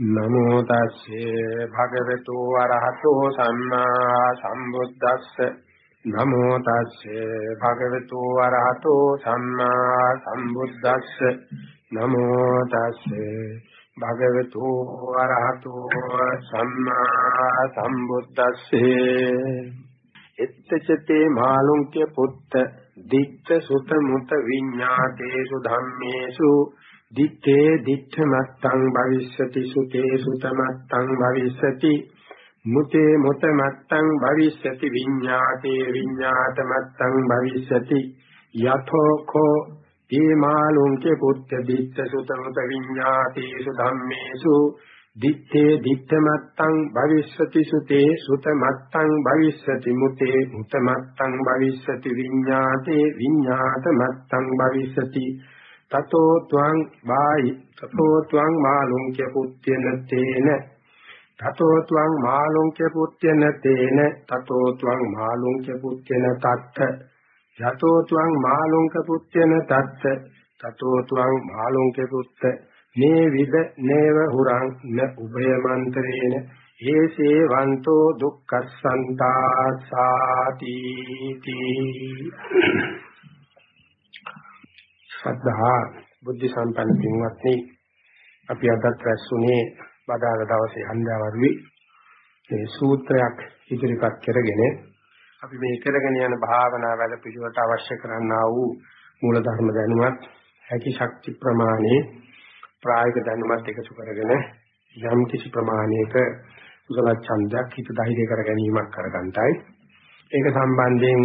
නමෝ තස්සේ භගවතු වරහතෝ සම්මා සම්බුද්දස්ස නමෝ තස්සේ භගවතු වරහතෝ සම්මා සම්බුද්දස්ස නමෝ තස්සේ භගවතු වරහතෝ සම්මා සම්බුද්දස්සේ එත්තචතේ මාළුන්්‍ය පුත්ත දිත්ත සුත මුත විඤ්ඤාතේසු ධම්මේසු දිත්තේ දිත්ත මත්තං භවිස්සති සුතේ සුත මත්තං භවිස්සති. මුතේ මුත මත්තං භවිස්සති විඤ්ඤාතේ විඤ්ඤාත මත්තං භවිස්සති යතෝකෝ තීමාලුංකේ පුත්ත දිත්ත සුත මුත විඤ්ඤාතේසු ධම්මේසු. දිත්තේ දිත්ත මත්තං භවිස්සති සුතේ සුත මත්තං භවිස්සති. මුතේ මුත මත්තං භවිස්සති විඤ්ඤාතේ විඤ්ඤාත මත්තං භවිස්සති. තතෝ ත්වං වායි තතෝ ත්වං මාළුංක්‍ය පුත්‍යන තේන තතෝ ත්වං මාළුංක්‍ය පුත්‍යන තේන තතෝ ත්වං මාළුංක්‍ය පුත්‍යන තත්ත යතෝ ත්වං මාළුංක්‍ය පුත්‍යන තත්ත තතෝ ත්වං මාළුංක්‍ය පුත්ත මේ විද නේව හුරං න උභය මන්ත්‍රේන ඒසේ වන්තෝ දුක්ඛසන්තා සාති තී ශ්‍රද්ධා බුද්ධ සම්පන්න පින්වත්නි අපි අදත් රැස්ුනේ බදාල දවසේ හන්දවරුවේ මේ සූත්‍රයක් ඉදිරිපත් කරගෙන අපි මේ කරගෙන යන භාවනා වැඩ පිළිවෙලට අවශ්‍ය කරන්නා වූ මූල ධර්ම දැනුමත් හැකි ශක්ති ප්‍රමාණේ ප්‍රායෝගික දැනුමත් එකතු කරගෙන යම් කිසි ප්‍රමාණයක කුසල ඡන්දයක් හිත ධෛර්ය කර ගැනීමක් කරගන්ටයි ඒක සම්බන්ධයෙන්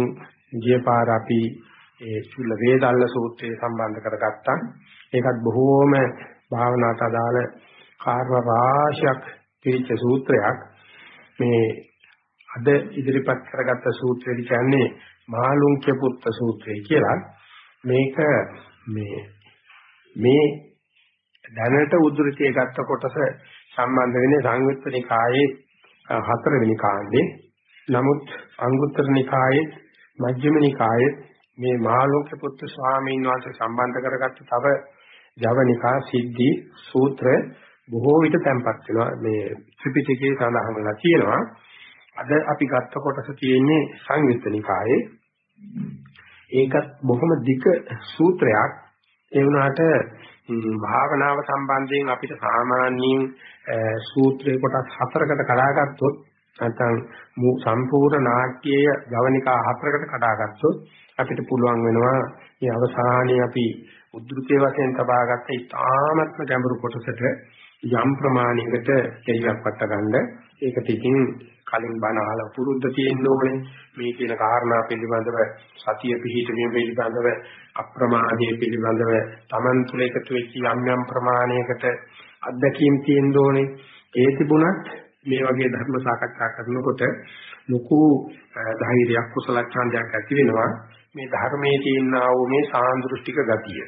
ගිය පාර අපි ඒ සුල්ල වේදල්ල සූත්‍රය සම්බන්ධ කරගත්තා. ඒකත් බොහෝම භාවනාවට අදාළ කාර්ය රාශියක් පිළිච්ච සූත්‍රයක්. මේ අද ඉදිරිපත් කරගත්ත සූත්‍රය කියන්නේ මහලුංක්‍ය පුත්ත සූත්‍රය කියලා. මේක මේ මේ දැනට උද්දෘතිය ගත්ත කොටස සම්බන්ධ වෙන්නේ සංයුත්ත නිකායේ හතරවෙනි කාණ්ඩේ. නමුත් අංගුත්තර නිකායේ මජ්ක්‍ධිම නිකායේ මේ මහලෝක පුත්තු ස්වාමීන් වහන්සේ සම්බන්ධ කරගත්ත තව ජවනිකා සිද්ධි සූත්‍ර බොහෝ විට තැන්පත් වෙනවා. මේ ත්‍රිපිටකයේ සඳහන් වෙලා තියෙනවා. අද අපි ගත්ත කොටස තියෙන්නේ සංයුත්ත නිකායේ. ඒකත් බොහොම දිග සූත්‍රයක්. ඒ වුණාට භාවනාව සම්බන්ධයෙන් අපිට සාමාන්‍යයෙන් සූත්‍රේ කොටස් හතරකට කඩාගත්තොත් නැත්නම් සම්පූර්ණ නාට්‍යය ජවනිකා හතරකට කඩාගත්තොත් අපිට පුළුවන් වෙනවා මේ අවසානයේ අපි උද්ෘතයේ වශයෙන් තබාගත්ත ඉතාමත්ම ගැඹුරු කොටසට යම් ප්‍රමාණයකට දෙයක් වට ගන්න. ඒක තිකින් කලින් බණ අහලා පුරුද්ද තියෙන්න ඕනේ. මේ කියන කාරණා පිළිබඳව සතිය පිහිටීම පිළිබඳව අප්‍රමාදයේ පිළිබඳව Taman තුල එකතු වෙච්ච යම් යම් ප්‍රමාණයකට අත්දැකීම් තියෙන්න ඕනේ. ඒ තිබුණත් මේ වගේ ධර්ම සාකච්ඡා කරනකොට ලොකු ධෛර්යයක් කුසල ඡන්දයක් ඇති වෙනවා මේ ධර්මයේ තියෙනා වූ මේ සාන්දෘෂ්ටික ගතිය.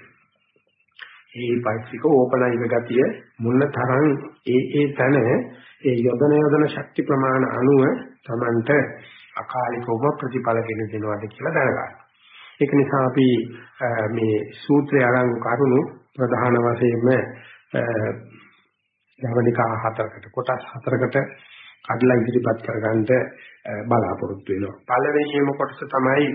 මේ පෛත්‍රික ඕපනයික ගතිය මුන්න තරම් ඒ ඒ තන ඒ යොදන යොදන ශක්ති ප්‍රමාණ අනුව Tamanට අකාලිකවම ප්‍රතිඵල ගෙන දෙනවාද කියලා දැනගන්න. ඒක නිසා අපි මේ සූත්‍රය අරන් කරුණු ප්‍රධාන වශයෙන්ම යවනිකා හතරකට කොටස් හතරකට කඩලා ඉදිරිපත් කරගන්න බලාපොරොත්තු වෙනවා. පළවෙනිම කොටස තමයි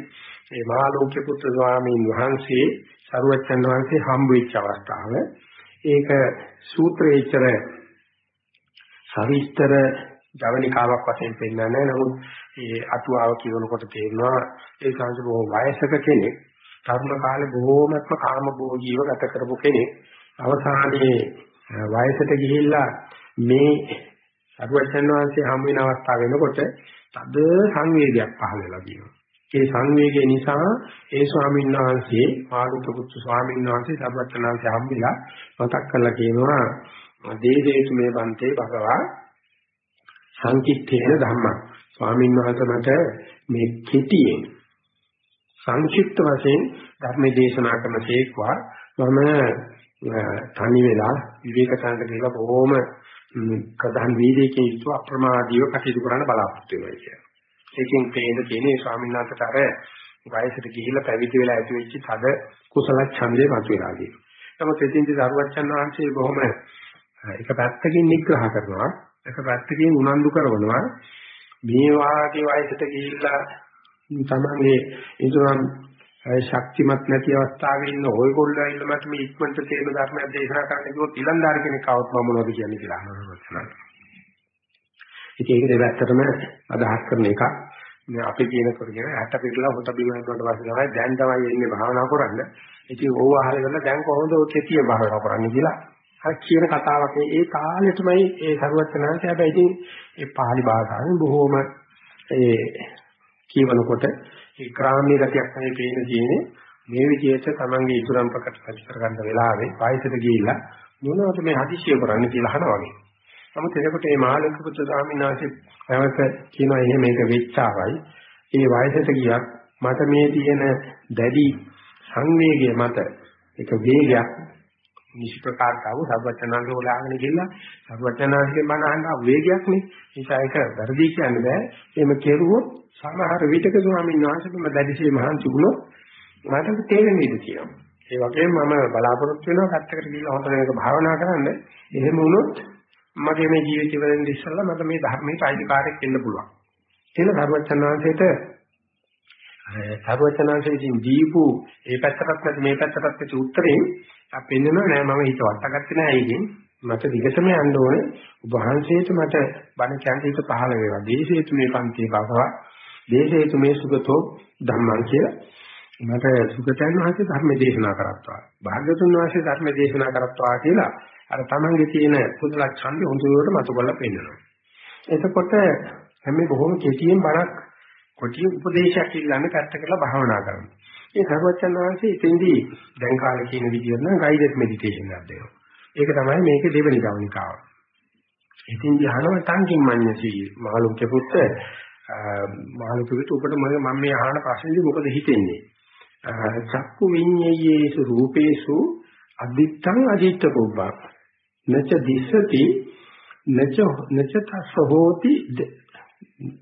මේ මහා පුත්‍ර ස්වාමීන් වහන්සේ සරුවච්චන් වහන්සේ හම්බ වෙච්ච අවස්ථාව. ඒක සූත්‍රයේතර සවිස්තර ජවනිකාවක් වශයෙන් පෙන්නන්නේ නැහැ. නමුත් මේ අටුවාව කියනකොට තේරෙනවා ඒ සංස බොහෝ වයසක කෙනෙක් තරුණ කාලේ බොහෝමත්ම කාම භෝගීව ගත කරපු කෙනෙක් අවසානයේ වයසට ගිහිල්ලා මේ සරුවච්චන් වහන්සේ හම්බ වෙන අවස්ථාව වෙනකොට තද සංවේගයක් පහළ වෙලා තියෙනවා. ඒ සංවේගය නිසා ඒ ස්වාමීන් වහන්සේ ආගත පුත්තු ස්වාමීන් වහන්සේ සර්වඥාන්සේ හම්බෙලා මතක් කරලා කියනවා දේදේසු මේ බන්තේ භගවා සංකිට්ඨේන ධම්මං ස්වාමීන් වහන්සේ මට මේ කෙටියෙන් සංක්ෂිප්ත වශයෙන් ධර්ම දේශනා කරන තේක්වා මම තනි වෙලා විවේක සංක කියලා බොහොම ප්‍රධාන වීදයකින් යුතුව අප්‍රමාදීව කටයුතු කරන්න බලාපොරොත්තු වෙනවා කියන්නේ. ඒකෙන් තේින්න තියෙන්නේ ස්වාමීන් වහන්සේට අර වයසට ගිහිල්ලා පැවිදි වෙලා ඇති වෙච්ච තද කුසල ඡන්දේ මතුවලා තියෙනවා. නමුත් එතින්දී දරුවචන් වහන්සේ බොහොම එක පැත්තකින් නිග්‍රහ කරනවා එක පැත්තකින් උනන්දු කරනවා මේ වාගේ වයසට ගිහිල්ලා තමන්ගේ ඉදරම් ශක්තිමත් නැති අවස්ථාවේ ඉන්න ඔයගොල්ලෝ ඉන්න මත මේ ඉක්මනට තේරුම් ධර්මයක් දේශනා කරන්න කිව්වොත් ඊළඳාර කෙනෙක් આવත් මම මොනවද කියන්නේ කියලා අහනවා. ඉතින් ඒක දෙපැත්තටම අදහස් කරන එක මේ අපි කියන කරගෙන ඇට පිටලා හොත බිම වලට පස්සේ තමයි දැන් තමයි එන්නේ භාවනා කරන්න. ඉතින් ඕව අහලා ගන්න දැන් කොහොමද ඔය කෙටිය භාවනා කරන්න කියලා අර කියන කතාවක් ඒ කාලෙටමයි ඒ සරුවචනාංශය හැබැයි ඉතින් ඒ pāli භාෂාවෙන් බොහොම ඒ කියවනකොට ඒ ග්‍රාම්‍ය ගතියක් තමයි පේන තියෙන්නේ මේ විදිහට තමන්ගේ ඉතුරුම් ප්‍රකට කරගන්න වෙලාවේ පායිසට ගිහිල්ලා මොනවද මේ හදිසිය කරන්නේ කියලා අහනවා වගේ. නමුත් එතකොට මේ මහලොකු පුත්‍ර ස්වාමීන් වහන්සේ නැවත කියනවා එහෙම මේක වෙච්චාවයි. ඒ වයසට ගියත් මට මේ තියෙන දැඩි සංවේගය මත එක වේගයක් නිසි ප්‍රකාරතාව සර්වචනාංගේ උලාගෙන ගිහිල්ලා සර්වචනාංගේ මන අහන්න වේගයක් නේ. නිසා ඒක වැරදි කියන්න බෑ. එහෙම කෙරුවොත් සමහර විටක ස්වාමීන් වහන්සේම දැඩිශේ මහන්සි වුණොත් මට තේරෙන ඉඩ තියෙනවා. ඒ වගේම මම බලාපොරොත්තු වෙනවා පැත්තකට ගිහිල්ලා හොඳට මේක භාවනා කරන්න. එහෙම වුණොත් මගේ මේ ජීවිතය වලින් ඉස්සෙල්ලා මට මේ ධර්මයේ අයිතිකාරයක් වෙන්න පුළුවන්. කියලා සර්වචනාංශයට සර්වචනාංශයෙන් දීපු ඒ පැත්තටත් නැති මේ පැත්තටත් නැති උත්තරේ අපි පෙන්නනවා නෑ මම හිත වටගත්තේ නෑ ඒකෙන්. මට දිගටම යන්න ඕනේ. ඔබ වහන්සේට මට බණ කියන්න හිත පහළ වේවා. දේශේතු මේ පන්තිය බවවා. දේශේතු මේ සුගතෝ ධම්මං කියලා. මට සුගතයන් වහන්සේ ධර්ම දේශනා කරත්වා. භාග්‍යතුන් වහන්සේ ධර්ම දේශනා කරත්වා කියලා අර තමන්ගේ තියෙන කුසල ඡන්දය හොඳට මතු කරලා පෙන්නනවා. එතකොට හැම බොහොම කෙටියෙන් බණක් කොටිය උපදේශයක් ඉල්ලන්නේ පැත්ත කරලා භාවනා කරනවා ඒ සර්වචන් වහන්සේ ඉතින්දී දැන් කාලේ කියන විදිහට නම් ගයිඩඩ් මෙඩිටේෂන් එකක් දෙනවා. ඒක තමයි මේකේ දෙවෙනි ගවනිකාව. ඉතින්දී අහනවා තංකින් මඤ්ඤසි මහලුක්කේ පුත්ත මහලුක්කේ උපට මම මේ අහන ප්‍රශ්නේදී මොකද හිතෙන්නේ? චක්කු විඤ්ඤයේසු රූපේසු අදිත්තං අදිත්ත කුබ්බං නච දිස්සති නච නච තස්ස හෝති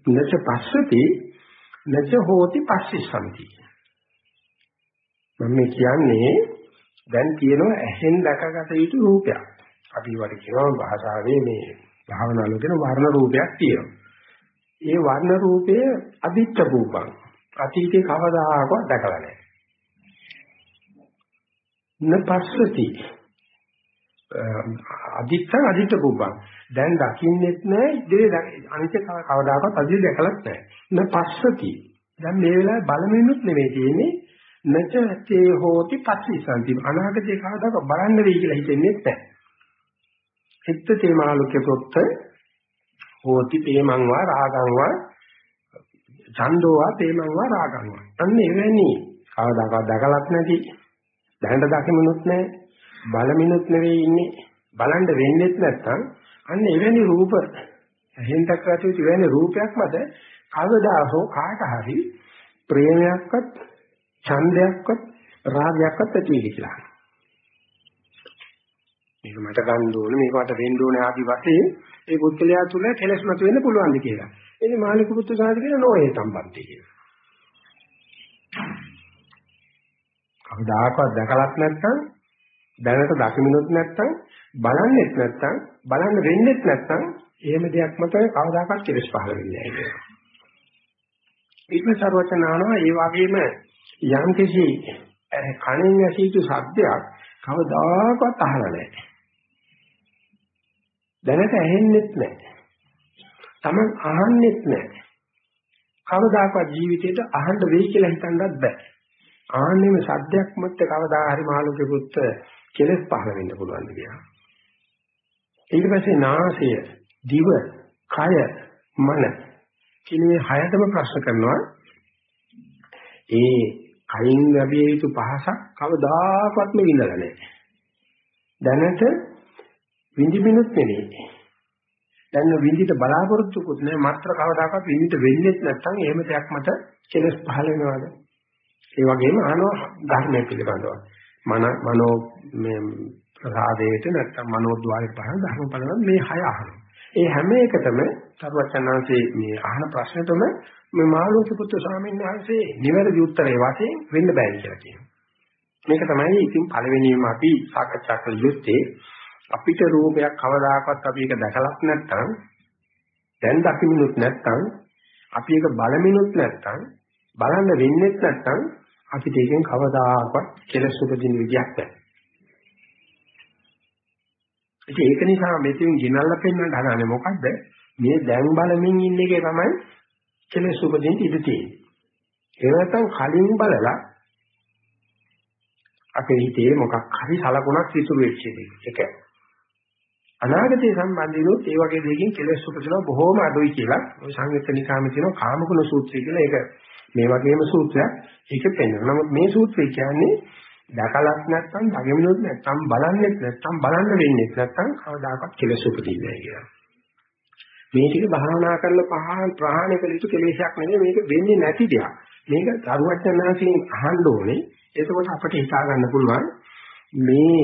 නච පස්සති නච හෝති පස්සිසන්ති මම කියන්නේ දැන් කියනවා ඇහෙන් දැකගත යුතු රූපයක්. අපි වට කියනවා භාෂාවේ මේ භාවනාවල කියන වර්ණ රූපයක් තියෙනවා. ඒ වර්ණ රූපය අදිත්ත රූපං. අතීතේ කවදාකවත් දැකලා නැහැ. නපස්සති අදිත්ත අදිත්ත රූපං. දැන් දකින්නෙත් නැහැ ඉදිරියේ අනිත් කවදාකවත් අදිත්ත දැකලත් නැහැ. නපස්සති. දැන් මේ වෙලාවේ බලමිනුත් නෙවෙයි තියෙන්නේ නචතේ හෝති පස්සිසන්ති අනාගතේ කවදාක බලන්න වෙයි කියලා හිතෙන්නේ නැහැ. චිත්තේ මාළුක්‍ය පොත්ත හෝති තේමං වා රාගං වා ඡන්தோ වා තේමං වා රාගං වා. අන්න එවැනි කවදාකවත් දැකලත් නැති දැනට දකිමිනුත් නැහැ බලමිනුත් නෙවෙයි ඉන්නේ බලන්න වෙන්නේත් නැත්තම් අන්න එවැනි රූප එහෙන් දක්වාට එවැනි රූපයක් මත කවදා හෝ කාට හරි ප්‍රේමයක්වත් ඡන්දයක්වත් රාගයක්වත් ඇති වෙයි කියලා. මේක මට ගන්න ඕනේ මේක මට වෙන්න ඕනේ ආදි වශයෙන් ඒ පුද්ගලයා තුල කෙලස් මත වෙන්න පුළුවන්ද කියලා. එනි මාළික පුත්තු සාධ කියන නෝයේ සම්බන්ධය කියලා. කවදාකවත් දැකලත් නැත්නම් දැනට දකිමිනුත් නැත්නම් බලන්නෙත් නැත්නම් බලන්න වෙන්නෙත් නැත්නම් එහෙම දෙයක් මත කවදාකවත් කෙලස් පහළ වෙන්නේ නැහැ කියලා. ඊට සර්වචනානවා ඒ වගේම යම් කිසි කණෙන් ඇසීතු සද්දයක් කවදාකවත් අහලා නැහැ. දැනට ඇහෙන්නෙත් නැහැ. Taman අහන්නෙත් නැහැ. කවදාකවත් ජීවිතේට අහන්න වෙයි කියලා හිතන්නත් බෑ. ආන්නේම සද්දයක් මත කවදා හරි මාළුකේ පුත්ත කෙලස් පහල වෙන්න පුළුවන් කියලා. ඊට පස්සේ නාසය, දිව, කය, මන කියන මේ හයතම ප්‍රශ්න කරනවා. ඒ කයින් ලැබිය යුතු පහසක් කවදාකවත්ම විඳලා නැහැ. දැනට විඳිමිනුත් නෙවෙයි. දැන් විඳිට බලාපොරොත්තුකුත් නැහැ. මාත්‍ර කවදාකවත් විඳිට වෙන්නේ නැත්නම් එහෙම දෙයක් මට කෙලස් පහල වෙනවද? ඒ වගේම අහනවා ධර්මයේ පිළිබඳව. මන මනෝ මේ ප්‍රසාදයට නැත්නම් මනෝද්වාරයට පහළ ධර්ම බලන මේ හය අහනවා. ඒ හැම එකටම සර්වචනාංශේ මේ අහන ප්‍රශ්නෙටම මේ මාළුක පුත්‍ර ස්වාමීන් වහන්සේ නිවැරදි උත්තරේ වශයෙන් වෙන්න බෑ කියලා කියනවා. මේක තමයි ඉතින් පළවෙනිම අපි සාකච්ඡා කළ යුත්තේ අපිට රූපයක් කවදාකවත් අපි ඒක දැකලත් නැත්නම් දැන් දකිමිනුත් නැත්නම් අපි ඒක බලමිනුත් නැත්නම් බලන්න වෙන්නේ නැත්නම් අපිට ඒකෙන් කවදාකවත් කෙලස් උපදින විදියක් නැහැ. ඒක නිසා මෙතෙන් ගිනල්ලා පෙන්වන්න හදන්නේ මොකද්ද? මේ දැන් බලමින් ඉන්න එකේ තමයි කෙලස් උපදින්න ඉඩ තියෙන්නේ. ඒ නැත්නම් කලින් බලලා අපේ හිතේ මොකක් හරි සලකුණක් ඉතුරු වෙච්ච එක. අනාගතයේ සම්බන්ධිනොත් ඒ වගේ දෙයකින් කෙලස් උපදිනවා බොහෝම අඩුයි කියලා ওই සංයුත්තනිකාමේ තියෙන කාමගුණ සූත්‍රය කියලා ඒක මේ වගේම සූත්‍රයක් ඒක පෙන්වනවා. නමුත් මේ සූත්‍රය කියන්නේ දැකලත් නැත්නම් දගෙමිනුත් නැත්නම් බලන්නෙත් නැත්නම් බලන්න වෙන්නේ නැත්නම් කවදාකවත් කෙලස් උපදින්නේ නැහැ කියලා. මේ ටික භාවනා කරලා පහන් ප්‍රහාණය කළ යුතු කෙලෙසයක් නෙවෙයි මේක වෙන්නේ නැති දෙයක්. මේක දරුවචනාංශයෙන් අහන්න ඕනේ. එතකොට අපිට හිතා ගන්න පුළුවන් මේ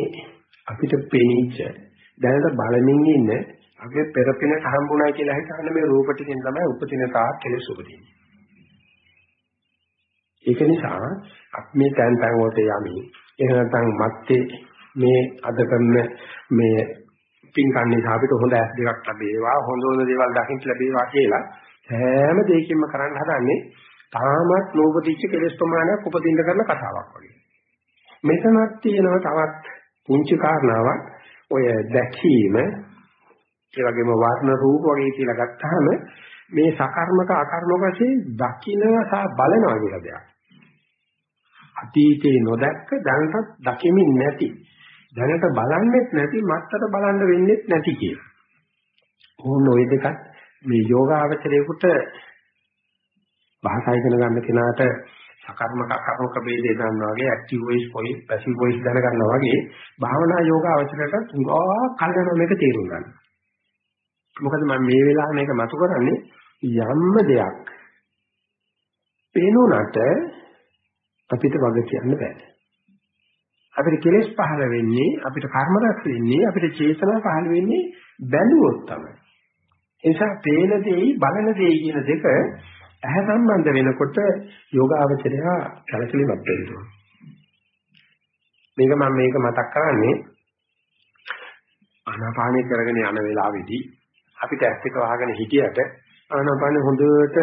අපිට පෙනීච්ච දැනට බලමින් ඉන්න අපේ පෙරපින හම්බුණා කියලා හිතන්නේ මේ රූප ටිකෙන් තමයි උපදින තාක් කෙලෙස් උපදින්නේ. ඒක නිසා අපි මේ තැන් තැන් වලට යමි. එහෙම නැත්නම් මත්තේ මේ අද කරන මේ පින්කම් නිසා අපිට හොඳ ඇස් දෙකක් ලැබේවා හොඳ හොඳ දේවල් දකින්න ලැබේවා කියලා හැම දෙයකින්ම කරන්න හදන්නේ තාමත් ලෝභදිච්ච කෙලෙස් ප්‍රමාණයක් උපදින්න කරන කතාවක් වගේ. මෙතනක් තියෙනවා තවත් පුංචි කාරණාවක් ඔය දැකීම ඒ වගේම වර්ණ රූප වගේ කියලා ගත්තාම මේ සකර්මක අකර්මක වශයෙන් දකින්නවා සහ බලනවා කියලා දෙයක්. අතීතේ නොදැක්ක දැනටත් දකිමින් නැති දැනට බලන්නෙත් නැති මත්තර බලන්න වෙන්නෙත් නැති කියන. ඕන ඔය දෙකත් මේ යෝගාවචරයේකට භාෂා ඉගෙන ගන්න කෙනාට සකර්මක අකර්මක ભેදේ දන්නවා වගේ ඇක්ටිව් වොයිස් පොයිස් පැසිව් වොයිස් දැන ගන්නවා වගේ භාවනා යෝගාවචරයට උගා කල්යන මේක තේරුම් ගන්න. මොකද මම මේ වෙලාව මේක මතු කරන්නේ යම්ම දෙයක් පේනුනට අපිට වග කියන්න බෑ. අපිට කෙලෙස් පහළ වෙන්නේ අපිට කර්ම රැස් වෙන්නේ අපිට චේතනා පහළ වෙන්නේ බැලුවොත් තමයි. ඒ නිසා පේන දෙයි බලන දෙයි කියන දෙක ඇහැ සම්බන්ධ වෙනකොට යෝගාවචරය කලකලිමත් වෙනවා. මේක මම මේක මතක් කරන්නේ ආනාපානය කරගෙන යන වෙලාවේදී අපිට ඇස් එක වහගෙන හිටියට ආනාපානෙ හොඳට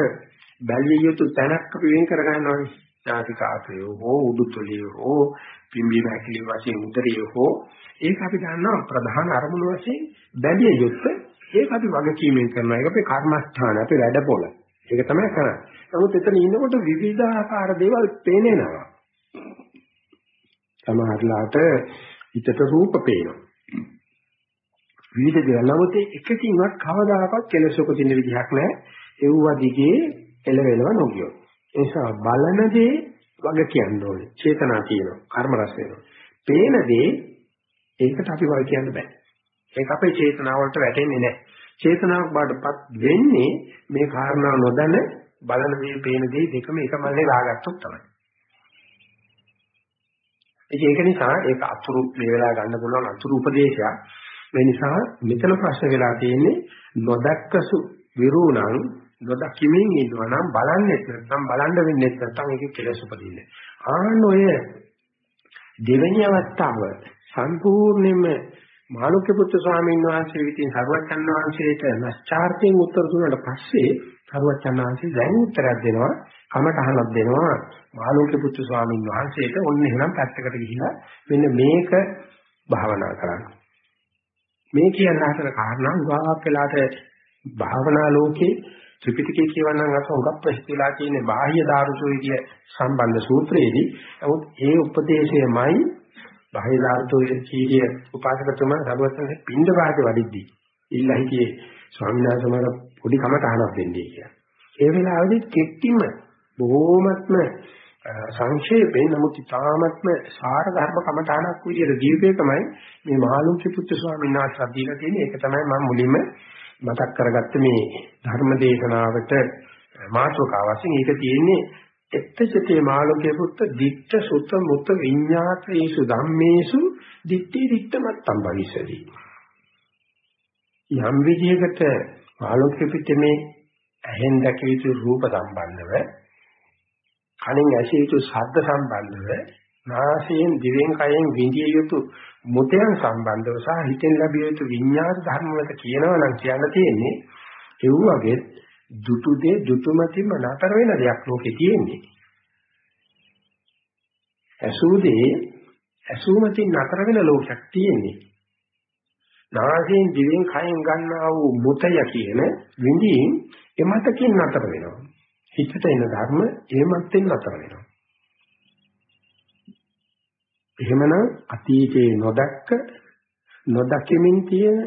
බැලිය යුතු තැනක් අපි වෙන් කරගන්නවා. නාසිකාග්‍රය හෝ උඩුතලිය හෝ පිම්බීම හැකිලිම වශයෙන් උදරිය හෝ ඒක අපි දන්නවා ප්‍රධාන අරමුණු වශයෙන් බැඳිය යුත්තේ ඒක අපි වගකීමෙන් කරනවා ඒක අපේ කර්මස්ථාන අපේ වැඩපොළ ඒක තමයි කරන්නේ නමුත් එතන ඉන්නකොට විවිධාකාර දේවල් පේනනවා සමහරලාට හිතට රූප පේනවා විවිධ දේවල් නමුත් එකකින්වත් කවදාකවත් කෙලෙස් උපදින්න විදිහක් නැහැ ඒව දිගේ එළවෙලව නොගියොත් ඒ නිසා බලන දේ වග කියන්න ඕනේ. චේතනා තියෙනවා. කර්ම රස වෙනවා. පේන දේ ඒකට අපි වග කියන්න බෑ. ඒක අපේ චේතනාව වලට වැටෙන්නේ නැහැ. චේතනාවක් බාටපත් වෙන්නේ මේ කාරණා නොදැන බලන දේ පේන දේ දෙකම එකමල්ලේ දාගත්තොත් තමයි. ඒක නිසා ඒක අතුරු මේ වෙලාව ගන්න පුළුවන් අතුරු උපදේශයක්. මේ නිසා මෙතන ප්‍රශ්න වෙලා තියෙන්නේ නොදැක්කසු විරුණං නොදකිමින් ඉන්නවා නම් බලන්නේ නැත්නම් බලන්න වෙන්නේ නැත්නම් ඒකේ කෙලස් උපදින්නේ. ආන ඔය දෙවෙනි අවස්ථාව සම්පූර්ණයෙන්ම මාළුක්‍ය පුත්‍ර ස්වාමීන් වහන්සේ විසින් සරුවචන් වහන්සේට නැස්චාර්තයෙන් උත්තර දුන්නාට පස්සේ සරුවචන් වහන්සේ දැන් උත්තරයක් දෙනවා කමටහනක් දෙනවා මාළුක්‍ය පුත්‍ර ස්වාමීන් වහන්සේට ඔන්න එහෙනම් පැත්තකට ගිහිලා මෙන්න මේක භාවනා කරන්න. මේ කියන හතර කාරණා උගාක් වෙලාට භාවනා ලෝකේ ත්‍රිපිටකය කියවනම් අත උගක් ප්‍රශ්නලා තියෙන බාහ්‍ය දාරුසෝයිය සම්බන්ධ සූත්‍රයේදී නමුත් ඒ උපදේශයමයි බාහ්‍ය දාරුසෝයිය කීය උපාසකතුමා සර්වඥ පින්ඳ වාදේ වඩිද්දී ඉල්ලා හිටියේ ස්වාමීන් වහන්සේ මට පොඩි කමටහනක් දෙන්නේ කියලා. ඒ වෙලාවේදී කෙට්ටිම බොහෝමත්ම සංක්ෂේපයෙන් නමුත් ඉතාමත්ම සාර ධර්ම කමඨාණක් විදියට දීපේකමයි මේ මහලුක්‍ය පුත්තු ස්වාමීන් වහන්සේ දීලා තියෙන්නේ ඒක තමයි මම මුලින්ම මතක් කරගත්ත මේ ධර්ම දේශනාවට මාතෘකාව වශයෙන් ඒක තියෙන්නේ එත්තචතේ මාළුකේ පුත්ත ditta sutta mutta විඤ්ඤාතේසු ධම්මේසු ditti ditta මත්තම් භවිෂති යම් විදියකට මාළුකේ පිටමේ ඇහෙන් දැකිය යුතු රූප සම්බන්ධව කනින් ඇසිය යුතු ශබ්ද සම්බන්ධව නාසයෙන් දිවෙන් කයෙන් විඳිය යුතු මුතයන් සම්බන්ධව සහ හිතෙන් ලැබිය යුතු විඤ්ඤාණ ධර්ම වලට කියනවා නම් කියන්න තියෙන්නේ ඒ වගේ දුටු දේ දුටුමැතිම නතර වෙන දෙයක් ලෝකේ තියෙන්නේ. ඇසූ දේ ඇසූමතින් නතර වෙන ලෝකයක් තියෙන්නේ. නාසයෙන් දිවෙන් කයෙන් ගන්නා වූ මුතය කියන විඳින් එමතකින් නතර වෙනවා. හිතට එන ධර්ම එමත්ෙන් නතර වෙනවා. එහෙමනම් අතීතේ නොදැක්ක නොදකිමින් තියෙන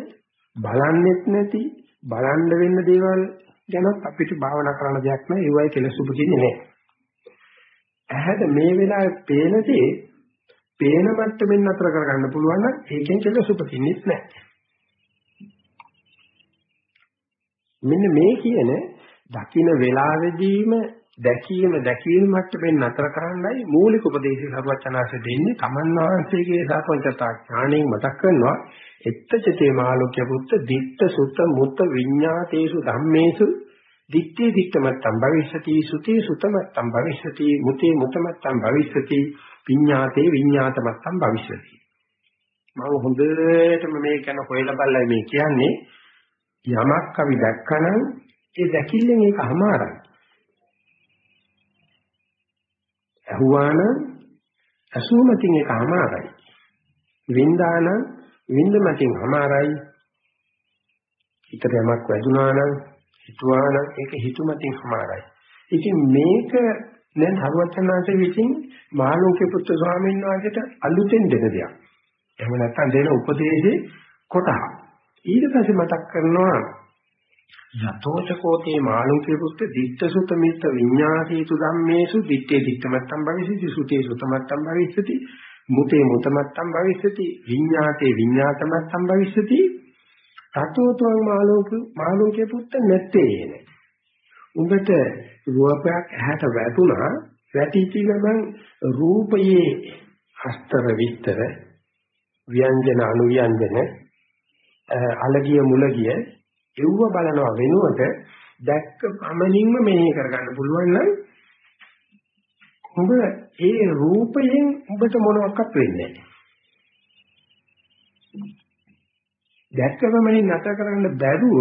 බලන්නෙත් නැති බලන්න වෙන්න දේවල් ගැනත් අපිට භාවනා කරන්න දෙයක් නැහැ ඒවයි කෙලස් උපදින්නේ නැහැ. ඇහැට මේ වෙලාවේ පේන දේ පේන මට්ටමින් නතර කරගන්න පුළුවන් නම් ඒකෙන් කෙලස් උපදින්නේ නැහැ. මෙන්න මේ කියන දකින්න වෙලාවෙදීම දැකීම දැකීම මට්ටමින් නතර කරන්නයි මූලික උපදේශය සරුවචනාංශ දෙන්නේ තමන් වහන්සේගේ සාපංචතා ඥාණයෙන් මතක් කරනවා එත්තචතේ මාලෝක්‍ය පුත්ත ditta sutta mutta විඤ්ඤාතේසු ධම්මේසු දිත්තේ දිත්තමත්තම් භවිෂ්‍යති සුතේ සුතමත්තම් භවිෂ්‍යති මුතේ මුතමත්තම් භවිෂ්‍යති විඤ්ඤාතේ විඤ්ඤාතමත්තම් භවිෂ්‍යති මම හොඳටම මේ කියන කොහෙලා බලලා මේ කියන්නේ යමක් අපි දැක්කනම් ඒ දැකිල්ලෙන් ඒක අමාරයි. ඇහුවානම් ඇසුමකින් ඒක අමාරයි. වින්දානම් වින්දමකින් අමාරයි. හිතට යමක් වැදුනා නම් හිතුවා නම් ඒක හිතුමකින් අමාරයි. ඉතින් මේක දැන් හරුවචනාංශ විසින් මාළුක්‍ය පුත්‍ර ස්වාමීන් වහන්සේට අලුතෙන් දෙන දෙයක්. එහෙම නැත්නම් දෙන උපදේශේ කොටහ. ඊට පස්සේ මතක් කරනවා යතෝච කෝතේ මාළුකේ පුත්ත දිට්ඨ සුත මිත්ත විඤ්ඤාසීතු ධම්මේසු දිත්තේ දිත්තමත්තම් භවිෂති සුතේ සුතමත්තම් භවිෂති මුතේ මුතමත්තම් භවිෂති විඤ්ඤාතේ විඤ්ඤාතමත්තම් භවිෂති තතෝතං මාළුක මාළුකේ පුත්ත නැත්තේන. උඹට රූපයක් ඇහැට වැටුණා වැටිච්ච ගමන් රූපයේ හස්තර විස්තර ව්‍යංජන අනුව්‍යංජන අලගිය මුලගිය එව්ව බලනවා වෙනුවට දැක්ක පමණින්ම මෙහෙ කරගන්න පුළුවන් නම් ඔබ ඒ රූපයෙන් ඔබට මොනවත් වෙන්නේ නැහැ. දැක්ක පමණින් නැතර කරන්න බැරුව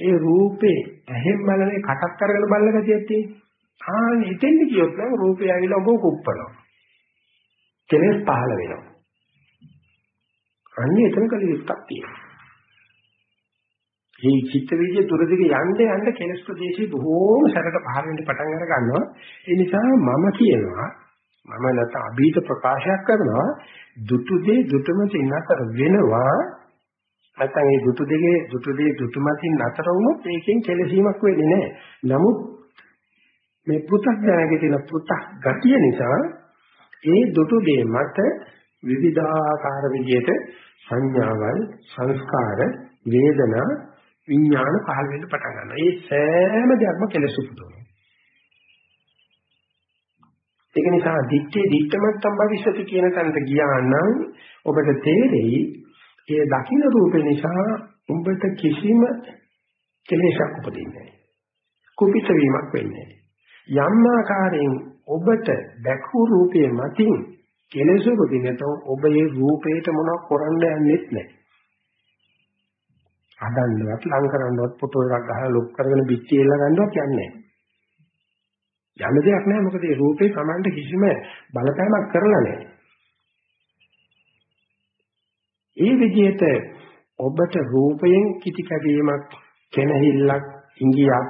ඒ රූපේ ඇහෙන් බලන්නේ කටක් කරගෙන බලන ගතියක් තියෙනවා. ආන් එතෙන්ද කියොත් නම් රූපය ඇවිල්ලා ඔබ කුප්පනවා. කෙලෙස් පහළ වෙනවා. අන්නේ එතන කලියුක්ක් තියෙනවා. මේ චිත්ත විද්‍ය දුරදිග යන්න යන්න කෙලස් ප්‍රදේශේ බොහෝම සැරට පහළ වෙන්න පටන් අර ගන්නවා. ඒ නිසා මම කියනවා මම නැත්නම් අභීත ප්‍රකාශයක් කරනවා දුටු දේ දුටුම තින්නතර වෙනවා නැත්නම් මේ දුටු දෙකේ දුටු දේ දුටුමකින් නතර වුණොත් ඒකෙන් කෙලසීමක් වෙන්නේ නැහැ. නමුත් මේ පෘථග්ජනකේ තියෙන පෘථක් ගතිය නිසා ඒ දුටු දේ මත විවිධාකාර විදියට සංඥාවල් සංස්කාර වේදනා විඥාන පහළ වෙන්න පටන් ගන්නවා. ඒ සෑම දෙයක්ම කෙලෙස් උපදවනවා. ඒක නිසා දිත්තේ දිත්තමත්තම් භවිෂති කියන තැනට ගියා නම් ඔබට තේරෙයි ඒ දකින්න රූපේ නිසා උඹට කිසිම කෙලෙසක් උපදින්නේ නැහැ. කුපිත වීමක් වෙන්නේ නැහැ. යම් ආකාරයෙන් ඔබට දැකූ රූපයේ මතින් කෙලෙස උපදිනට ඔබ ඒ රූපේට මොනවක් කරන්න යන්නේත් නැහැ. හදන්නවත් ලං කරන්නවත් ෆොටෝ එකක් ගහලා ලොක් කරගෙන පිටි එල්ල ගන්නවත් යන්නේ නැහැ. යන්න දෙයක් නැහැ මොකද මේ රූපේ Tamanට කිසිම බලපෑමක් කරලා නැහැ. ඒ විදිහට ඔබට රූපයෙන් කිති කැවීමක්, කෙනහිල්ලක්, ඉංගියක්,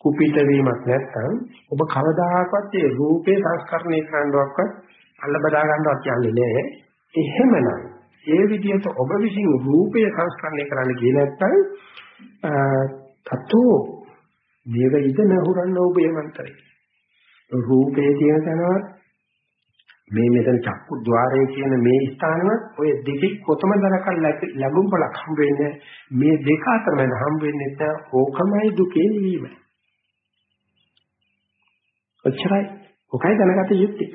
කුපිත වීමක් නැත්නම් ඔබ කවදාකවත් ඒ රූපේ සංස්කරණය කරන්නවත් අල්ල බදා ගන්නවත් යන්නේ නැහැ. එහෙමනම් ඒ විදිහට ඔබ විසින් රූපය සංස්කරණය කරන්න ගියේ නැත්නම් තතෝ මේක ඉද නහුරන්න ඔබේ මන්තරේ රූපේ තියෙන තැනවත් මේ මෙතන චක්කු ద్వාරයේ කියන මේ ස්ථානවත් ඔය දෙකේ කොතම දරකල් ලැබුම් බලක් හම්බ වෙන්නේ මේ දෙක අතර මම හම්බ වෙන්නේ නැත්නම් ඕකමයි දුකේ නිවීම. ඔච්චරයි. ඔකයි දැනගත යුත්තේ.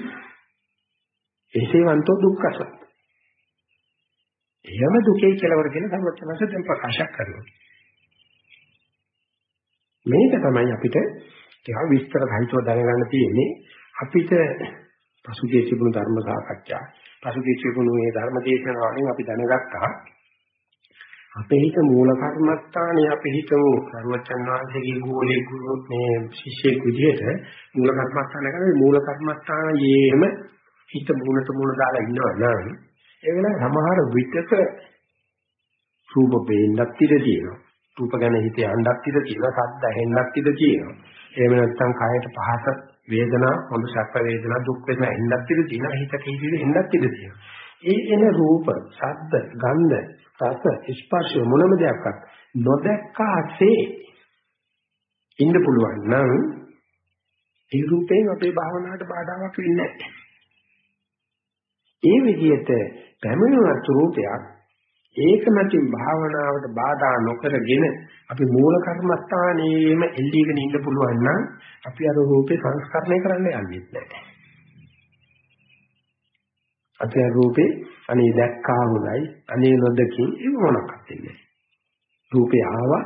එසේවන්තෝ දුක්ඛසත්. එයම දුකේ කෙලවර කියන සර්වඥාන්සේ දැන් ප්‍රකාශ කරනවා. මේක තමයි අපිට ටිකක් විස්තර සහිතව දැනගන්න තියෙන්නේ. අපිට පසුගිය තිබුණු ධර්ම සාකච්ඡා පසුගිය තිබුණු මේ ධර්ම දේශනාවලින් අපි දැනගත්තා අපේ හිත මූල කර්මස්ථානේ අපි හිතමු සර්වචන් වහන්සේගේ ගෝලේ ගුරු මේ ශිෂ්‍යෙක් විදිහට මූල කර්මස්ථාන කරන්නේ මූල කර්මස්ථානයේම හිත මූලට මූල දාලා ඉන්නවා නම් ඒ වෙලාවේ සමහර විටක රූප බේන්නත් ඉඩ තියෙනවා. රූප ගැන හිත යන්නත් ඉඩ තියෙනවා. සද්ද ඇහෙන්නත් ඉඩ තියෙනවා. එහෙම නැත්නම් කායයට පහස වේදනා හොඳ සැප වේදනා දුක් වේදනා එන්නත් ඉඩ තියෙනවා. හිතට හිතේ එන්නත් ඉඩ තියෙනවා. ඒ එන රූප ශබ්ද ගන්ධ රස ස්පර්ශ මොනම දෙයක්වත් නොදැක්කාසේ ඉන්න පුළුවන් නම් ඒ රූපයෙන් අපේ භාවනාවට බාධාවක් වෙන්නේ නැහැ. ඒ විදිහට පැමිණුණත් රූපයක් ඒක මතින් භාවනාවට බාධා නොකරගෙන අපි මූල කර්මස්ථානයේම එල්ලීගෙන ඉන්න පුළුවන් නම් අපි අර රූපේ සංස්කරණය කරන්න යන්නේ නැහැ. අපි අර රූපේ අනේ දැක්කා හොඳයි අනේ නොදකින් ඒ මොනක්වත් වෙන්නේ රූපේ ආවා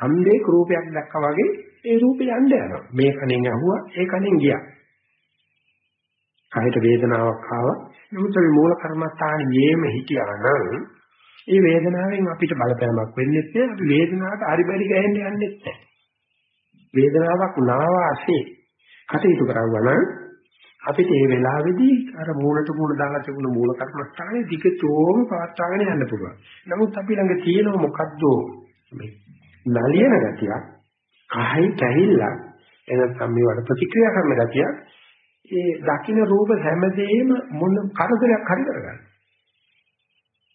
අම්බේ රූපයක් දැක්කා වගේ ඒ රූපේ යන්න යනවා. මේ කණෙන් අහුවා ඒ කණෙන් ගියා. කායට වේදනාවක් ආවා. නමුත් අපි මූල කර්මස්ථානයේම හිටියා නම් ඒ වේදනාවෙන් අපිට බලපෑමක් වෙන්නේ නැහැ. අපි වේදනාවට අරිබරි ගහන්න යන්නේ නැහැ. වේදනාවක් නාවාසේ කටයුතු කරවනවා නම් අපිට මේ වෙලාවේදී අර මූලට මූල දාලා තිබුණු මූල කර්මස්ථානයේ දිගටම පවත්වාගෙන යන්න පුළුවන්. නමුත් අපි ළඟ තියෙන මොකද්ද? මේ නලියන ගතියක්, කහයි කැහිල්ල එනසම් මේවට ප්‍රතික්‍රියා කරන ගතියක් ඒ දකින්න රූප හැමදේම මොන කරදරයක් හරි කරගන්න.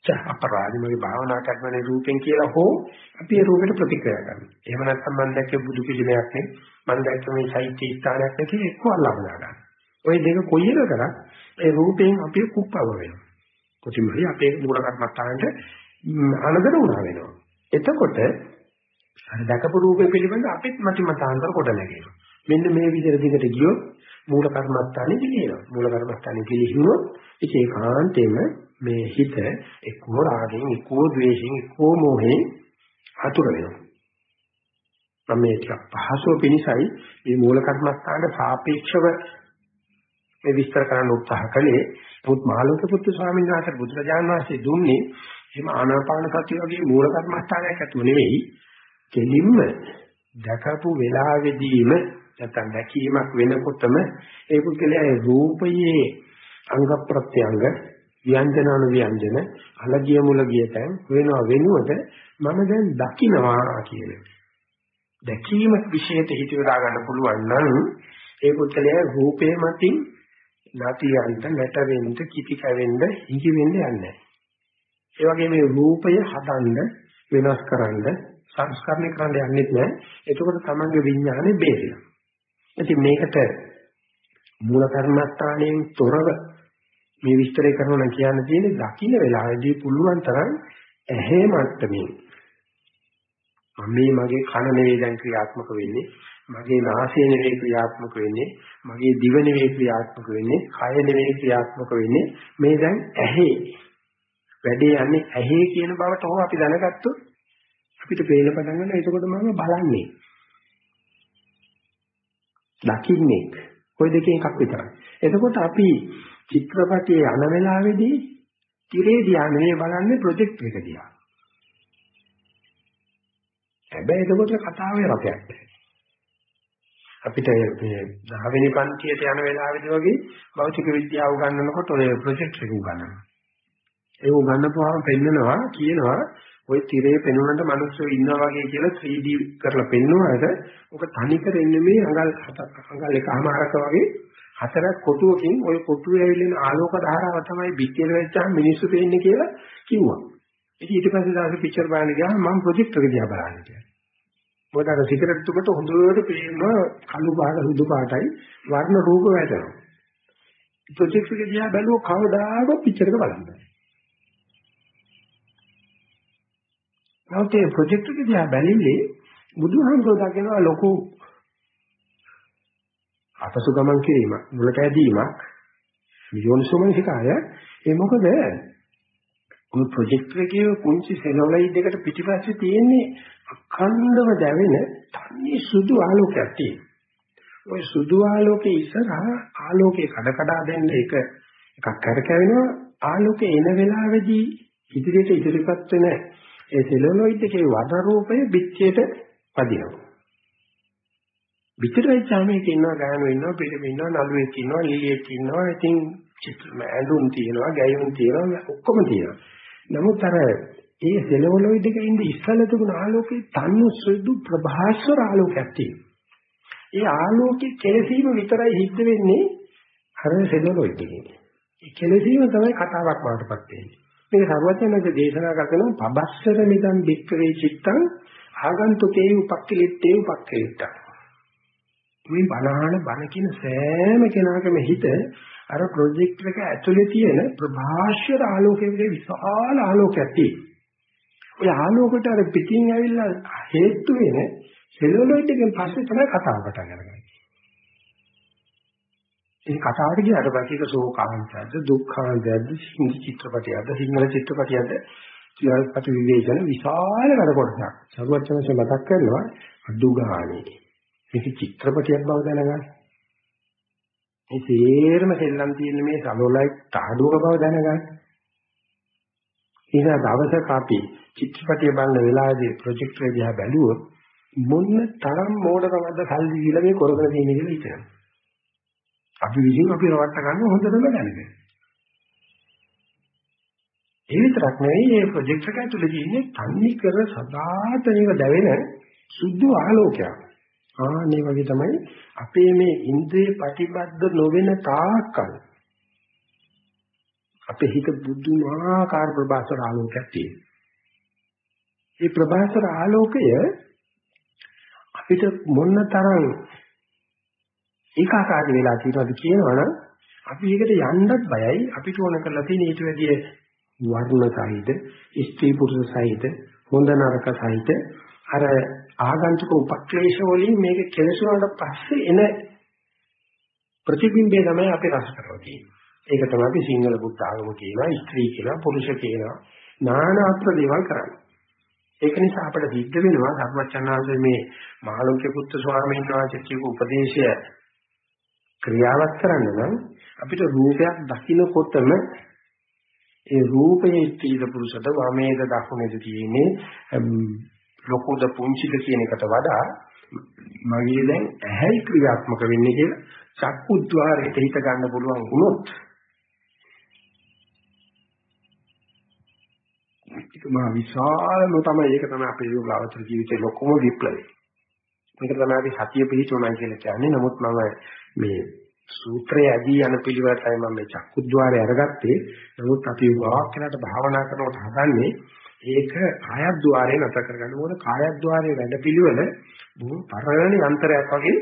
චා අපරාධි මගේ භාවනා කරන රූපෙන් කියලා හෝ අපි ඒ රූපෙට ප්‍රතික්‍රියා කරනවා. එහෙම නැත්නම් මම දැක්කේ බුදු පිළිමයක් නේ මම දැක්ක මේ සෛත්‍ය ස්ථානයක් නේ කියලා එක්ක අල්ලගෙන ගන්නවා. ওই දෙක කොයි එක කරත් ඒ රූපයෙන් අපි කුප්පව වෙනවා. කොටිම හරි අපේ මූල කර්මස්ථානට අනදර උනා වෙනවා. එතකොට අර දැකපු රූපේ පිළිබඳ අපිත් මතිමතාන්තර කොට නැගෙනවා. මෙන්න මේ විදිහට දිගට ගියොත් මූල කර්මස්ථානෙ පිළිහෙනවා. මූල කර්මස්ථානෙ පිළිහිනොත් ඒක ඒකාන්තයෙන්ම මේ හිත එක්කෝ රාගෙන් එක්කෝ ද්වේෂෙන් එක්කෝ මොහෙන් අතුර වෙනවා. මම මේ ටික පහසුව පිණිසයි මේ මූල කර්මස්ථානට සාපේක්ෂව මේ විස්තර කරන්න උත්සාහ කළේ පුත් මහලෝක පුත්තු ස්වාමීන් වහන්සේ බුදුරජාණන් වහන්සේ දුන්නේ එහෙම ආනාපාන සතිය වගේ මූල කර්මස්ථානයක් ඇතුව නෙවෙයි කෙලින්ම දැකපු වෙලාවෙදීම නැත්නම් දැකීමක් වෙනකොටම ඒ පුද්ගලයා ඒ රූපයේ අංග ප්‍රත්‍යංග ව්‍යංජන අනු ව්‍යංජන අලගිය මුලගිය තැන් වෙනවා වෙනුවට මම දැන් දකින්නවා කියන දැකීම විශේෂයට හිතවලා ගන්න පුළුවන් නම් ඒ පුද්ගලයා රූපේ මතින් නැතියන්ට නැටවෙන්න කිපි කැවෙන්න ඉඟි වෙන්න යන්නේ. ඒ වගේ මේ රූපය හදන්න වෙනස් කරන්න සංස්කරණය කරන්න යන්නේ නැහැ එතකොට තමන්ගේ විඥානේ බේරෙනවා. ඉතින් මේකට මූල කර්මස්ථානයෙන් තොරව මේ විස්තරය කරනවා නම් කියන්න තියෙන්නේ දකින්න වෙලාවේදී පුළුවන් තරම් ඇහි මට්ටමින්. මම මගේ කන නෙවෙයි දැන් ක්‍රියාත්මක වෙන්නේ. මගේ නාසය නෙවෙයි ක්‍රියාත්මක වෙන්නේ. මගේ දිව නෙවෙයි ක්‍රියාත්මක වෙන්නේ. කය නෙවෙයි ක්‍රියාත්මක වෙන්නේ. මේ දැන් ඇහි. වැඩේ යන්නේ ඇහි කියන බවට හෝ අපි දැනගත්තොත් අපිට පේන පටන් ගන්නවා. එතකොට මම බලන්නේ. දකින්නේ කොයි දෙකෙන් එකක් විතරයි. එතකොට අපි චිත්‍රපටයේ යන වෙලාවේදී තිරේ දිහා නෙවෙයි බලන්නේ ප්‍රොජෙක්ට් එක දිහා. හැබැයි එතකොට කතාවේ රසයක් අපිට මේ 10 වෙනි පන්තියට යන වෙලාවේදී වගේ භෞතික විද්‍යාව උගන්වනකොට ඔය ප්‍රොජෙක්ට් එක උගන්වනවා. ඒ උගන්වපුවාම පෙන්නනවා කියනවා ওই තිරේ පෙනුනට මිනිස්සු ඉන්නවා වගේ කියලා 3D කරලා පෙන්වුවාට ඔක තනිකර එන්නේ මේ අඟල් අඟල් එකමාරක වගේ හතරක් කොටුවකින් ওই කොටුවේ ඇවිල්ලා ආලෝක ධාරාව තමයි පිටියට වෙච්චාම මිනිස්සු පේන්නේ කියලා කිව්වා. ඉතින් ඊට පස්සේ දාසේ පික්චර් බලන්න ගියාම මම ප්‍රොජෙක්ට් එක දිහා බලන්න කියලා. මොකද අර සිගරට් තුකට හොඳට පේනවා කළු පාට සුදු පාටයි වර්ණ රූප වැටෙනවා. ප්‍රොජෙක්ට් එක දිහා බැලුව කවදාකවත් පිච්චර එක බලන්න බෑ. නැවත මේ ප්‍රොජෙක්ට් එක දිහා බැලින්නේ බුදුහාමුදුරුවෝ දකිනවා ලොකු අපසු ගමන් කිරීමක් මුලට ඇදීමක් යෝනිසෝමනසිකාය ඒ මොකද ඔය ප්‍රොජෙක්ට් එකේ කුංචි සෙනොලයිඩ් එකට පිටිපස්සේ තියෙන්නේ අඛණ්ඩව දැවෙන තනි සුදු ආලෝකයක් තියෙනවා. ওই සුදු ආලෝකයේ ඉස්සරහා ආලෝකේ කඩ කඩ දෙන්න එක එකක් කරකැවෙනවා ආලෝකය එන වෙලාවේදී ඉදිරියට ඉදිරියපත් වෙන ඒ සෙලුලොයිඩ් එකේ වද රූපය පිටියට පදිනවා. පිටියට වෙච්චාම මේක ඉන්නවා ගානු ඉන්නවා පිළිම ඉන්නවා නළුවෙක් ඉන්නවා ලීලියෙක් ඉන්නවා ඉතින් ඇඳුම් තියෙනවා ගැයුම් තියෙනවා ඔක්කොම තියෙනවා. නමුත් අර ඒ සෙලුලොයිඩ් එකේ ඉඳි ඉස්සල තිබුණ ආලෝකේ තනු සුදු ප්‍රභාස්වර ආලෝකයක් තියෙනවා. ඒ ආලෝකයේ කෙලසීම විතරයි හිට වෙන්නේ අර සෙලුලොයිඩ් එකේ. ඒ කෙලසීම තමයි කතාවක් වඩටපත් වෙන්නේ. මේක සර්වඥයන්ද දේශනා කරන පබස්සර මිදන් බික්කවේ චිත්තං ආගන්තුකේ උපක්ඛලිට්ඨේ උපක්ඛලිට්ඨ. මේ බණහන බණ කියන සෑම කෙනාගේම හිත අර ප්‍රොජෙක්ට් එක ඇතුලේ තියෙන ප්‍රභාෂ්‍යර ආලෝකයේ විශාල ආලෝකයක් තියෙනවා. ඒ ආලෝකයට අර පිටින් ඇවිල්ලා හේතු වෙන සෙලුලොයිඩ් එකෙන් පස්සේ තමයි කතාව පටන් අරගන්නේ. ඒ කතාවට ගියාට පස්සේ ඒක ශෝකාන්තයක්ද දුක්ඛාන්තයක්ද හින්දි චිත්‍රපටයක්ද සිංහල චිත්‍රපටයක්ද ක්‍රියාපත විවේචන විශාල වැඩ කොටසක්. සරුවචනසේ මතක් කරනවා අඩු ගානේ. මේක චිත්‍රපටයක් බව දැනගන්න. මේ සේරම සෙල්ලම් තියෙන මේ සලෝලයි තාඩුවක බව දැනගන්න. ඉතින් දවසක අපි චිත්‍රපටිය බලන වෙලාවේදී ප්‍රොජෙක්ටර් දිහා බැලුවොත් මොන තරම් මෝඩකමක්ද සල්ලි දීලා මේ කරගෙන තියෙන්නේ කියලා හිතනවා. අපි විසින් අපි රවට්ට ගන්න හොඳටම දැනගන්න. ඒ විතරක් නෙවෙයි මේ ප්‍රොජෙක්ට් එක ඇතුලේ තියෙන්නේ තන්නේ කර සදාතනික දැවෙන සුදු ආලෝකයක්. ආන්නේ වගේ තමයි අපේ මේ ඉන්ද්‍රිය ප්‍රතිබද්ධ නොවන තාක්කල් අපේ හිත බුදුමාකාර ප්‍රභාසර ආලෝකයක් තියෙනවා. මේ ප්‍රභාසර ආලෝකය අපිට මොන තරම් ඒකාකාරී වෙලා තියෙනවද කියනවනම් අපි ඒකට යන්නත් බයයි අපිට ඕන කරලා තියෙන ඊට වැඩිය වර්ණ සහිත ස්ත්‍රී පුරුෂ සහිත හොඳ නරක සහිත අර ආගන්තුක උපක්ලේශ වලින් මේක කෙලසුනාට පස්සේ එන ප්‍රතිබිම්බය තමයි අපි රස කරවන්නේ. ඒක තමයි අපි සිංහල බුද්ධ ආගම කියනවා ස්ත්‍රී කියලා පුරුෂ කියනවා නානාත්ම දේවල් කරන්නේ. ඒක නිසා අපිට සිද්ධ වෙනවා ධර්මචන්නාංශයේ මේ මහලෝකේ පුත්තු ස්වාමීන් වහන්සේ කියපු උපදේශය ක්‍රියාවක් කරන්න නම් අපිට රූපයක් දකින්නකොටම ඒ රූපයේ ස්ත්‍රීද පුරුෂද වමේද දකුණේද තියෙන්නේ ලොකුද පුංචිද කියන එකට වඩා මගේ දැන් ඇහැයි ක්‍රියාත්මක වෙන්නේ කියලා චක්කුද්්වාරයට හිත ගන්න පුළුවන් වුණොත් ඒක මා විශාලම තමයි ඒක තමයි අපේ යෝගාවචර ජීවිතේ ලොකුම විප්ලවය. මේක තමයි අපි සතිය පිළිතුරුයි කියලා කියන්නේ. නමුත් මම මේ සූත්‍රය ඇදී යන පිළිවෙලටයි මම මේ චක්කුද්්වාරය අරගත්තේ. නමුත් අපි වාක් කරනට භාවනා කරනකොට හදන්නේ ඒක කායද්්වාරය නැත කරගන්න ඕන කායද්්වාරයේ වැඩ පිළිවෙල බොහොම පරණ යන්ත්‍රයක් වගේ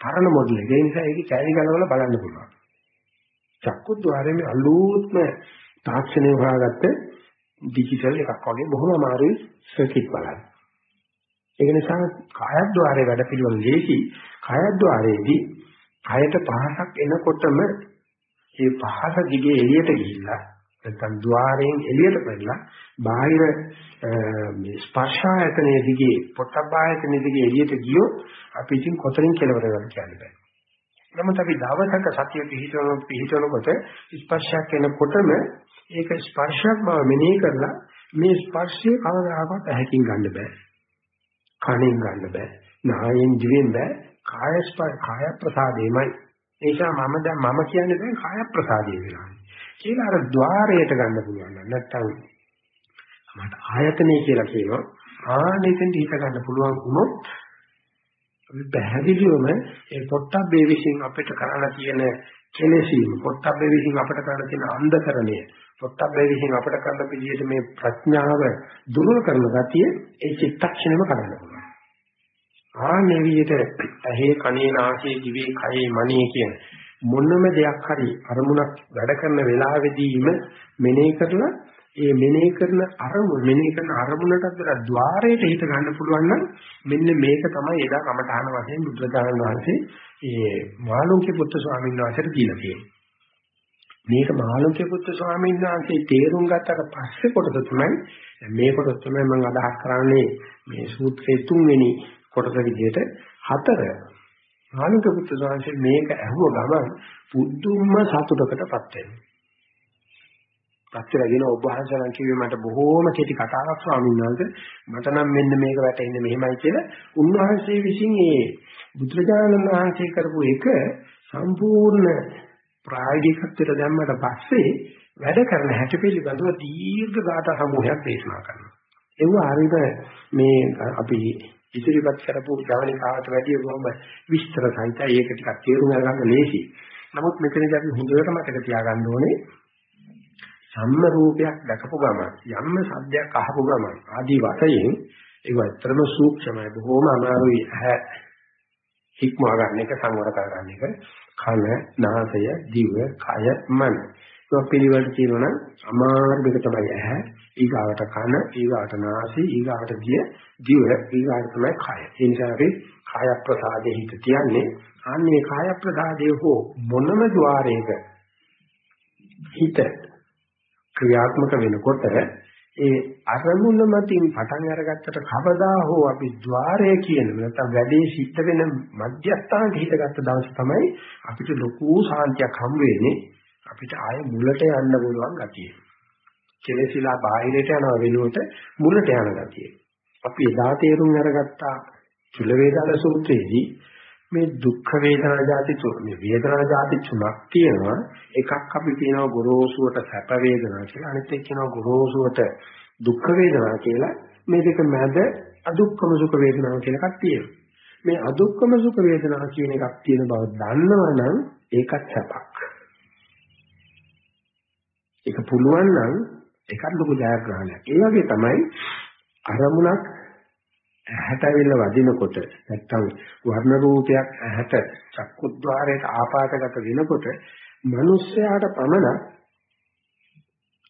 පරණ මොඩල් එක. ඒ නිසා ඒක කැලි ගලවලා බලන්න පුළුවන්. චක්කුද්්වාරයේ මේ අලුත්ම තාක්ෂණය හොයාගත්ත ඩිජිටල් එකක් වගේ බොහොම අමාරුයි සර්කිට් බලන්න. ඒක නිසා කායද්්වාරයේ වැඩ පිළිවෙල ලේසි. කායද්්වාරයේදී කයට පහසක් එනකොටම ඒ පහස දිගේ එළියට ගිහිල්ලා නැත්නම් ద్వාරයෙන් එළියට පැනලා බාහිර මේ ස්පර්ශ ආයතනයේ දිගේ පොට්ටබ්බ ආයතනයේ දිගේ එළියට ගියොත් අපි ඉතින් කොතනින් කෙලවර වෙනවද කියන්නේ බෑ. නමුත් අපි දවසක සතිය පිහිටවන පිහිටවනකොට ස්පර්ශයක් එනකොටම ඒක ස්පර්ශයක් බව මෙනෙහි කරලා මේ ස්පර්ශය කවදාකවත් ඇහැකින් ගන්න බෑ. කනෙන් ගන්න බෑ. නායෙන් දිවෙන් බෑ. කාය කාය ප්‍රසාදේමයි. ඒ නිසා මම දැන් මම කියන්නේ දැන් කාය ප්‍රසාදේ වෙනවා. කියලා අර ద్వාරයට ගන්න පුළුවන් නැත්නම් මට ආයතනය කියලා කියනවා. ආනෙතෙන් හිත ගන්න පුළුවන් වුණොත් අපි පැහැදිලිවම ඒ පොට්ටබ්බේ විසින් අපිට කරන්න තියෙන කෙලෙසීම පොට්ටබ්බේ විසින් අපිට කරන්න තියෙන අන්ධකරණය පොට්ටබ්බේ විසින් අපිට කරන්න පිළියෙත මේ ප්‍රඥාව දුර්වල කරන ගතිය ඒ චිත්තක්ෂණයම කරන්න පුළුවන්. ආන්නේ විදිහට ඇහි කනේ නාසයේ දිවේ කයේ මනේ කියන මොනම දෙයක් හරි අරමුණක් වැඩ කරන වෙලාවෙදීම මෙනෙහි කරලා ඒ මෙනෙහි කරන අරමුණ මෙනෙහි කරන අරමුණට අතර ద్వාරයට හිත ගන්න පුළුවන් නම් මෙන්න මේක තමයි එදා කමඨාන වශයෙන් බුදුරජාණන් වහන්සේ ඒ මාළුන්ගේ පුත්තු ස්වාමීන් වහන්සේට දීලා තියෙන්නේ. මේක මාළුන්ගේ පුත්තු ස්වාමීන් වහන්සේ තේරුම් ගත්තට පස්සේ කොටස තමයි මේ කොටස තමයි මම අදහස් කරන්නේ මේ සූත්‍රයේ තුන්වෙනි කොටස විදිහට හතර. ආනන්ද පුත්‍ර සාංශේ මේක ඇහුව ගමන් පුදුම සතුටකටපත් වෙනවා. පස්සේ ඔබ වහන්සේලා කිව්වේ මට බොහෝම කෙටි කතාවක් ස්වාමීන් වහන්සේ. මට නම් මෙන්න මේක වැටෙන්නේ මෙහෙමයි කියලා උන්වහන්සේ විසින් ඒ බුදුරජාණන් වහන්සේ කරපු එක සම්පූර්ණ ප්‍රායෝගිකත්වයට දැම්මට පස්සේ වැඩ කරන හැටි පිළිබඳව දීර්ඝ ගාථා සමූහයක් දේශනා කරනවා. ඒව හරියට මේ අපි ඉදිරිපත් කරපු ජවනිකාවට වැඩිය බොහොම විස්තර සහිතයි ඒක ටිකක් තේරුම් ගන්න ලේසි. නමුත් මෙතනදී අපි හොඳට මතක තියාගන්න ඕනේ සම්ම රූපයක් දැකපු ගමන් යම්ම සද්දයක් අහපු ගමන් ආදී වශයෙන් ඒක ඇත්තම සූක්ෂමයි බොහොම අමාරුයි ඇහැ හික්මවා ගන්න එක සංවර කර ගන්න එක. කන නාසය දිව කය මන. ඒක පිළිවෙලට කියනවා නම් අමාරු දෙක තමයි ඇහැ ඊගාවට කන ඊගාවට නාසය ඊගාවට දිය දිව ඊගාවට තමයි කය. ඒ නිසා අපි කාය ප්‍රසාදයේ හිත තියන්නේ අන්නේ කාය ප්‍රසාදයේ හෝ මොනම ద్వාරයක හිත ක්‍රියාත්මක වෙනකොට ඒ අරමුණ මතින් පටන් අරගත්තට කවදා හෝ අපි ద్వාරය කියන නැත්නම් වැඩේ සිද්ධ වෙන මධ්‍යස්ථානට හිතගත්ත දවස තමයි අපිට ලොකු සාන්තියක් හම් වෙන්නේ අපිට ආය මුලට යන්න පුළුවන් ගතිය. කෙලෙසිලා බාහිරට යන වෙනුවට මුලට යන ගතිය. අපි එදා තේරුම් අරගත්තා චුල වේදාල සූත්‍රයේදී මේ දුක්ඛ වේදනා જાති මේ වේදනා જાති තුනක් තියෙනවා. එකක් අපි කියනවා ගොරෝසුවට සැප වේදනා කියලා අනිත් එක කියනවා ගොරෝසුවට දුක්ඛ වේදනා කියලා. මේ දෙක මැද අදුක්ඛම සුඛ වේදනා කියලා එකක් තියෙනවා. මේ අදුක්ඛම සුඛ වේදනා කියන එකක් තියෙන බව දන්නවනම් ඒකත් සැපක්. ඒක පුළුවන් නම් ඒකත් ලොකු ජයග්‍රහණයක්. ඒ වගේ තමයි අරමුණක් ඇහැට ඇවිල්ලා වදිනකොට නැත්තම් වර්ණ රූපයක් ඇහැට චක්කුද්්වාරයට ආපාතගත වෙනකොට මිනිස්යාට පමණ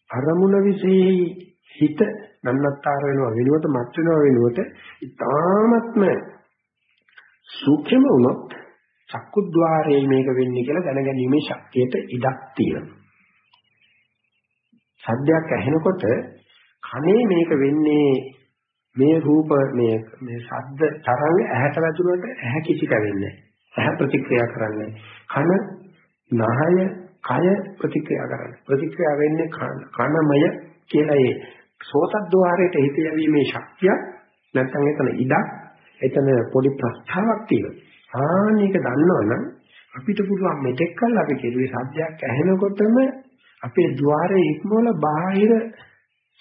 අරමුණ විශේෂයි හිත නන්නත්තර වෙනවා වෙනුවට මත් වෙනවා වෙනුවට ඊ타ත්ම සූක්ෂම වුණොත් චක්කුද්්වාරයේ මේක වෙන්නේ කියලා දැනගැනීමේ ශක්තියට ඉඩක් තියෙනවා. සද්දයක් ඇහෙනකොට කනේ මේක වෙන්නේ මේ රූප මේ මේ ශබ්ද තරංග ඇහැට වැදුනට ඇහැ කිසි කවෙන්නේ ඇහැ ප්‍රතික්‍රියා කරන්නේ කන නහය කය ප්‍රතික්‍රියා කරන්නේ. ප්‍රතික්‍රියා වෙන්නේ කනමය කියලා ඒ සෝතද්්වාරයට හිත යැවීමේ ශක්තිය නැත්නම් එතන ඉඩක් එතන පොඩි ප්‍රස්තාවක් තියෙනවා. ආනේක දන්නවනම් අපිට පුළුවන් මෙතෙක් කල් අපි කෙරුවේ සද්දයක් ඇහෙනකොටම අපේ ద్వාරයේ ඉක්මවල බාහිර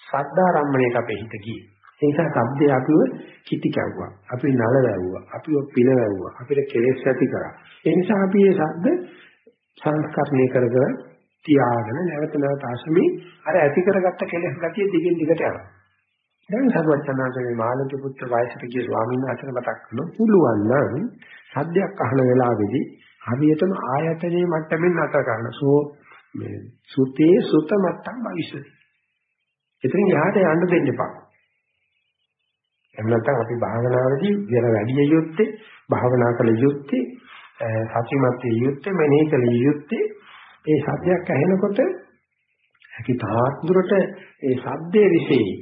සද්දාරම්මණයට අපේ හිත ගියේ. ඒ නිසා සබ්දේ අපිව කිටි කැවුවා. අපි නල වැවුවා. අපිව පින වැවුවා. අපිට කෙලෙස් ඇති කරා. ඒ නිසා අපි මේ සබ්ද සංස්කරණය කර කර තියාගෙන නැවත නැවත අසමි අර ඇති කරගත්ත කෙලෙස් ගතිය දිගින් දිගට යනවා. දැන් සර්වඥාන්සේ මාළක පුත්‍ර වයසට ගිය ස්වාමීන් වහන්සේ මතක් කරන පුළුවන් නම් සද්දයක් අහන වෙලාවේදී හරියටම ආයතනයේ මට්ටමින් නැතර කරන්න. සෝ මේ සුතේ සුත මට්ටම් භවිෂති. එතනින් යහට යන්න දෙන්න එපා. එහෙම නැත්නම් අපි භාවනාවේදී විතර වැඩි යුත්තේ භාවනා කළ යුත්තේ සතිමත් යුත්තේ මෙනෙහි කළ යුත්තේ. ඒ සත්‍යයක් ඇහෙනකොට හැකි තාක් දුරට ඒ ශබ්දයේ විශේෂයි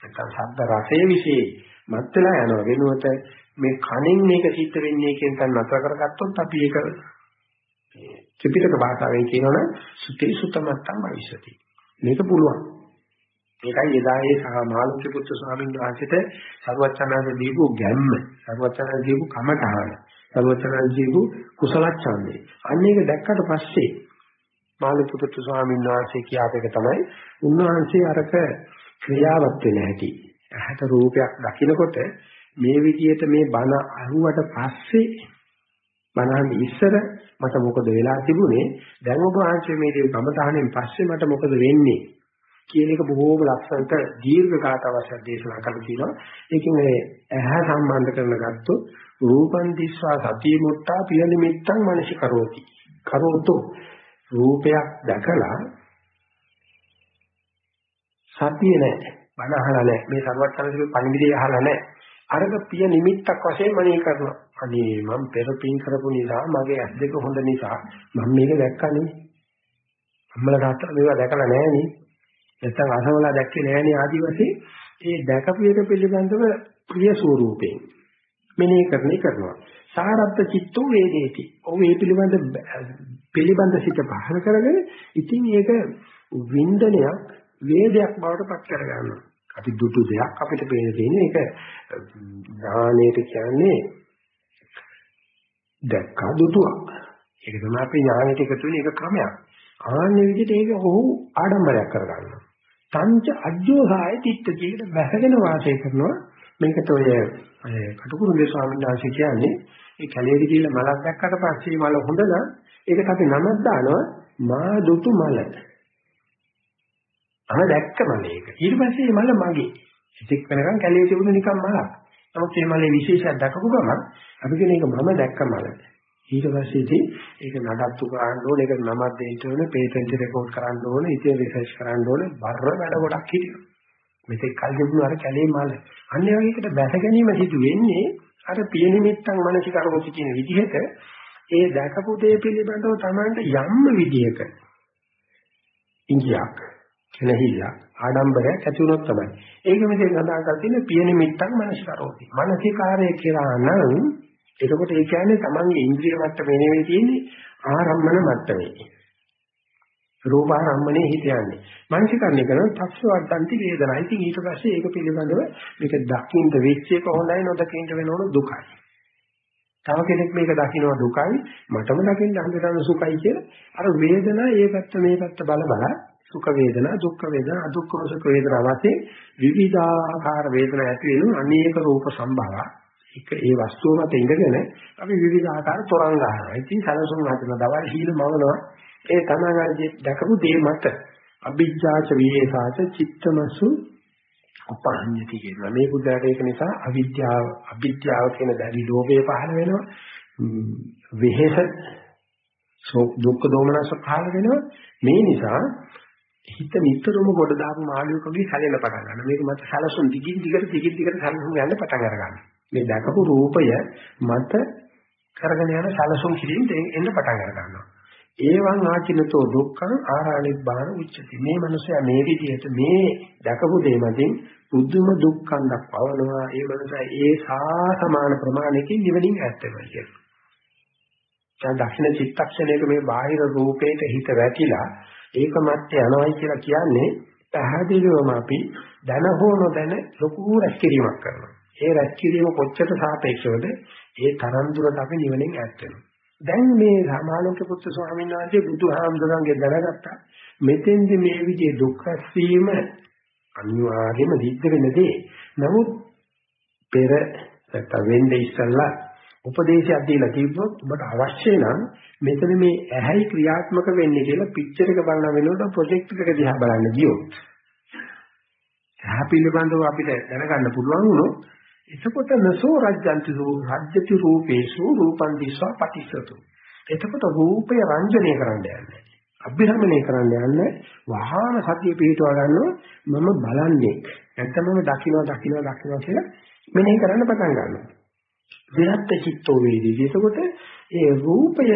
නැත්නම් ශබ්ද රසයේ විශේෂයි මත් වෙලා යනවා. වෙනුවට මේ කණෙන් මේක සිද්ධ වෙන්නේ කියන තැන නතර කරගත්තොත් අපි ඒක ත්‍රිපිටක භාෂාවෙන් කියනවනම් සුතේ සුතමත්තම් භවිෂති මේක පුළුවන්. මේකයි එදා ඒ මහලුක්‍ය පුත්‍ර ස්වාමීන් වහන්සේට සරුවචනාංශ දීපු ගැම්ම, සරුවචනාංශ දීපු කමඨාන, සරුවචනාංශ දීපු කුසල ඡන්දේ. අන්න ඒක දැක්කට පස්සේ මහලුක්‍ය පුත්‍ර ස්වාමීන් වහන්සේ කියාපේක තමයි උන්වහන්සේ අරක ක්‍රියාවත් වෙන හැටි. ඇහැට රූපයක් දකිනකොට මේ විදිහට මේ බණ අහුවට පස්සේ බණන් ඉස්සර මට මොකද වෙලා තිබුණේ දැන් ඔබ වහන්සේ මේ දේ කමඨාණයෙන් පස්සේ මට මොකද වෙන්නේ කියන එක බොහෝම ලස්සනට දීර්ඝ කාතා වශයෙන් දේශනා කරලා තියෙනවා. ඒකෙන් මේ ඇහැ සම්බන්ධ කරන ගත්තොත් රූපං දිස්වා සතිය මුට්ටා පිය නිමිත්තං මනසි කරෝති. කරෝතු රූපයක් දැකලා සතිය නැහැ. බණ අහලා නැහැ. මේ සර්වඥාන්සේ පණිවිඩය අහලා නැහැ. අරක පිය නිමිත්තක් වශයෙන් මනේ කරනවා. අනේ මම පෙර පින් කරපු නිසා මගේ ඇස් දෙක හොඳ නිසා මම මේක දැක්කනේ. අම්මලා තාත්තා මේවා දැකලා නැහැ නේ. නැත්නම් අසවලා දැක්කේ නෑනේ ආදි වශයෙන් ඒ දැකපු එක පිළිබඳව ප්‍රිය ස්වරූපයෙන් මෙනෙහි කරන්නේ කරනවා. සාරත්ත චිත්තෝ වේදේති. ඔව් මේ පිළිබඳ පිළිබඳ සිත පහල කරගෙන ඉතින් ඒක වින්දනයක් වේදයක් බවට පත් කර ගන්නවා. අපි දුටු දෙයක් අපිට පේන තියෙන්නේ ඒක ඥානයට කියන්නේ දැක්කා දුටුවක්. ඒක තමයි අපි ඥානයට එකතු වෙන එක ක්‍රමයක්. ආන්නේ විදිහට ඒක ඔහු ආඩම්බරයක් කරගන්නවා. තංච අජ්ජෝහාය තිත්තකීට බැහැගෙන වාසය කරනවා. මේකට ඔය කටුකුරුගේ ස්වාමීන් වහන්සේ කියන්නේ ඒ කැලේට ගිහිල්ලා මලක් දැක්කට පස්සේ මල හොඳ නම් ඒකට අපි නමක් දානවා මා දුටු මල. අර දැක්ක මල ඒක. ඊට පස්සේ මල මගේ. ඉතික් වෙනකන් කැලේ තිබුණ නිකන් මලක්. නමුත් මේ මලේ විශේෂයක් දැකපු ගමන් අපි කියන එක මම දැක්ක මල. ඊට පස්සේ ඉතින් ඒක නඩත්තු කරන්න ඕනේ, ඒක නමක් දෙන්න ඕනේ, පේටන්ට් රෙකෝඩ් කරන්න ඕනේ, ඉතින් රිසර්ච් කරන්න ඕනේ, බර වැඩ ගොඩක් හිටිනවා. මෙතෙක් කල් තිබුණු අර කැලේ මල. අන්න ඒ වගේ එකට බැස ගැනීම සිදු වෙන්නේ අර පිය නිමිත්තන් මනසික අරමුති කියන විදිහට ඒ දැකපු දේ පිළිබඳව Tamanට යම් විදිහක ඉංගියක් කෙනහිල්ල ආඩම්බරයක් ඇති වුණොත් තමයි. ඒක මෙතෙන් සඳහන් කර තියෙන පිය නිමිත්තන් මනසික අරමුති. මානසිකාරය කියලා නම් එතකොට ඒ කියන්නේ Tamanගේ ඉන්ද්‍රිය මට්ටමේ නෙවෙයි තියෙන්නේ ආරම්මන මට්ටමේ. රූපාරම්මනේ හිත යන්නේ. මානසිකරණය කරන පස්ස වර්ධන්ති වේදනා. ඉතින් ඊට පස්සේ ඒක පිළිබඳව මේක දකින්න වෙච්ච එක හොඳයි නොදකින්න වෙනවන දුකයි. තව කෙනෙක් මේක දකින්න දුකයි මටම දකින්න හඳුනන සුඛයි කියලා අර වේදනා ඒ පැත්ත මේ පැත්ත බල බල සුඛ වේදනා දුක්ඛ වේදනා අදුක්ඛ සුඛ වේදනා වශයෙන් විවිධාකාර වේදනා ඇති වෙන අනේක රූප සම්භව එක ඒ වස්තුව මත ඉඳගෙන අපි විවිධාකාර තරංග ගන්නවා. ඉතින් සලසුන් හදන දවල් හීන මවනවා ඒ තමංගගේ දැකපු දේ මත අභිජ්ජාච විහෙසාච චිත්තමසු අපහඤ්ඤති කියනවා. මේ බුද්ධාට ඒක නිසා අවිද්‍යාව අවිද්‍යාව කියන දැඩි ලෝභය පහළ වෙනවා. විහෙස දුක්ඛ දෝමනස පහළ වෙනවා. මේ නිසා හිත නිතරම ගොඩ දාපු මාළියකගේ හැලෙන පටන් ගන්නවා. මේක මත සලසුන් දිගින් දිගට දිගින් දිගට සලසුන් යන්න පටන් අර ගන්නවා. මේ දැකපු රූපය මත කරගෙන යන සලසුන් කිරීම එන්න පටන් අර ගන්නවා. ඒවං ආචිනතෝ දුක්ඛං ආරාණිබ්බාන උච්චති. මේ මනුස්සයා මේ විදිහට මේ දැකපු දේ මතින් බුදුම දුක්ඛං දක්වනවා. ඒ මනුස්සයා ඒ සා සමාන ප්‍රමාණයකින් නිවනින් ඈත්වෙනවා කියනවා. දැන් දක්ෂින චිත්තක්ෂණයක මේ බාහිර රූපේට හිත වැටිලා ඒක මැත්තේ යනවායි කියලා කියන්නේ පැහැදිලිවම අපි දැන හෝ නොදැන ලොකු රැස්කිරීමක් කරනවා. ඒ රැස්කිරීම කොච්චර සාපේක්ෂවද ඒ තරම් දුරට අපි නිවනින් ඈත් වෙනවා. දැන් මේ සමාලෝක පුත්‍ර ස්වාමීන් වහන්සේ බුදුහාමුදුරන්ගේ දැනගත්තා මෙතෙන්දි මේ විදිහේ දුක් රැස්වීම අනිවාර්යයෙන්ම සිද්ධ වෙන දේ. නමුත් පෙර නැත්නම් වෙන්නේ ඉස්සල්ලා උපදේශයක් දීලා තිබ්බොත් ඔබට අවශ්‍ය නම් මෙතන මේ ඇහැයි ක්‍රියාත්මක වෙන්නේ කියලා පික්චර් එක බලන වෙනකොට ප්‍රොජෙක්ට් එක දිහා බලන්න ගියොත් ඇහැ පිළිබඳව අපිට දැනගන්න පුළුවන් වුණොත් එතකොට නසෝ රජ්ජන්ති රජ්‍යති රූපේසු රූපං දිස්වා පටිසතු. එතකොට රූපය රංජනය කරන්න යන්නේ. අභිරමණය කරන්න යන්නේ වහාම සතිය පිටවා ගන්නවා මම බලන්නේ. නැත්නම් මම දකින්නවා දකින්නවා දකින්නවා කියලා මෙනෙහි කරන්න පටන් ගන්නවා. විරත් චිත්තෝ වේදී. එතකොට ඒ රූපය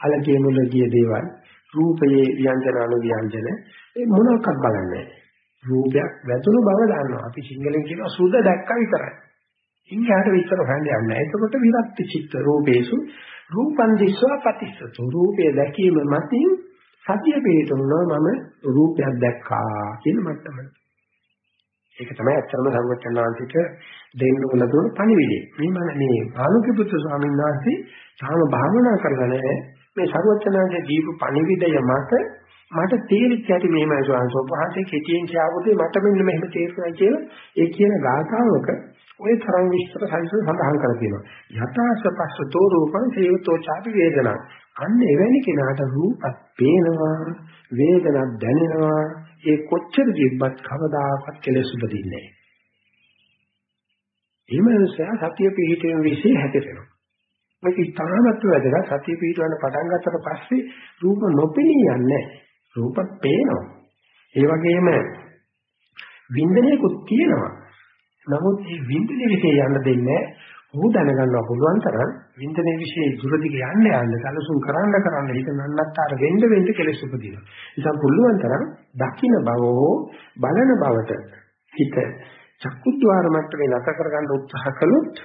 අලකේ මුල ගිය දේවල් රූපයේ ව්‍යංජන අනු ව්‍යංජන ඒ මොනක්වත් බලන්නේ නැහැ. රූපයක් වැදුණු බව දන්නවා. අපි සිංහලෙන් කියනවා සුද දැක්ක විතරයි. ඉන්හිහට විතර හොයන්නේ නැහැ. එතකොට විරක්ති චිත්ත රූපේසු රූපං දිස්වා පටිච්චසතු. රූපය දැකීම මතින් සතිය පිටුනවා මම රූපයක් දැක්කා කියන මට්ටමට. ඒක තමයි අත්‍තරම සර්වචන්නාන්තික දෙන්න උන දුන පණිවිඩය. මේ මම මේ ආලෝක පුත්‍ර ස්වාමීන් වහන්සේ තාම භාවනා කරලා නැහැ. මේ ਸਰවඥාගේ දීපු පණිවිඩය මත මට තේරිච්ච හැටි මේමයි ස්වාමීන් වහන්සේ කෙටියෙන් කියවුවේ මට මෙන්න මෙහෙම තේරුණා කියලා ඒ කියන ගාථාවක ওই තරම් විස්තර සැලසුම් සඳහන් කරලා තියෙනවා. යථාසපස්සතෝ රූපං සේවතෝ ചാපි වේදනා. අන්න එවැනි කෙනාට රූපත් පේනවා, වේදනක් දැනෙනවා. ඒ කොච්චර ජීවත් කවදාකවත් කෙලෙස් උපදින්නේ නැහැ. එහෙම නිසා සතිය පිහිටීම વિશે හැදෙනවා. මේක ඉතාමත් වැදගත් සතිය පිහිටවන්න පටන් ගත්තට පස්සේ රූප නොපෙනී යන්නේ රූප පේනවා. ඒ වගේම වින්දනයකුත් තියෙනවා. නමුත් මේ වින්දනයේ විશે යන්න දෙන්නේ ඔහු දැනගන්න පුළුවන් තරම් වින්දනයේ විશે දුරදිග යන්න යන්න සැලසුම් කරන්න කරන්න හිත නන්නත්තර වෙන්න වෙන්න කෙලෙස් උපදිනවා. නිසා පුළුවන් තරම් දකින්න බව බලන බවට හිත චක්කුද්්වාර මට්ටමේ නැත කරගන්න උත්සාහ කළොත්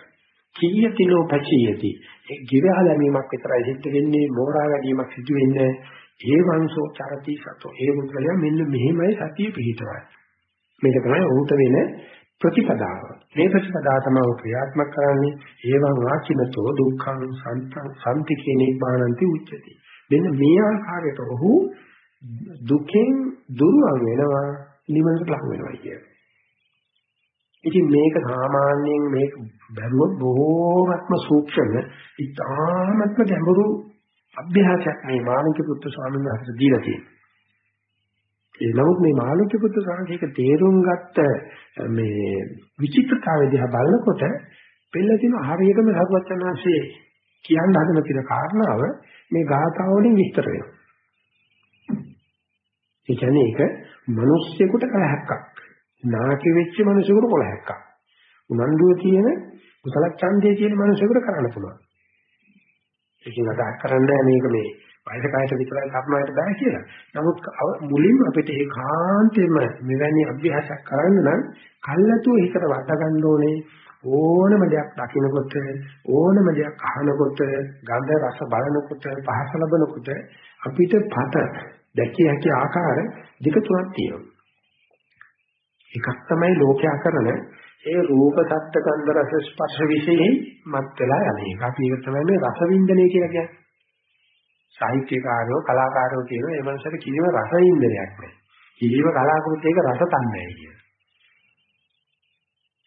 කීයතිනෝ පචියති. ඒ ගිරහ දැමීමක් විතරයි සිද්ධ වෙන්නේ මෝරා ගැනීමක් සිදු වෙන්නේ. ඒ වංශෝ චරති සතෝ. ඒ මුද්‍රය මෙන්න මෙහෙමයි සතිය පිහිටවයි මේක තමයි ඔහුට වෙන ප්‍රතිපදාව. මේ ප්‍රතිපදාව තමයි ක්‍රියාත්මක කරන්නේ. ඒවං වාචිනතෝ දුක්ඛං සම්තිකේ නිබ්බානන්ති උච්චති. මෙන්න මේ ආකාරයට ඔහු දුකෙන් දුරවන් වෙනවා නිවනට ලඟ වෙනවා කියන්නේ ඉතින් මේක සාමාන්‍යයෙන් මේක බැලුවොත් බොහෝමත්ම සූක්ෂම ඉතාමත්ම ගැඹුරු අභ්‍යාසයක් මේ මානක පුත්තු ස්වාමීන් වහන්සේ දීලා තියෙනවා. ඒ නමුත් මේ මානක පුත්තු ස්වාමීන් වහන්සේ තේරුම් ගත්ත මේ විචිත්‍රතාවය දිහා බලනකොට පෙළ තියෙන හරියටම සරුවචනාංශයේ කියන්න හදන තියෙන කාරණාව මේ ගාථාවලින් විස්තර වෙනවා. ඒ කියන්නේ ඒක මිනිස්සෙකුට කලහක්ක්. නාකි වෙච්ච මිනිසෙකුට කොලහක්ක්. උනන්දුව තියෙන කුසල ඡන්දයේ තියෙන මිනිසෙකුට කරන්න පුළුවන්. ඒකෙන් අදහස් කරන්නේ මේක මේ වයස කායට විතරයි කර්මයට බෑ කියලා. නමුත් මුලින්ම අපිට ඒකාන්තයෙන්ම මෙවැනි අභ්‍යාසයක් කරන්න නම් කල්ලාතුව හිතට වට ගන්න ඕනේ ඕනම දෙයක් දකිනකොට ඕනම දෙයක් අහනකොට ගන්ධ රස බලනකොට පහස ලබනකොට අපිට පත දැකිය හැකි ආකාර දෙක තුනක් තියෙනවා. එකක් තමයි ලෝකයා කරන ඒ රූප සත්ත්ව ගන්ධ රස ස්පර්ශ විශේෂයි මත් වෙලා යන එක. අපි ඒක තමයි මේ රස වින්දනය කියලා කියන්නේ. සාහිත්‍යකාරයෝ කලාකාරයෝ කියන ඒ මනසට කිසිම රස වින්දනයක් නැහැ. කිසිම කලාකෘතියක රස තන්නේ කියන.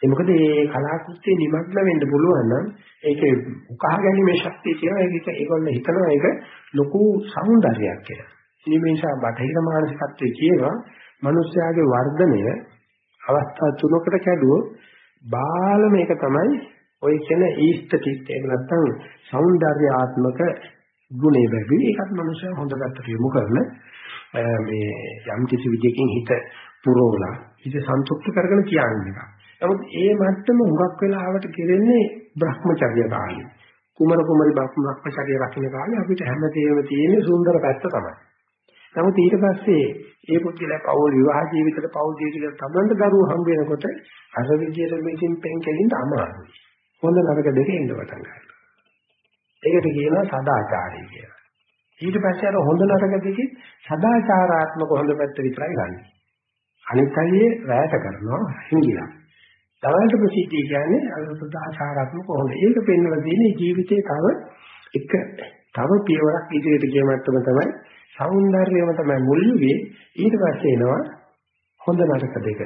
ඒ මොකද මේ කලාකෘතිය නිමග්න වෙන්න පුළුවන් නම් ඒකේ උකහා ගැනීමේ ශක්තිය තියෙනවා. ඒක ඒගොල්ලෝ හිතනවා ඒක ලොකු సౌందර්යයක් කියලා. ඉතින් මේ නිසා බටහිර මානසිකත්වයේ කියනවා මිනිස්යාගේ වර්ධනය අවස්ථා තුනකට කැඩුවොත් බාල මේක තමයි ඔය කියන ඊස්තටික් එහෙම නැත්නම් సౌందర్యාත්මක ගුණය බැරි ඒකත් මනුෂ්‍ය හොඳ පැත්තට යොමු කරන මේ යම් කිසි විදියකින් හිත පුරවලා හිත සන්තුෂ්ට කරගෙන තියාගෙන එක. නමුත් ඒ මට්ටම හුඟක් වෙලාවට කෙරෙන්නේ Brahmacharya කාලේ. කුමර කුමරි Brahmacharya රකින්න කාලේ අපිට හැමදේම තියෙන සුන්දර පැත්ත තමයි. නමුත් ඊට පස්සේ ඒ පුද්ගලයා පෞල් විවාහ ජීවිතේට පෞල් ජීවිතේට තමන්ට දරුවෝ හම්බ වෙනකොට අර විදියට මේකින් පෙන් කෙලින්ද අමාරුයි. හොඳ නරක දෙක එන්න පටන් ගන්නවා. ඒකට කියනවා සදාචාරය කියලා. ඊට පස්සේ අර හොඳ නරක දෙකේ සදාචාරාත්මක හොඳ පැත්ත විතරයි ගන්න. අනිත් අයියේ රැයට කරනවා හිංගිලා. දවල්ට ප්‍රසිද්ධිය කියන්නේ අර සදාචාරාත්මක හොඳ. ඒක පෙන්වලා තියෙන ජීවිතේ තව එක තව පියවරක් ඉදිරියට ගිය මට්ටම තමයි సౌందර්යම තමයි මුල් යුගේ ඊට පස්සේ එනවා හොඳ නරක දෙක.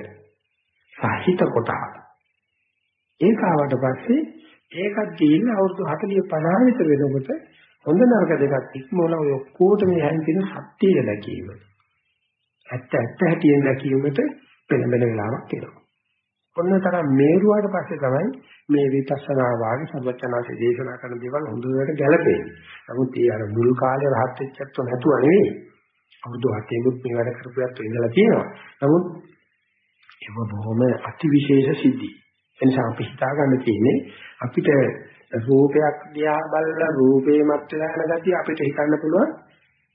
සාහිත කොට. ඒක ආවට පස්සේ ඒකත් ගිහින් අවුරුදු 40 50 විතර වෙනකොට හොඳ නරක දෙකක් ඉක්මවලා ඔය ඔක්කොට මේ හැන්තින සත්‍යය දැකීම. ඇත්ත ඇත්ත හැටියෙන් දැකීමට පෙළඹෙන වෙලාවක් එනවා. ඔන්න තරම් මේරුවාට පස්සේ තමයි මේ විපස්සනා වාගේ සර්වචනාසේ දේශනා කරන දේවල් හොඳට ගැලපෙන්නේ. නමුත් ඒ අර මුල් කාලේ රහත් වෙච්චත් නැතුව නෙවෙයි. අවුරුදු 7 මේ වැඩ කරපුවත් ඉඳලා තියෙනවා. නමුත් ඒක බොහොම අතිවිශේෂ සිද්ධි. එනිසා අපි හිතා ගන්න තියෙන්නේ අපිට රූපයක් දිහා බලලා රූපේ මත් වෙලා යන ගතිය අපිට හිතන්න පුළුවන්.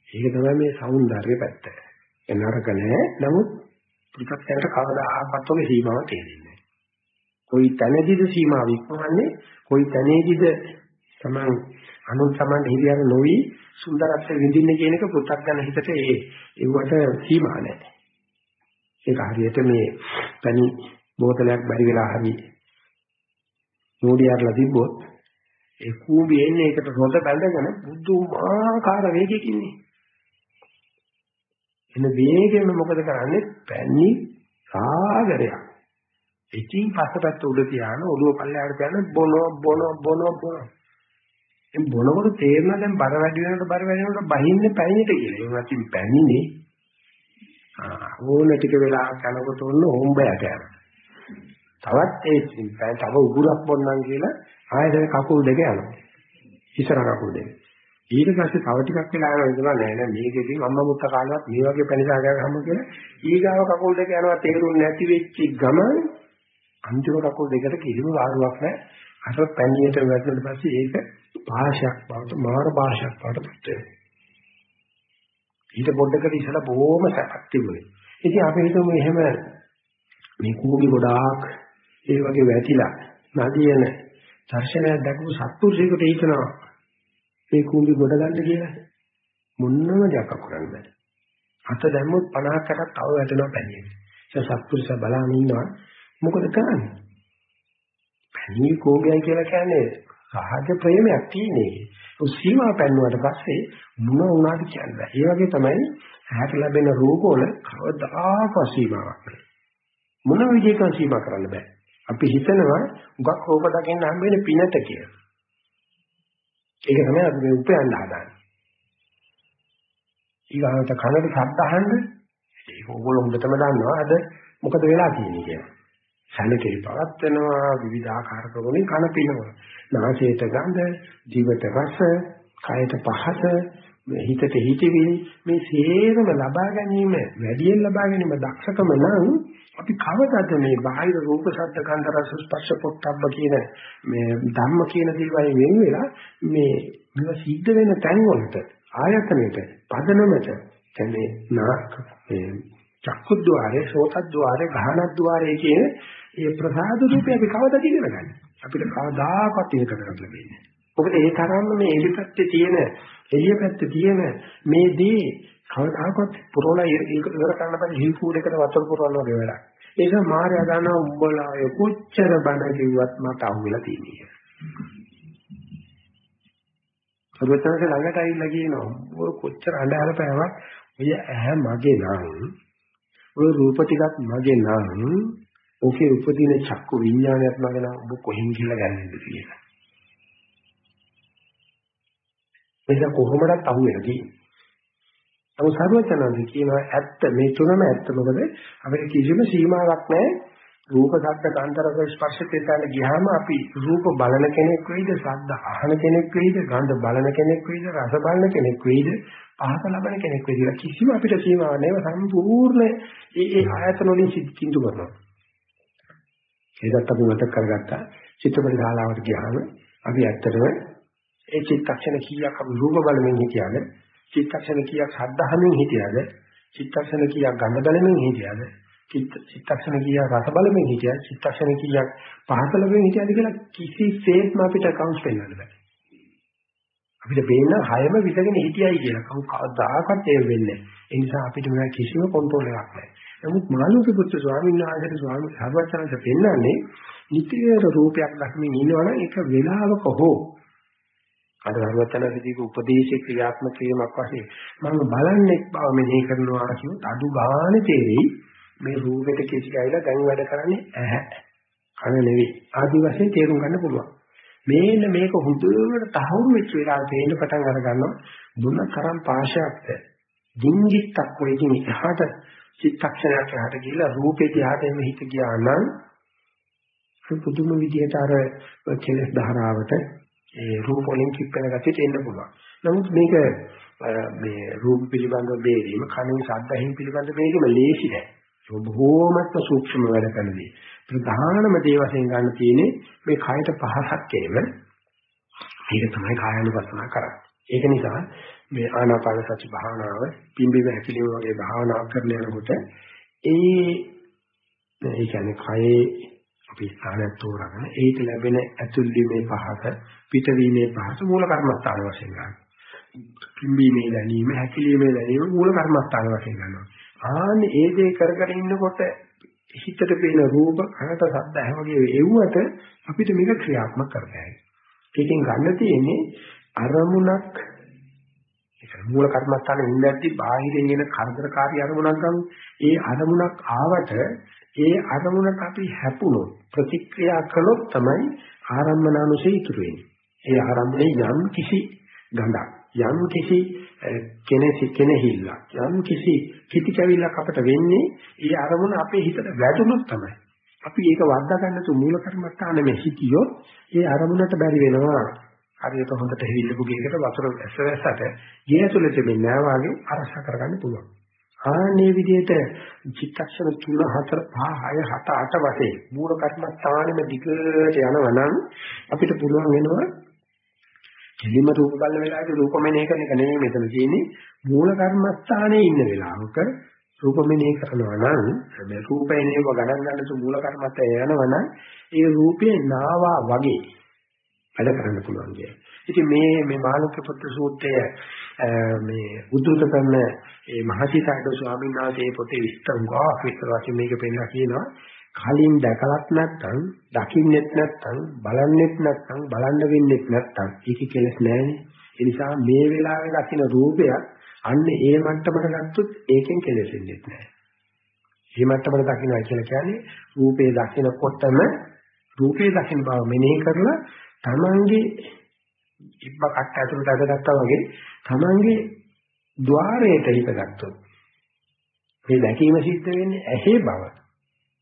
ඒක තමයි මේ సౌందර්ය පැත්ත. එනරක නෑ. නමුත් පිටපැත්තට කවදාහක්වත් ඔගේ සීමාව තේරෙන්නේ කොයි තැනදීද සීමාව ඉක්මවන්නේ කොයි තැනේදීද තමන් අනුන් සමන් හිරියර නොවි සුන්දරත්වය විඳින්න කියන එක පු탁 ගන්න හිතට ඒ ඒවට සීමා නැහැ. ඒක හරියට මේ තනි බෝතලයක් බැරි වෙලා හරි නෝඩියarලා තිබ්බොත් ඒ කූඹි එන්නේ ඒකට රොද බැඳගෙන බුදුමාකාර වේගයකින් ඉන්නේ. එන වේගෙම මොකද කරන්නේ? පැණි සාගරයක්. ඉතින් පස්සපැත්ත උඩ තියාන ඔළුව පල්ලෙහාට තියාන බොන බොන බොන බොන. එම් බොනකොට තේරෙනවා දැන් බර වැඩි වෙනකොට බර වැඩි වෙනකොට බහින්නේ පැණිට කියලා. ඒ වගේම පැණිනේ ආ ඕන ටික වෙලා කනකොට ඔන්න හොම්බයට යනවා. තවත් ඒ තව උගුරක් බොන්නම් කියලා ආයෙත් කකුල් දෙක යනවා. ඉස්සර කකුල් දෙක. ඊට පස්සේ තව ටිකක් වෙලා යනවා ඉතලා නෑ නෑ මේකෙදී අම්මා මුත්ත කාලවත් මේ වගේ පැණිසා ගාගහම කියලා ඊගාව කකුල් දෙක යනවා තේරුම් නැති වෙච්ච ගමන් අන්තිම කකුල් දෙකට කිසිම වාරුවක් නැහැ. අර පැණියට වැටෙන්න පස්සේ ඒක භාෂයක් බවට මාර භාෂයක් බවට පත් වෙනවා. ඊට පොඩ්ඩකට ඉස්සලා බොහොම සැපක් තිබුණේ. ඉතින් අපි හිතමු එහෙම මේ කූඹි ගොඩාක් ඒ වගේ වැටිලා නදියන දර්ශනයක් දැකපු සත්පුරුෂයෙකුට හිතනවා මේ කුඹි ගොඩ ගන්න කියලා. මොන්නම දෙයක් කරන්න බෑ. අත දැම්මොත් 50කටත් තව වැටෙනවා පැනියෙ. ඒ සත්පුරුෂ බලන ඉන්නවා මොකද කරන්නේ? පැනිය කෝගයයි කියලා කියන්නේ සහජ ප්‍රේමයක් තියෙන්නේ. ඒ සීමා පැන්නුවට පස්සේ මොන වුණාද කියන්නේ. ඒ වගේ තමයි හැට ලැබෙන රූපවල කවදාකවත් සීමාවක් නැහැ. මොන විදිහකින් සීමා කරන්න බෑ. අපි හිතනවා උගක් රූප දකින්න හම්බ වෙන පිනට කියලා. ඒක තමයි අපි මේ උපයන්න හදාන්නේ. ඊගාවට කනට ශබ්ද අහන්න ඒක ඕගොල්ලෝ හොඳටම දන්නවා අද මොකද වෙලා තියෙන්නේ කියලා. සැලකේ පවත් වෙනවා විවිධාකාර ප්‍රගුණේ කන පිනනවා. නාසයට ගඳ, දිවට රස, කයට පහස, හිතට හිතවිලි මේ සියරම ලබා ගැනීම වැඩියෙන් ලබා ගැනීම දක්ෂකම නම් අපි කවදාද මේ බාහිර රූප ශබ්ද ගන්ධ රස ස්පර්ශ පොට්ටබ්බ කියන මේ ධම්ම කියන දේවල් වෙන වෙලා මේ මේවා සිද්ධ වෙන තැන් වලට ආයතනෙට පදනමට කියන්නේ නාක මේ චක්කුද්්වාරේ සෝතද්්වාරේ ගහනද්්වාරේ කියන ඒ ප්‍රසාද රූපය අපි කවදාද ඉගෙන ගන්න අපිට කවදාකවත් ඒක කරන්න ලැබෙන්නේ මොකද ඒ තරම්ම මේ එලිපැත්තේ තියෙන එළිය පැත්තේ තියෙන මේ දේ කවදාකවත් පුරවලා ඒක ඉවර කරන්න බැරි හිල් කූඩේකට වතුර පුරවන්න වගේ වැඩක්. ඒක මාර්යා ගන්නවා උඹලා ඔය කොච්චර බණ කිව්වත් මට අහුවෙලා තියෙන්නේ. සර්වතනක ළඟට ඇවිල්ලා කියනවා ඔය කොච්චර අඬහල පෑවක් ඔය ඇහැ මගේ නම් ඔය රූප ටිකක් මගේ නම් ඔකේ උපදින චක්කු විඥානයක් මගේ නම් ඔබ කොහෙන් ගිහලා ගන්නද කියලා. ඒක කොහොමදත් අහුවෙලා තියෙන්නේ. නමුත් සර්වචනන්ද කියනවා ඇත්ත මේ තුනම ඇත්ත මොකද අපිට කිසිම සීමාවක් නැහැ රූප ශබ්ද ගන්ධ රස ස්පර්ශ තේතන ගියාම අපි රූප බලන කෙනෙක් වෙයිද ශබ්ද අහන කෙනෙක් වෙයිද ගන්ධ බලන කෙනෙක් වෙයිද රස බලන කෙනෙක් වෙයිද පහස ලබන කෙනෙක් වෙයිද කිසිම අපිට සීමාවක් නැහැ. සම්පූර්ණ ඒ ඒ ආයතන වලින් සිද්ධින්තු කරනවා. ඒකත් අපි මතක කරගත්තා. චිත්තපරි ශාලාවට ගියාම අපි ඇත්තටම ඒ චිත්තක්ෂණ කීයක් අපි රූප බලමින් හිටියද චිත්තක්ෂණ කීයක් ශබ්දහමින් හිටියද චිත්තක්ෂණ කීයක් ගන්ධ බලමින් හිටියද චිත්තක්ෂණ කීයක් රස බලමින් හිටියද චිත්තක්ෂණ කීයක් පහස ලැබෙමින් හිටියද කියලා කිසිසේත්ම අපිට කවුන්ට් වෙන්නන්න බෑ. අපිට පේන හයම විදගෙන හිටියයි කියලා. කවදාකවත් ඒ වෙන්නේ ඒ නිසා අපිට මේ කිසිම කන්ට්‍රෝල් එකක් නැහැ නමුත් මාළුක පුත්‍ර ස්වාමීන් වහන්සේට ස්වාමීන් සර්වචනන්ත පෙන්නන්නේ නිතර රූපයක් දක්මින් ඉන්නවනම් ඒක වේලාවක හෝ අද සර්වචනසිතීක උපදේශේ ක්‍රියාත්මක කිරීමක් වශයෙන් මම බලන්නේ බව මෙහෙ කරනවා කියොත් අඩු ගානේ තේරෙයි. මේ රූපෙට කිසි ගයිලා දැන් වැඩ කරන්නේ ඇහැ කන නෙවෙයි ආදි වශයෙන් තේරුම් ගන්න පුළුවන් මේන්න මේක හුදුවට තහවුරු වෙච්ච වෙලාවට තේින්න පටන් අර ගන්නවා දුන්න තරම් පාශයක්ද දින්ගිත්තක් වෙකින් එහාට චිත්තක්ෂණයක් එහාට ගිහිල්ලා රූපේ දිහාට එමෙ හිත ගියා නම් පුදුම විදිහට අර කෙලස් ධාරාවට ඒ රූප වලින් කිප්පෙන ගතියට එන්න පුළුවන්. නමුත් මේක මේ රූප පිළිබඳව බේරීම, කනින් ශබ්ද ඇහිම් පිළිබඳව බේරීම ලේසි නෑ. ඒක බොහෝමත්ම සූක්ෂම වැඩ කරනදී. ප්‍රධානම දේ වශයෙන් ගන්න තියෙන්නේ මේ කයට පහසක් එීම. ඒක තමයි කායानुපස්සනා කරන්නේ. ඒක නිසා මේ ආනාපාන සති භාවනාව, පිම්බීම හැකිලිම වගේ භාවනා කරන යනකොට ඒ ඒ කියන්නේ කයේ අපි ස්ථානයක් තෝරාගෙන ඒක ලැබෙන ඇතුල් වීමේ පහස පිටවීමේ පහස මූල කර්මස්ථාන වශයෙන් ගන්නවා. පිම්බීමේ දැනීම හැකිලීමේ දැනීම මූල කර්මස්ථාන වශයෙන් ගන්නවා. ආන්නේ ඒ දේ කර කර ඉන්නකොට හිතට පේන රූප කනට ශබ්ද හැමගේ එව්වට අපිට මේක ක්‍රියාත්මක කරගන්න. ඒකෙන් ගන්න තියෙන්නේ අරමුණක් ඒක මූල කර්මස්ථානේ ඉඳද්දි බාහිරින් එන කරදරකාරී අරමුණක් ගමු. ඒ අරමුණක් ආවට ඒ අරමුණට අපි හැපුණොත් ප්‍රතික්‍රියා කළොත් තමයි ආරම්මනානුසය ඉතුරු වෙන්නේ. ඒ ආරම්භයේ යම් කිසි ගඳක් යම් කිසි කෙනෙසි කෙනෙහිල්ලක් යම් කිසි කිති කැවිල්ලක් අපට වෙන්නේ ඒ අරමුණ අපේ හිතට වැටුනොත් තමයි. අපි ඒක වද්දා ගන්න තු මූල කර්මස්ථාන මේ හිතියොත් ඒ අරමුණට බැරි වෙනවා. හරියට හොඳට හිවිල්ලපු ගේකට වතුර ඇසවැසට ගේ ඇතුළේ තිබෙන්නේ නැහැ වාගේ අරස කරගන්න පුළුවන්. ආන්නේ විදිහට චිත්තක්ෂණ 3 4 5 6 7 8 වශයෙන් මූල කර්මස්ථානෙම දිගට යනවා නම් අපිට පුළුවන් වෙනවා කෙලිම රූප බලන වෙලාවේ රූප මෙනෙහි කරන එක නෙමෙයි මෙතන තියෙන්නේ මූල කර්මස්ථානයේ ඉන්න වෙලාවක රූප මෙනෙහි කරනවා නම් මේ රූපේ නේව ගණන් ගන්න තු මූල කර්මස්ථානය යනවා නම් ඒ රූපේ නාවා වගේ වැඩ කරන්න පුළුවන් කිය. ඉතින් මේ මේ මාළුක්‍ය පුත්‍ර සූත්‍රය මේ උද්දෘත කරන ඒ මහසිතාඩෝ ස්වාමීන් වහන්සේ පොතේ විස්තර ගා විස්තර වශයෙන් මේක පෙන්නලා කියනවා කලින් දැකලත් නැත්නම් දකින්නෙත් නැත්නම් බලන්නෙත් නැත්නම් බලන්න වෙන්නෙත් නැත්නම් ඒක කෙලස් නෑනේ. ඒ නිසා මේ වෙලාවේ දකින්න රූපයක් අන්න ඒ මට්ටමට ගත්තොත් ඒකෙන් කෙලෙසෙන්නේ නැහැ. මේ මට්ටමට දකින්නයි කියලා කියන්නේ රූපේ දකින්නකොටම රූපේ දකින්න බව මෙනෙහි කරලා තමන්ගේ ඉබ්බ කට්ට ඇතුළට අදගත්තා වගේ තමන්ගේ ద్వාරයට හිතගත්තොත් මේ දැකීම සිද්ධ වෙන්නේ ඇහි බව.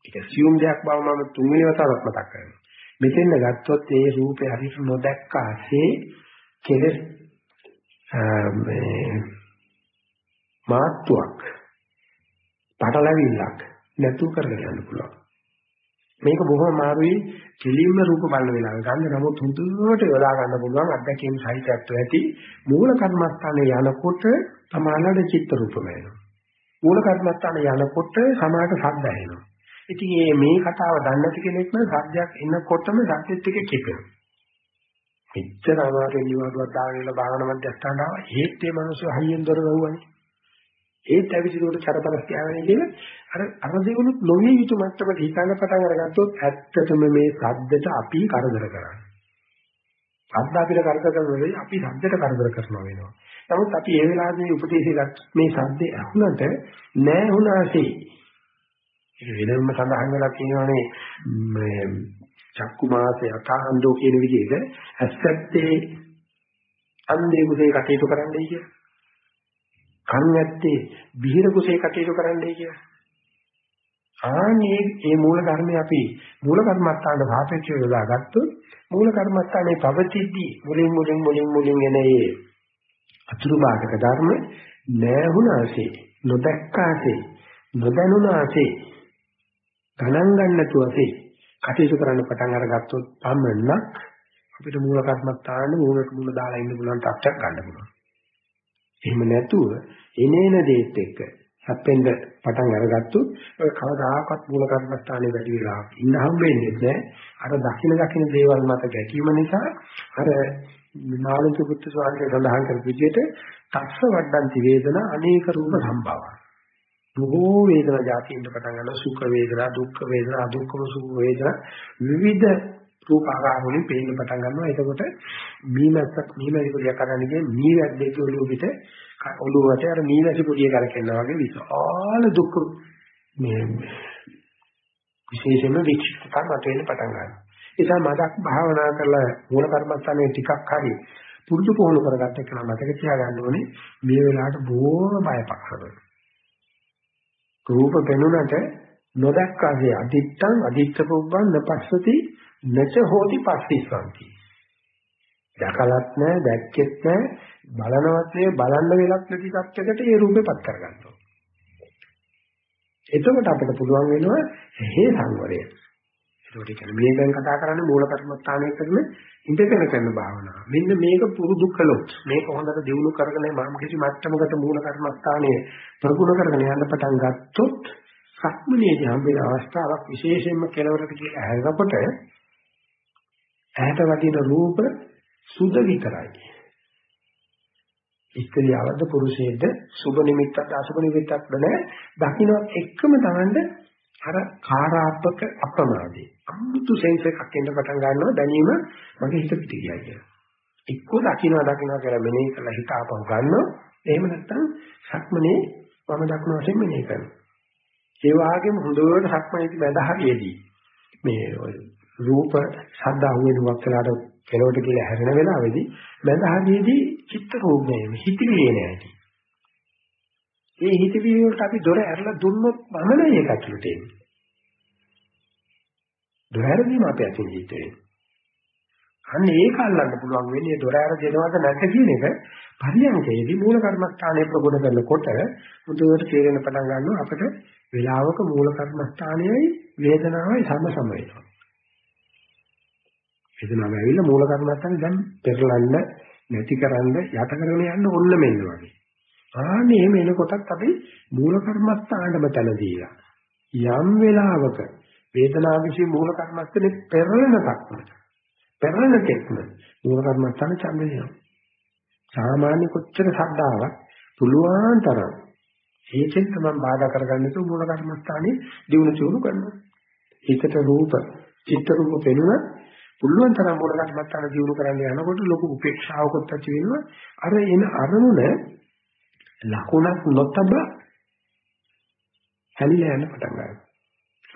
ඒක සියුම් දෙයක් බව මම තුන්වෙනි වතාවක් මතක් කරනවා. මෙතෙන් ගත්තොත් ඒ රූපේ හරියට නොදැක්කාසේ කෙලෙස් මේ මාත්‍යක් පටලැවිල්ලක් නැතු කරගෙන යන්න පුළුවන්. මේක බොහොම අමාරුයි කිලින්ම රූප බලන වෙලාව ගන්න නමුත් හුදුවට යොදා ගන්න පුළුවන් අත්දැකීම් සහිතත්ව ඇති මූල කර්මස්ථානයේ යනකොට සමානලද චිත්ත රූප වෙනවා. මූල කර්මස්ථානයේ යනකොට සමාත ශබ්ද ඇහෙනවා. ඉතින් මේ මේ කතාව දන්නේ නැති කෙනෙක් නම් සත්‍යයක් එනකොටම සත්‍යෙත් එක කිපෙනවා. එච්චර අමාරු නිවාඩුවක් දාගෙන බාහන මැදස්ථාන ආවා. ඒත් මේ මිනිස්සු හයියෙන් දොර ගහුවානේ. ඒත් ඇවිසිරුවට චරපරස් කියවන්නේ කියලා අර අර දෙවලුත් නොවිය යුතු මට්ටමට හිතන්න පටන් අරගත්තොත් ඇත්තටම මේ සද්දට අපි කරදර කරන්නේ. සද්ද අපිට කරදර කරනකොට අපි සද්දට කරදර කරනවා වෙනවා. නමුත් අපි ඒ වෙලාවේ උපදේශය ගත්ත මේ සද්දේ ඇහුනට නෑ වුණාසේ. ඒක වෙනම සඳහන් වෙලා තියෙනවානේ මේ චක්කු මාසේ අකාන්දෝ කියන විදිහට ඇස්සත්තේ අන්දේ කුසේ කටයුතු කරන්නයි කියලා. කන් ඇත්තේ බිහිර කුසේ කටයුතු කරන්නයි කියලා. ආනේ මේ මූල ධර්මයේ අපි මූල කර්මස්ථාන සාපේක්ෂව යොදාගත්තොත් මූල කර්මස්ථානයේ පවතිද්දී මුලින් මුලින් මුලින් මුලින් එන ඒ අතුරු භාගක ධර්ම නැහුණාසේ නොදැක්කාසේ නොදැනුණාසේ ගණන් ගන්නතුවසේ කටයුතු කරන්න පටන් අරගත්තොත් පමණක් අපිට මූල කර්මස්ථාන මූලට මූල දාලා ඉන්න පුළුවන් තත්ත්වයක් ගන්න පුළුවන්. එහෙම නැතුව එනේන දේත් එක්ක හැප්පෙන්න පටන් අරගත්තොත් ඔය කවදාකවත් මූල කර්මස්ථානේ වැඩි වෙලා ඉන්න හම්බෙන්නේ නැහැ. අර දකින දකින දේවල් මත ගැටීම නිසා අර නාලක පුත්තු ස්වාමීන් සඳහන් කරපු විදිහට තස්ස වඩන්ති වේදනා අනේක රූප සම්භවයි. බොහෝ වේදනා જાතියින්ට පටන් ගන්නවා. සුඛ වේදනා දුක්ඛ වේදනා අදුක්ඛම සුඛ වේදනා විවිධ රූප ආකාර වලින් පේන්න පටන් ගන්නවා. එතකොට මීමැස්සක් මීමැසි පොඩිය කරන්නේ කියන්නේ මීවැද්දේ ඔළුව පිට ඔළුවට අර මීමැසි පොඩිය කරකෙනවා වගේ විශාල දුක් මේ විශේෂයෙන්ම විචිත්තකම් අතේන පටන් ගන්නවා. ඒ නිසා මදක් භාවනා කරලා මූල කර්මස්ථානයේ ටිකක් හරි පුරුදු පුහුණු කරගත්ත එක නම් මතක තියාගන්න ඕනේ. මේ වෙලාවට බොහොම බයපක්ෂද රූප පෙනුනට නොදක්කාගේ අදිත්තං අදිත්ත පුබ්බං නපස්සති නච හෝති පස්සිස්සන්ති. දැකලත් නැහැ දැක්කෙත් නැහැ බලනවත් නේ බලන්න වෙලක් නැති සත්‍යකට ඒ රූපේපත් කරගන්නවා. එතකොට අපිට පුළුවන් වෙනවා හේ සංවරය. ඒකට කියන්නේ මේ දැන් කතා කරන්නේ මූල කර්මස්ථානයේ කරන ඉඳගෙන කරන භාවනාව. මෙන්න මේක පුරුදු කළොත් මේක හොඳට දියුණු කරගෙන මම කිසි මට්ටමකට මූල කර්මස්ථානයේ ප්‍රගුණ කරගෙන යන්න පටන් ගත්තොත් සක්මනේදී හම්බෙන අවස්ථාවක් විශේෂයෙන්ම කෙලවරට කියලා ඇහැරකොට ඇහැට වදින රූප සුද විතරයි. ස්ත්‍රියවද පුරුෂයෙක්ද සුබ නිමිත්තක් අසුබ නිමිත්තක් නැහැ. දකින්න එකම තමන්ට අර කාරාත්මක අප්‍රමාදී අමුතු සෙන්ස් එකක් එන්න පටන් ගන්නවා දැනීම මගේ හිත පිට ගියා කියලා. එක්කෝ දකින්නවා දකින්නවා කියලා මෙනෙහි කරලා හිත ආපහු ගන්නවා. එහෙම නැත්නම් සක්මනේ වම දක්න වශයෙන් මෙනෙහි කරනවා. ඒ වගේම හොඳට සක්මනේදී බඳ හරියේදී මේ රූප ශබ්ද අහුවෙනවක් වෙලාට කෙලවට කියලා හැරෙන වෙලාවේදී බඳ හරියේදී චිත්ත රෝගය හිතවිලි නෑටි. ඒ හිතවිලි වලට අපි දොර ඇරලා දුන්නොත් මමනේ ඒක ඇතුළට එන්නේ. දොරහැරදීම අපේ අතින් සිද්ධ වෙන්නේ. අන්න ඒක අල්ලන්න පුළුවන් වෙන්නේ දොරහැර දෙනවද නැද්ද කියන එක පරියන්කේදී මූල කර්මස්ථානයේ ප්‍රගුණ කරනකොට මුදුවට තේරෙන පටන් ගන්නවා අපිට වේලාවක මූල කර්මස්ථානයයි වේදනාවයි සම සම වෙනවා. වේදනාව ඇවිල්ලා මූල කර්මස්ථානේ දැන් පෙරලන්න නැතිකරන්න යට කරගෙන යන්න ඕන්න මෙන්න වගේ. ආන්නේ එහෙම එනකොටත් අපි මූල කර්මස්ථානම තන දීලා යම් වෙලාවක වේදනාව විශ්ේ මූල කර්මස්තනේ පෙරලෙන තත්ත්වයට පෙරලන තෙක්ම මූල කර්මස්ථාන ඡන්ද දෙනවා. සාමාන්‍ය කොච්චර ශ්‍රද්ධාවක් පුළුවන් තරම් ඒකෙන් තමයි බාධා කරගන්න තු මූල කර්මස්ථානේ දිනු චුරු කරනවා. ඒකට රූප, චිත්ත රූප පෙනුන පුළුවන් තරම් මූල කර්මස්ථාන දිනු කරන්න යනකොට ලොකු උපේක්ෂාවකට ඇති වෙනවා. අර එන අරමුණ ලකුණක් නොතබ හැලිලා යන පටන් ගන්නවා.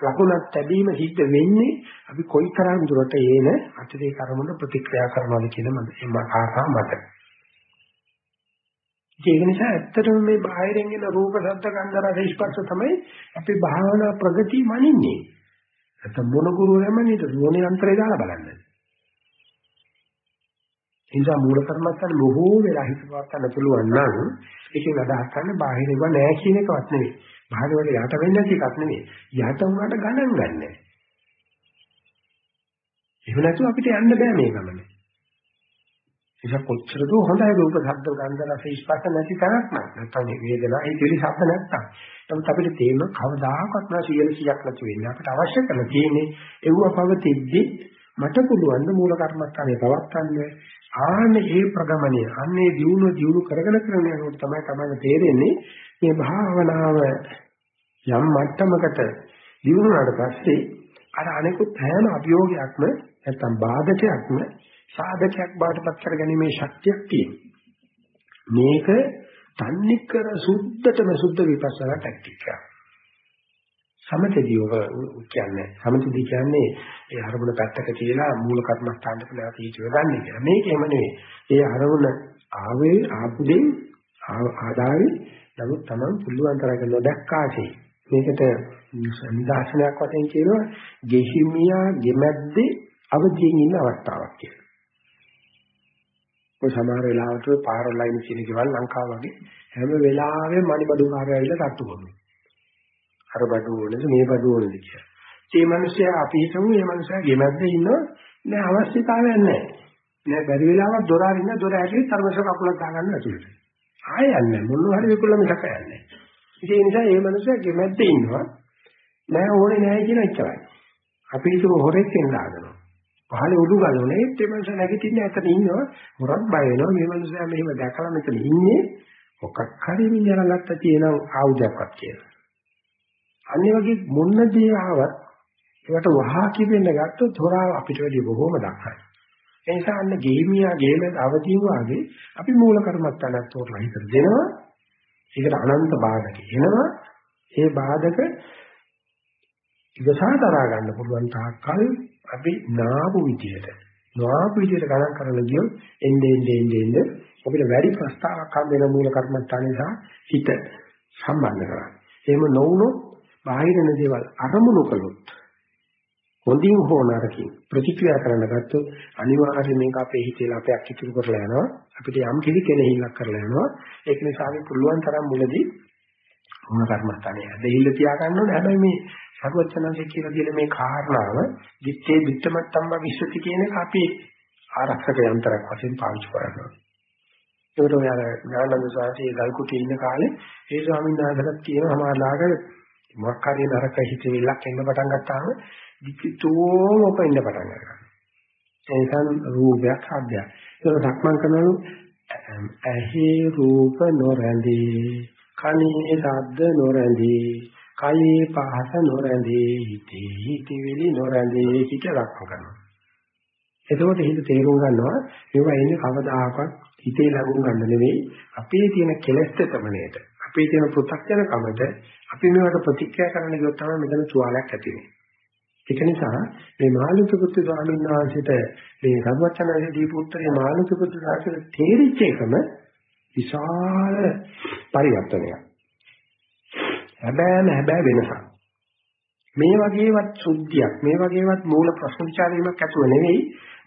ලකුණක් තැබීම සිද්ධ වෙන්නේ අපි කොයිතරම් දුරට ඒන අතිරේක අරමුණ ප්‍රතික්‍රියා කරනවද කියන මම කාරණා මත. ඒක නිසා ඇත්තටම මේ බාහිරින් එන රූප, ශබ්ද, ගන්ධ, රස, ස්පර්ශ තමයි අපි භාවනා ප්‍රගති මනින්නේ. නැත්නම් මොන ගුරුවරයම නේද මොනේ අන්තරේ දාලා බලන්නේ. නිසා මූල කර්මස්ථාන බොහෝ වෙලා හිතවත් ගන්න පුළුවන් නම් ඒකෙන් අදහස් කරන්නේ බාහිරව නෑ කියන එකවත් නෙවෙයි. බාහිර වල යට වෙන්නේ නැති එකක් නෙවෙයි. යට උනාට ගණන් ගන්නෑ. එහෙම නැතුව අපිට යන්න බෑ මේ ගමනේ. ඒක කොච්චර දෝ හොඳයි රූප ශබ්ද ගන්ධ රස ස්පර්ශ නැති තරක් නෑ. නැත්නම් මේ වේදනා ඒ පිළි ශබ්ද නැත්තම්. නමුත් අපිට තේරෙන කවදාකවත් නෑ 100ක් නැති වෙන්නේ. අපිට අවශ්‍ය කරලා තියෙන්නේ එව්ව පවතිද්දි මට පුළුවන් මූල කර්මස්ථානේ පවත්න්නේ ආන්නේ ඒ ප්‍රගමණය අන්නේ දියුණු දියුණු කරගෙන කරගෙන යනකොට තමයි තමයි තේරෙන්නේ. මේ භාවනාව යම් මට්ටමකට දියුණුවාට පස්සේ අර අනිකුත් හැම අභියෝගයක්ම නැත්තම් බාධකයක්ම සාධකයක් බාටපත් කරගැනීමේ ශක්තියක් තියෙනවා. මේක තන්නිකර සුද්ධතම සුද්ධ විපස්සනා ටැක්ටික් එකක්. සමතදී ඔබ කියන්නේ සමතදී කියන්නේ ඒ අරමුණ පැත්තක තියලා මූල කර්මස්ථානට නැවත හිතුව ගන්න කියලා. මේකෙම නෙවෙයි. ඒ අරමුණ ආවේ ආපුදෙන් ආදාවේ නමුත් Taman පුළුවන් තරක නොදැක්කාසේ. මේකට නිදාසනයක් වශයෙන් කියනවා ගෙහිමියා ගෙමැද්දේ අවදියෙන් ඉන්න අවස්ථාවක් කියලා. ඔය සමහර වෙලාවට පාරවල් ලයින් කියන කෙවල් ලංකාව වගේ හැම වෙලාවෙම මණිබඩු කාර්යය ඇවිල්ලා තට්ටු කරනවා. අර බඩු වලද මේ බඩු වලද කියලා. ඒ මිනිස්සයා අපි හිතමු මේ මිනිස්සයා ගෙමැද්ද ඉන්නව නෑ අවශ්‍යතාවයක් නෑ. නෑ බැරි වෙලාවක් දොර අරින්න දොර ඇරෙයි තරමස කකුලක් දාගන්න ඇතුළට. ආයෙ යන්නේ මොනවා හරි විකුල මිසක යන්නේ. ඒ නිසා මේ මිනිස්සයා ගෙමැද්ද ඉන්නවා නෑ ඕනේ නෑ කියන එච්චරයි. අපි හිතමු හොරෙක් එන්න හදනවා. පහලේ උඩු ගලවන ඒත් මේ මිනිස්සයා නැගිටින්න ඇතන ඉන්නවා හොරක් බය වෙනවා මේ මිනිස්සයා මෙහෙම දැකලා මෙතන ඉන්නේ මොකක් හරි මිනිහලා ගත්ත තියෙන ආයුධයක්වත් කියලා. අනිත් වගේ මොන දේ ආවත් ඒකට වහා කිවෙන්න ගත්තොත් හොරා අපිට වැඩි බොහෝම දක්ෂයි. ඒ නිසා අන්න ගේමියා ගේම අවදීන් වාගේ අපි මූල කර්මත්තනක් තෝරලා හිතට දෙනවා. ඒකට අනන්ත බාධක එනවා. ඒ බාධක ඉවසා දරා ගන්න පුළුවන් තාක්කල් අපි නාපු විදියට නාපු විදියට ගණන් කරලා ගියොත් එන්නේ එන්නේ එන්නේ අපිට වැඩි ප්‍රස්තාවක් හම් වෙන මූල කර්මස්ථානේ සහ හිත සම්බන්ධ කරගන්න. එහෙම නොවුනොත් බාහිරන දේවල් අරමුණු කළොත් හොඳින් හෝ නරකින් ප්‍රතික්‍රියා කරන්න ගත්තොත් අනිවාර්යයෙන් මේක අපේ හිතේ ලපයක් ඉතුරු කරලා යනවා. අපිට යම් කිසි කෙනෙහිල්ලක් කරලා යනවා. ඒක නිසා අපි පුළුවන් තරම් මුලදී මොන කර්මස්ථානේ දෙහිල්ල තියා ගන්න ඕනේ. හැබැයි මේ සර්වචනන්සේ කියලා දෙන මේ කාරණාව දිත්තේ දිත්තමත්තම්ම විශ්වති කියන එක අපි ආරක්ෂක යන්ත්‍රයක් වශයෙන් පාවිච්චි කරනවා. ඒකට ඔය අර ඥානන්ද සාහිත්‍යයේ ගල්කුටි ඉන්න කාලේ ඒ ස්වාමීන් වහන්සේලා කියන සමාලාග මොකක් හරි නරක හිතවිල්ලක් එන්න පටන් ගත්තාම විචිතෝම ඔපෙන්න පටන් ගන්නවා. ඒ නිසා රූපයක් හදයක්. ඒක සක්මන් කරනලු ඇහි රූප නොරැඳී කනේ ශබ්ද නොරැඳී කයේ පහස නොරැඳී හිතේ හිතවිලි නොරැඳී කියලා කරනවා. එතකොට හිත තේරුම් ගන්නවා මේවා එන්නේ කවදාකවත් හිතේ ලඟුම් ගන්න නෙවෙයි අපේ තියෙන කෙලෙස් තමනේට අපේ තියෙන පෘථග්ජන කමට අපි මේවට ප්‍රතික්‍රියා කරන්න ගියොත් තමයි මෙතන තුවාලයක් ඇති වෙන්නේ. ඒක නිසා මේ මාළුක පුත්‍ර ස්වාමීන් වහන්සේට මේ රත්වචනයේ දීපු උත්තරේ මාළුක පුත්‍ර සාසන තේරිච්ච එකම විශාල පරිවර්තනයක්. හැබැයි හැබැයි වෙනසක්. මේ වගේවත් සුද්ධියක් මේ වගේවත් මූල ප්‍රශ්න විචාරීමක් ඇතුව නෙවෙයි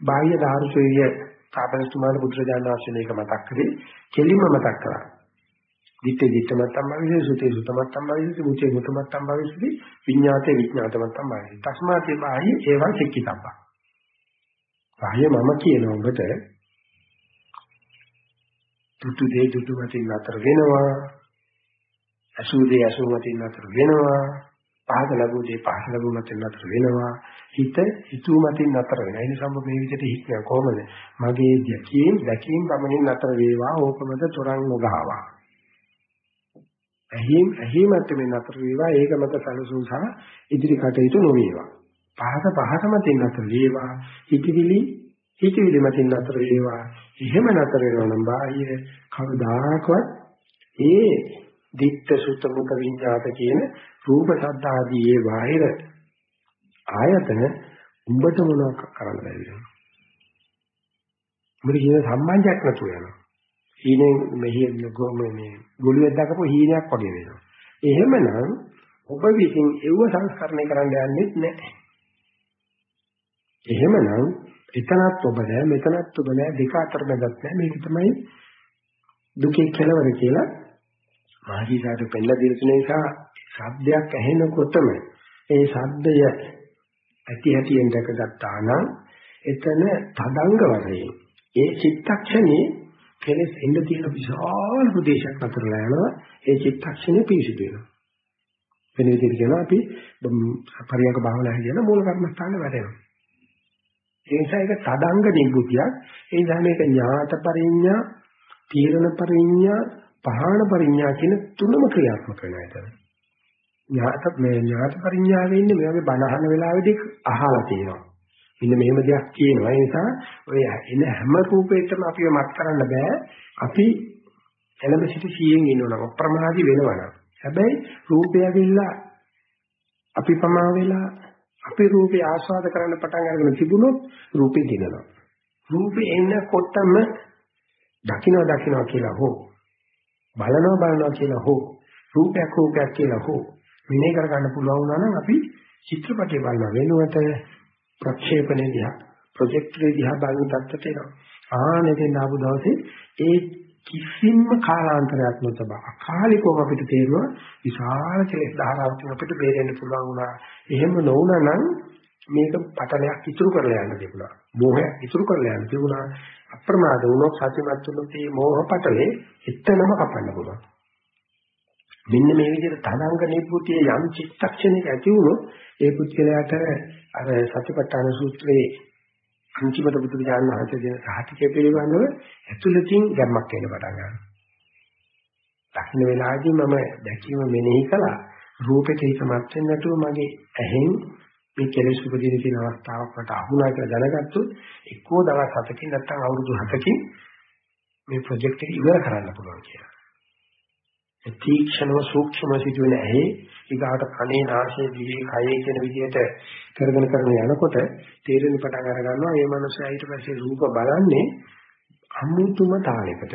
බාහ්‍ය ධාර්මිකය තාපනතුමාගේ බුදුරජාණන් වහන්සේ මේක මතක් කරේ කෙලින්ම මතක් කරා. දිත්තේ දිත්තමත්තම් භවිෂේ සුතේ සුතමත්තම් භවිෂේ මුචේ මුතමත්තම් භවිෂේ විඤ්ඤාතේ විඤ්ඤාතමත්තම් භවිෂේ තස්මාතේ බාහි ඒවං සික්කිතබ්බා බාහ්‍ය මම කියන ඔබට තුතු දේ තුතු මතින් අතර වෙනවා අසු දේ අසු මතින් අතර වෙනවා පහද ලැබු දේ පහද ලැබු මතින් අතර වෙනවා හිත හිතුව මතින් නතර වෙනවා. ඒ නිසා මේ විදිහට හිතන කොහොමද? මගේ දැකීම් දැකීම් පමණින් නතර වේවා. ඕකමද තරං නොගාවා. ඇහිම් ඇහිමත් මේ නතර වේවා. ඒක මත සැලසුම් සහ ඉදිරි කටයුතු නොවේවා. පහස පහස මතින් නතර වේවා. හිතවිලි හිතවිලි මතින් නතර වේවා. එහෙම නතර වෙනවා නම් බාහිර කවදාකවත් ඒ දිට්ඨ සුත මුඛ විඤ්ඤාත කියන රූප ශබ්ද ආදී ඒ බාහිර ආයතන උඹට මොනවක් කරන්න බැරි වෙනවා. උඹට කියන සම්බන්ධයක් නැතුව යනවා. හීනෙන් මෙහි මේ ගොළුෙක් දකපු හීනයක් වගේ වෙනවා. එහෙමනම් ඔබ විසින් ඒව සංස්කරණය කරන්න යන්නේ නැහැ. එහෙමනම් එතනත් ඔබ නැහැ මෙතනත් ඔබ නැහැ දෙක අතර බැදත් නැහැ මේක තමයි දුකේ කෙලවර කියලා මාජීසාට පෙන්නලා දෙන නිසා ශබ්දයක් ඇහෙනකොටම ඒ ශබ්දය ඇති හැටියෙන් දැකගත්තා නම් එතන තදංග වශයෙන් ඒ චිත්තක්ෂණේ කෙලෙස් එන්න තියෙන විශාල ප්‍රදේශයක් අතරලා යනවා ඒ චිත්තක්ෂණේ පිසිදු වෙනවා. වෙන විදිහට කියනවා අපි පරියන්ක භාවනා කියන මූල කර්මස්ථානේ වැඩෙනවා. ඒ නිසා ඒක තදංග නිබ්බුතියක් ඒ නිසා මේක ඥාත පරිඥා තීරණ පරිඥා පහාන පරිඥා කියන තුනම ක්‍රියාත්මක වෙනවා එතන ඥාත මේ ඥාත පරිඥා වෙන්නේ මේ වගේ බණ අහන වෙලාවෙදී අහලා තියෙනවා. මෙන්න මෙහෙම දෙයක් කියනවා. ඒ නිසා ඔය එන හැම රූපයකටම අපිව මත් කරන්න බෑ. අපි එළඹ සිටි සියෙන් ඉන්නවනම් අප්‍රමාදී වෙනවනම්. හැබැයි රූපය ඇවිල්ලා අපි පමා වෙලා අපි රූපේ ආස්වාද කරන්න පටන් අරගෙන තිබුණොත් රූපේ දිනනවා. රූපේ එනකොටම දකින්න දකින්න කියලා හෝ බලනවා බලනවා කියලා හෝ රූපයක් රූපයක් කියලා හෝ මෙනේ කර ගන්න පුළුවන් වුණා නම් අපි චිත්‍රපටය බලන වෙනුවට ප්‍රක්ෂේපණය දිහා ප්‍රොජෙක්ටරේ දිහා බලන තත්ත්වයට එනවා. ආනෙතෙන් ආපු දවසේ ඒ කිසිම කාලාන්තරයක් නොතබ අකාලිකව අපිට තේරුවා විශාල කෙලෙස් ධාරාවකින් අපිට බේරෙන්න පුළුවන් වුණා. එහෙම නොවුණා නම් මේක පටලයක් ඉතුරු කරලා යන්න තිබුණා. මෝහය ඉතුරු කරලා යන්න තිබුණා. අප්‍රමාද වුණොත් සත්‍යමත් වුණොත් මේ මෝහ පටලේ එතනම කපන්න පුළුවන්. මෙන්න මේ විදිහට තදංග නිබ්බුතිය යම් චිත්තක්ෂණයක ඇති වුණොත් ඒ පුද්ගලයාට අර සතිපට්ඨාන සූත්‍රයේ අන්තිමට බුදු විඥාන මහත්ය දෙන සාහිත්‍ය පිළිබඳව ඇතුළතින් ගැම්මක් එන්න පටන් ගන්නවා. දකින්න වෙලාවදී මම දැකීම මෙනෙහි කළා රූපේ තේසමත් වෙන්නේ නැතුව මගේ ඇහෙන් මේ කෙලෙස් උපදින තියෙන අවස්ථාවක් මට අහුණා කියලා දැනගත්තොත් එක්කෝ දවස් 7කින් නැත්නම් අවුරුදු 7කින් මේ ප්‍රොජෙක්ට් එක ඉවර කරන්න පුළුවන් කියලා. තීක්ෂණව සූක්ෂම සිදුවෙන ඇහි ඊගාට කනේ නාසයේ දිවේ කයේ කියන විදිහට කරගෙන කරගෙන යනකොට තේරෙන පටන් අර ගන්නවා මේ මනුස්සයා ඊට පස්සේ රූප බලන්නේ අමුතුම තාලයකට.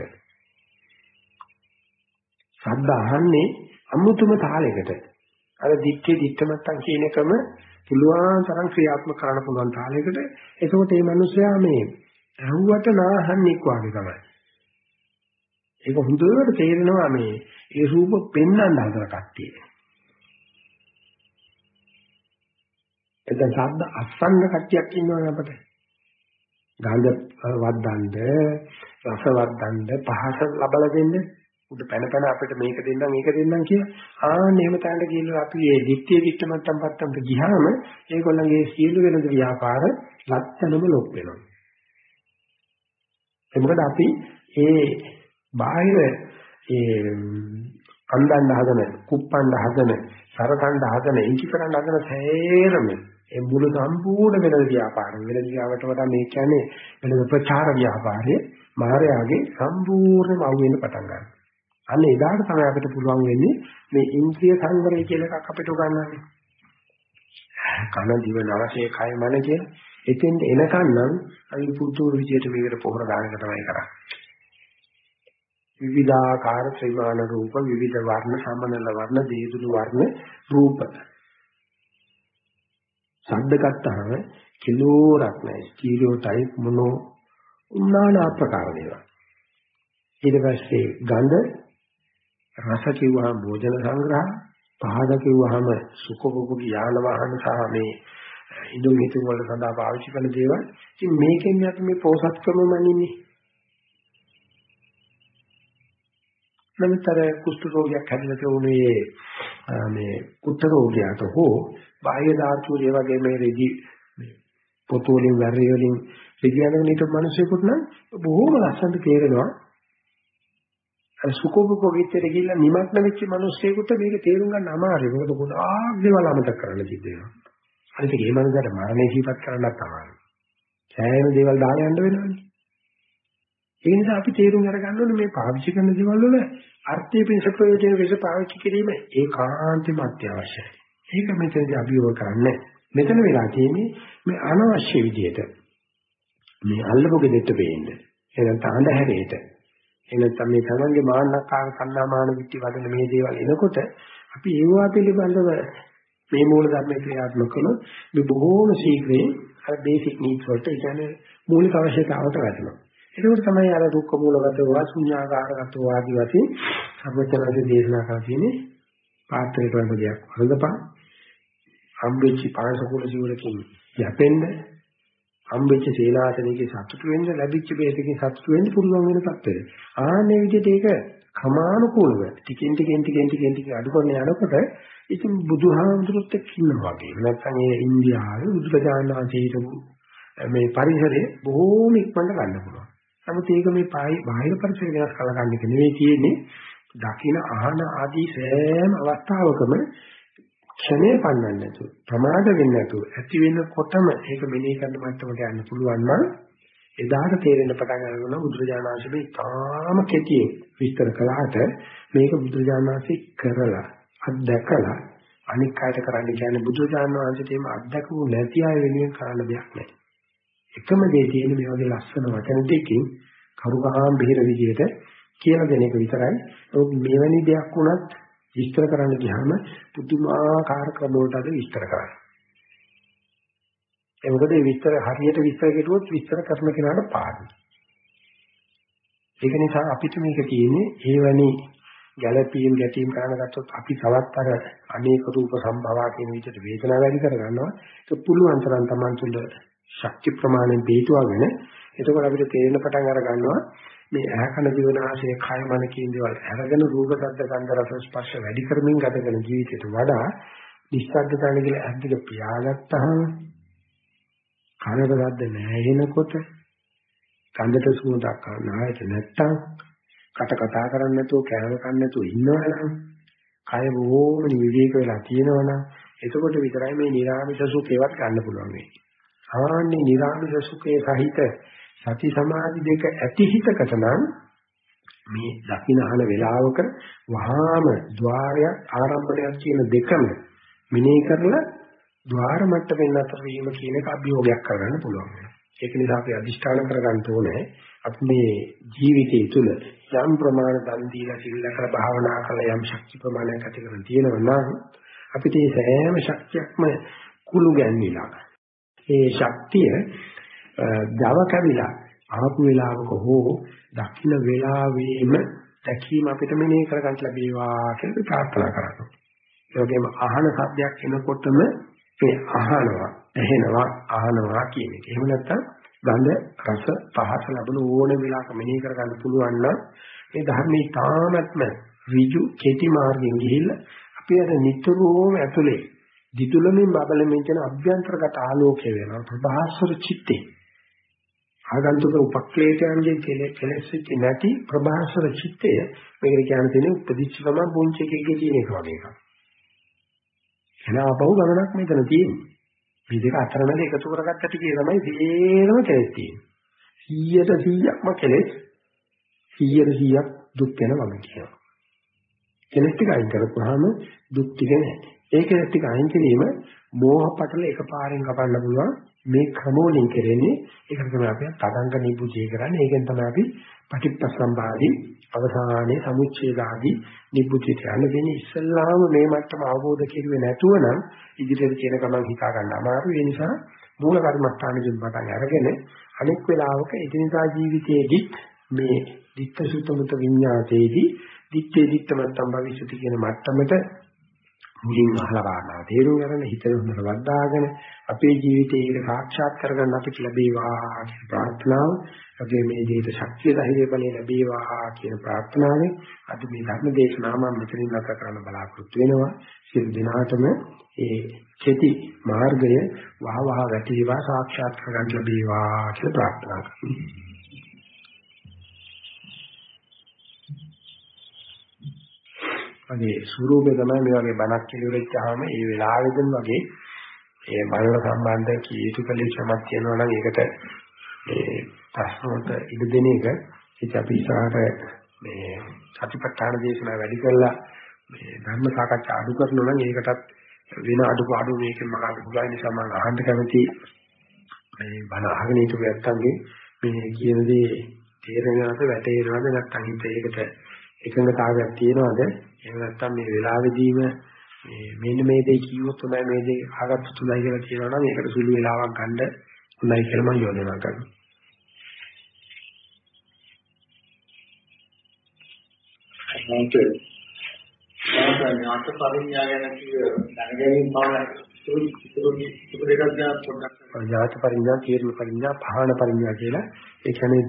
ශබ්ද අහන්නේ අමුතුම තාලයකට. අර දිත්තේ දිත්තමත්තන් කියන එකම පුළුවන් තරම් ක්‍රියාත්මක කරන්න පුළුවන් තාලයකට. එතකොට මේ මනුස්සයා මේ ඇහුවට නාහන්නේක් වගේ තමයි. ඒක හොඳට තේරෙනවා මේ ඒ රූප පෙන්වන්න හදන කට්ටිය. එතන ශබ්ද අස්සන්න කට්ටියක් ඉන්නවනේ අපිට. ගන්ධ වද්දන්ද, රස වද්දන්ද, පහස ලබලා දෙන්න. උඩ පැන පැන අපිට මේක දෙන්නම් මේක දෙන්නම් කිය. ආන්න එහෙම තැනට ගිහිල්ලා අපි මේ දික්තිය දික්ට මට්ටම් පත්තම්ට ගියාම ඒගොල්ලන්ගේ සියලු වෙනද ව්‍යාපාර ලක්ෂණම ලොක් වෙනවා. ඒ මොකද අපි ඒ බාහිර ඒ අන්දන්න හදන, කුප්පන්න හදන, සරකණ්ඩ හදන, ඉංචි කරන්න හදන සෑරම ඒ මුළු සම්පූර්ණ වෙනද ව්‍යාපාරය. වෙනද ව්‍යාපාරට වඩා මේ කියන්නේ වෙනද ප්‍රචාර ව්‍යාපාරය මායාවේ සම්පූර්ණයෙන්ම අවු වෙන්න පටන් ගන්නවා. අන්න එදාට තමයි අපිට පුළුවන් වෙන්නේ මේ ඉන්ද්‍රිය සංවරය කියලා එකක් අපිට උගන්වන්නේ. කන දිව නාසය කය මන කියන එතෙන්ට එනකන් නම් අපි පුදුම විදියට මේකට පොහොර දාන එක තමයි කරන්නේ. විවිධාකාර ත්‍රිමාන රූප විවිධ වර්ණ සමනල වර්ණ දේදුළු වර්ණ රූප. ශබ්ද ගත්තාම කිලෝරක් නැහැ ස්ටීරියෝ ටයිප් මොනෝ උන්නානා ප්‍රකාර දේවල්. ඊට පස්සේ ගඳ රස කිව්වහම භෝජන සංග්‍රහ පහද කිව්වහම සුඛභෝගී යාන වාහන සහ මේ ඉදුම් හිතුම් වල සඳහා පාවිච්චි කරන දේවල්. ඉතින් මේකෙන් අපි මේ පෝසත්කම මනින්නේ නමුත් අර කුෂ්ඨ රෝගයක් හැදෙලා තියුනේ මේ කුෂ්ඨ රෝගයට හෝ බාහ්‍ය ධාතු ඒ වගේ මේ රෙදි පොතු වලින් වැරි වලින් රිදියනගෙන හිටපු මිනිස්සුෙකුට නම් බොහෝම ලස්සනට තේරෙනවා අර සුකෝපකෝගීත්වයට ගිහිල්ලා නිමග්න වෙච්ච මිනිස්සෙකුට මේක තේරුම් ගන්න අමාරුයි. මොකද ගොඩාක් දේවල් අමතක කරන්න සිද්ධ වෙනවා. අනිත් ඒ මනසට මරණය ජීවත් කරන්නත් අමාරුයි. සෑහෙන දේවල් දාලා යන්න වෙනවනේ. ඒ නිසා අපි තේරුම් අරගන්න ඕනේ මේ පාවිච්චි කරන දේවල් වල අර්ථය පිණිස ප්‍රයෝජන වෙස පාවිච්චි කිරීම ඒකාන්තම අත්‍යවශ්‍යයි. ඒක මෙතනදී අභියෝග කරන්නේ. මෙතන වෙලා තියෙන්නේ මේ අනවශ්‍ය විදියට මේ අල්ලපු ගෙදෙට්ට පේන්නේ. එහෙනම් තාඳහැරේට එනත්තම් මේ තමන්ගේ මාන්නකාර කන්නාමාන විත්ති වදන මේ දේවල් එනකොට අපි ඒවා පිළිබඳව මේ මූල ධර්ම ක්‍රියාත්මක කරන මේ බොහෝම ශීඝ්‍රයෙන් අර බේසික් නීඩ්ස් වලට ඒ කියන්නේ මූලික අවශ්‍යතාවට වැටෙනවා. ඒකෝට තමයි අර දුක්ඛ මූලගත වාසුඤ්ඤාකාරගත ආදී වශයෙන් සර්වචනදී දේශනා කරලා තියෙන්නේ පාත්‍රේ කරන දෙයක් වරදපා හම්බෙච්ච පාංශකූල ජීවලකින් යැපෙන්න හම්බෙච්ච සේනාසනයේ සතුටු වෙන්න ලැබිච්ච බේතකින් සතුටු වෙන්න පුළුවන් වෙන තත්ත්වෙට. ආන්නේ විදිහට ඒක ක්‍රමානුකූලව ටිකෙන් ටිකෙන් ටිකෙන් ටිකෙන් ටික අඩු කරන යනකොට ඉතින් බුදුහාමුදුරුත් එක්ක ඉන්නවා වගේ. නැත්නම් ඒ ඉන්දියාවේ බුදුරජාණන් වහන්සේ හිටපු මේ පරිසරය බොහෝම ඉක්මනට ගන්න පුළුවන්. නමුත් ඒක මේ බාහිර පරිසරය වෙනස් කරගන්න එක නෙවෙයි තියෙන්නේ. දකින ආහන ආදී සෑම අවස්ථාවකම ක්ෂණේ පන්නන්න නැතුව ප්‍රමාද වෙන්නේ නැතුව ඇති වෙනකොටම ඒක මෙනෙහි කරන මට්ටමට යන්න පුළුවන් නම් එදාට තේරෙන්න පටන් ගන්නවා බුදුරජාණන් වහන්සේ මේ තාම කෙටියෙන් විස්තර කළාට මේක බුදුරජාණන් වහන්සේ කරලා අත්දැකලා අනික් අයට කරන්න කියන්නේ බුදුරජාණන් වහන්සේට එහෙම අත්දැකපු නැති අය වෙනුවෙන් කරන්න දෙයක් නැහැ. එකම දේ තියෙන මේ වගේ ලස්සන වචන දෙකකින් කරුගහාම් බෙහෙර විදියට කියලා දෙන එක විතරයි. ඔබ මෙවැනි දෙයක් වුණත් විස්තර කරන්න ගියාම පුදුමාකාර ක්‍රම වලට අද විස්තර කරන්නේ. ඒ මොකද මේ විස්තර හරියට විස්තර කෙරුවොත් විස්තර කරන කෙනාට පාඩුයි. ඒක නිසා අපිට මේක තියෙන්නේ ඒවැනි ගැළපීම් ගැටීම් කරන ගත්තොත් අපි තවත් අර අනේක රූප සම්භවා කියන විදිහට වේදනාව වැඩි කර ගන්නවා. ඒක පුළුවන් තරම් Taman තුළ ශක්ති ප්‍රමාණයෙන් පිටුවගෙන එතකොට අපිට තේරෙන පටන් අර ගන්නවා මේ ඇහැ කන දිවනාශය කය මන කියන දේවල් අරගෙන රූප ශබ්ද ගන්ධ රස ස්පර්ශ වැඩි කරමින් ගත කරන ජීවිතයට වඩා නිස්සද්දතාවන කියලා ඇද්දක පියාගත්තාම කනට ශබ්ද නැහැ කන්දට සුවඳක් ගන්නවට නැත්තම් කට කතා කරන්නේ නැතුව කෑම කන්නේ නැතුව ඉන්නවනම් කය බොහෝම විවේක වෙලා තියෙනවනම් එතකොට විතරයි මේ නිර්ආමිෂ සුඛේවත් ගන්න පුළුවන් වෙන්නේ. ආන්නේ නිරාමිෂ සුඛේ සහිත සති සමාධි දෙක ඇති හිතකට නම් මේ දකින්නහන වේලාවක වහාම ద్వාරයක් ආරම්භණයක් කියන දෙකම මෙනෙහි කරලා ద్వාර මට්ටමින් අතර වීම කියන එක අභියෝගයක් කරගන්න පුළුවන්. ඒක නිසා අපි අදිෂ්ඨාන කරගන්න ඕනේ අපි මේ ජීවිතය තුළ යම් ප්‍රමාණ දන් දීලා සිල්ල කර භාවනා කරලා යම් ශක්ති ප්‍රමාණයක් ඇති කරගෙන තියෙනවා නම් අපිට මේ සෑම ශක්තියක්ම කුළු ගැන්විලා ඒ ශක්තිය Java කැවිලා ආපු වෙලාවක හෝ දකින්න වෙලාවෙම දැකීම අපිට මෙනෙහි කරගන්න ලැබේවා කියලා ප්‍රාර්ථනා කරනවා. ඒ වගේම අහන සද්දයක් එනකොටම මේ අහනවා, ඇහෙනවා, අහනවා කියන එක. එහෙම නැත්නම් ගඳ, රස, පහස ලැබෙන ඕන වෙලාවක මෙනෙහි කරගන්න පුළුවන් නම් මේ ධර්මයේ තාමත්ම ඍජු කෙටි මාර්ගෙන් ගිහිල්ලා අපි අර නිතරම ඇතුලේ දිතුලමින් බබලමින් කියන අභ්‍යන්තරගත ආලෝකය වෙනවා ප්‍රභාස්වර චිත්තේ ආගන්තුක උපක්ලේශයන්ගේ කෙලෙස් නැති ප්‍රභාසර චිත්තය මේකට කියන්න තියෙන උපදිච්ච ගමන් පුංචි එකකේ තියෙන එක වගේ එකක්. එනවා බහුව ගණනක් මෙතන තියෙන්නේ. මේ දෙක අතරමැද එකතු කරගත්ත ටිකේ තමයි තේරම කෙලෙස් තියෙන්නේ. 100ට 100ක්ම කෙලෙස් 100ට 100ක් දුක් වෙන වගේ කියනවා. කෙලෙස් ටික අයින් කරපුවාම දුක් ටික නැහැ. ඒ කෙලෙස් ටික අයින් කිරීම මෝහ පටල එකපාරෙන් කපන්න පුළුවන්. මේ ක්‍රමෝලින් කෙරෙන්නේ ඒකට තමයි අපි තදංග නිබුජේ කරන්නේ. ඒකෙන් තමයි අපි පටිච්චසම්භාදී අවසානයේ සමුච්ඡේදාදී නිබුජිත යන දෙන්නේ. ඉස්සල්ලාම මේ මට්ටම අවබෝධ කෙරුවේ නැතුව නම් ඉදිරියට කියන ගමන් හිතා ගන්න අමාරුයි. ඒ නිසා මූල කර්මස්ථානෙකින් පටන් අරගෙන අනෙක් වෙලාවක එදිනදා ජීවිතයේදී මේ ditta sutta mutta විඤ්ඤාතේදී ditte ditta මත්තම් භවිෂති කියන මට්ටමට මුලින් අහලා ගන්නවා තේරුම් ගන්න හිතේ හොඳට වද්දාගෙන අපේ ජීවිතේ ඒක සාක්ෂාත් කරගන්න අපිට ලැබේවා කියන ප්‍රාර්ථනාව. අපේ මේ ජීවිත ශක්තිය ධෛර්ය බලය ලැබේවා කියන ප්‍රාර්ථනාවෙන් අද මේ ධර්ම දේශනාව මම මෙතනින් නැවත කරන්න බලාපොරොත්තු වෙනවා. සියලු දිනාටම ඒ කෙටි මාර්ගය වහ වහ වැටේවා සාක්ෂාත් කරගන්න ලැබේවා කියලා ප්‍රාර්ථනා කරනවා. වගේ ස්වරූපේ තමයි මේ වගේ බණක් කියවෙච්චාම ඒ වෙලාවෙදිම වගේ ඒ මනල සම්බන්ධ කීතු කලේශමක් කියනවා නම් ඒකට මේ ප්‍රශ්නවලට ඉඩ දෙන එක. ඉතින් අපි ඉස්සරහට මේ සතිපට්ඨාන දේශනා වැඩි කරලා මේ ධර්ම සාකච්ඡා අඩු කරනවා නම් ඒකටත් වෙන අඩුපාඩු මේකෙන් මම පුළුවන් නිසා මම අහන්න කැමති මේ බණ අහගෙන ඉතු නැත්තන්ගේ මේ කියන දේ තේරෙනවද වැටේනවද නැත්නම් හිත ඒකට එකඟතාවයක් තියෙනවද? එහෙම නැත්නම් මේ වෙලාවෙදීම මේ මෙන්න මේ දේ කිව්වොත් තමයි මේ දේ අහගත්තු තුලයි කියලා කියනවා නම් ඒකට සුළු වෙලාවක් ගන්න උන්නයි කියලා මම යෝජනා කරනවා. නැන්ට ඥාත පරිඥා ගැන කිය දැනගැනීම පමණයි ඥාත පරිඥා, තීර්ණ පරිඥා, පහාන පරිඥා කියලා ඒ කියන්නේ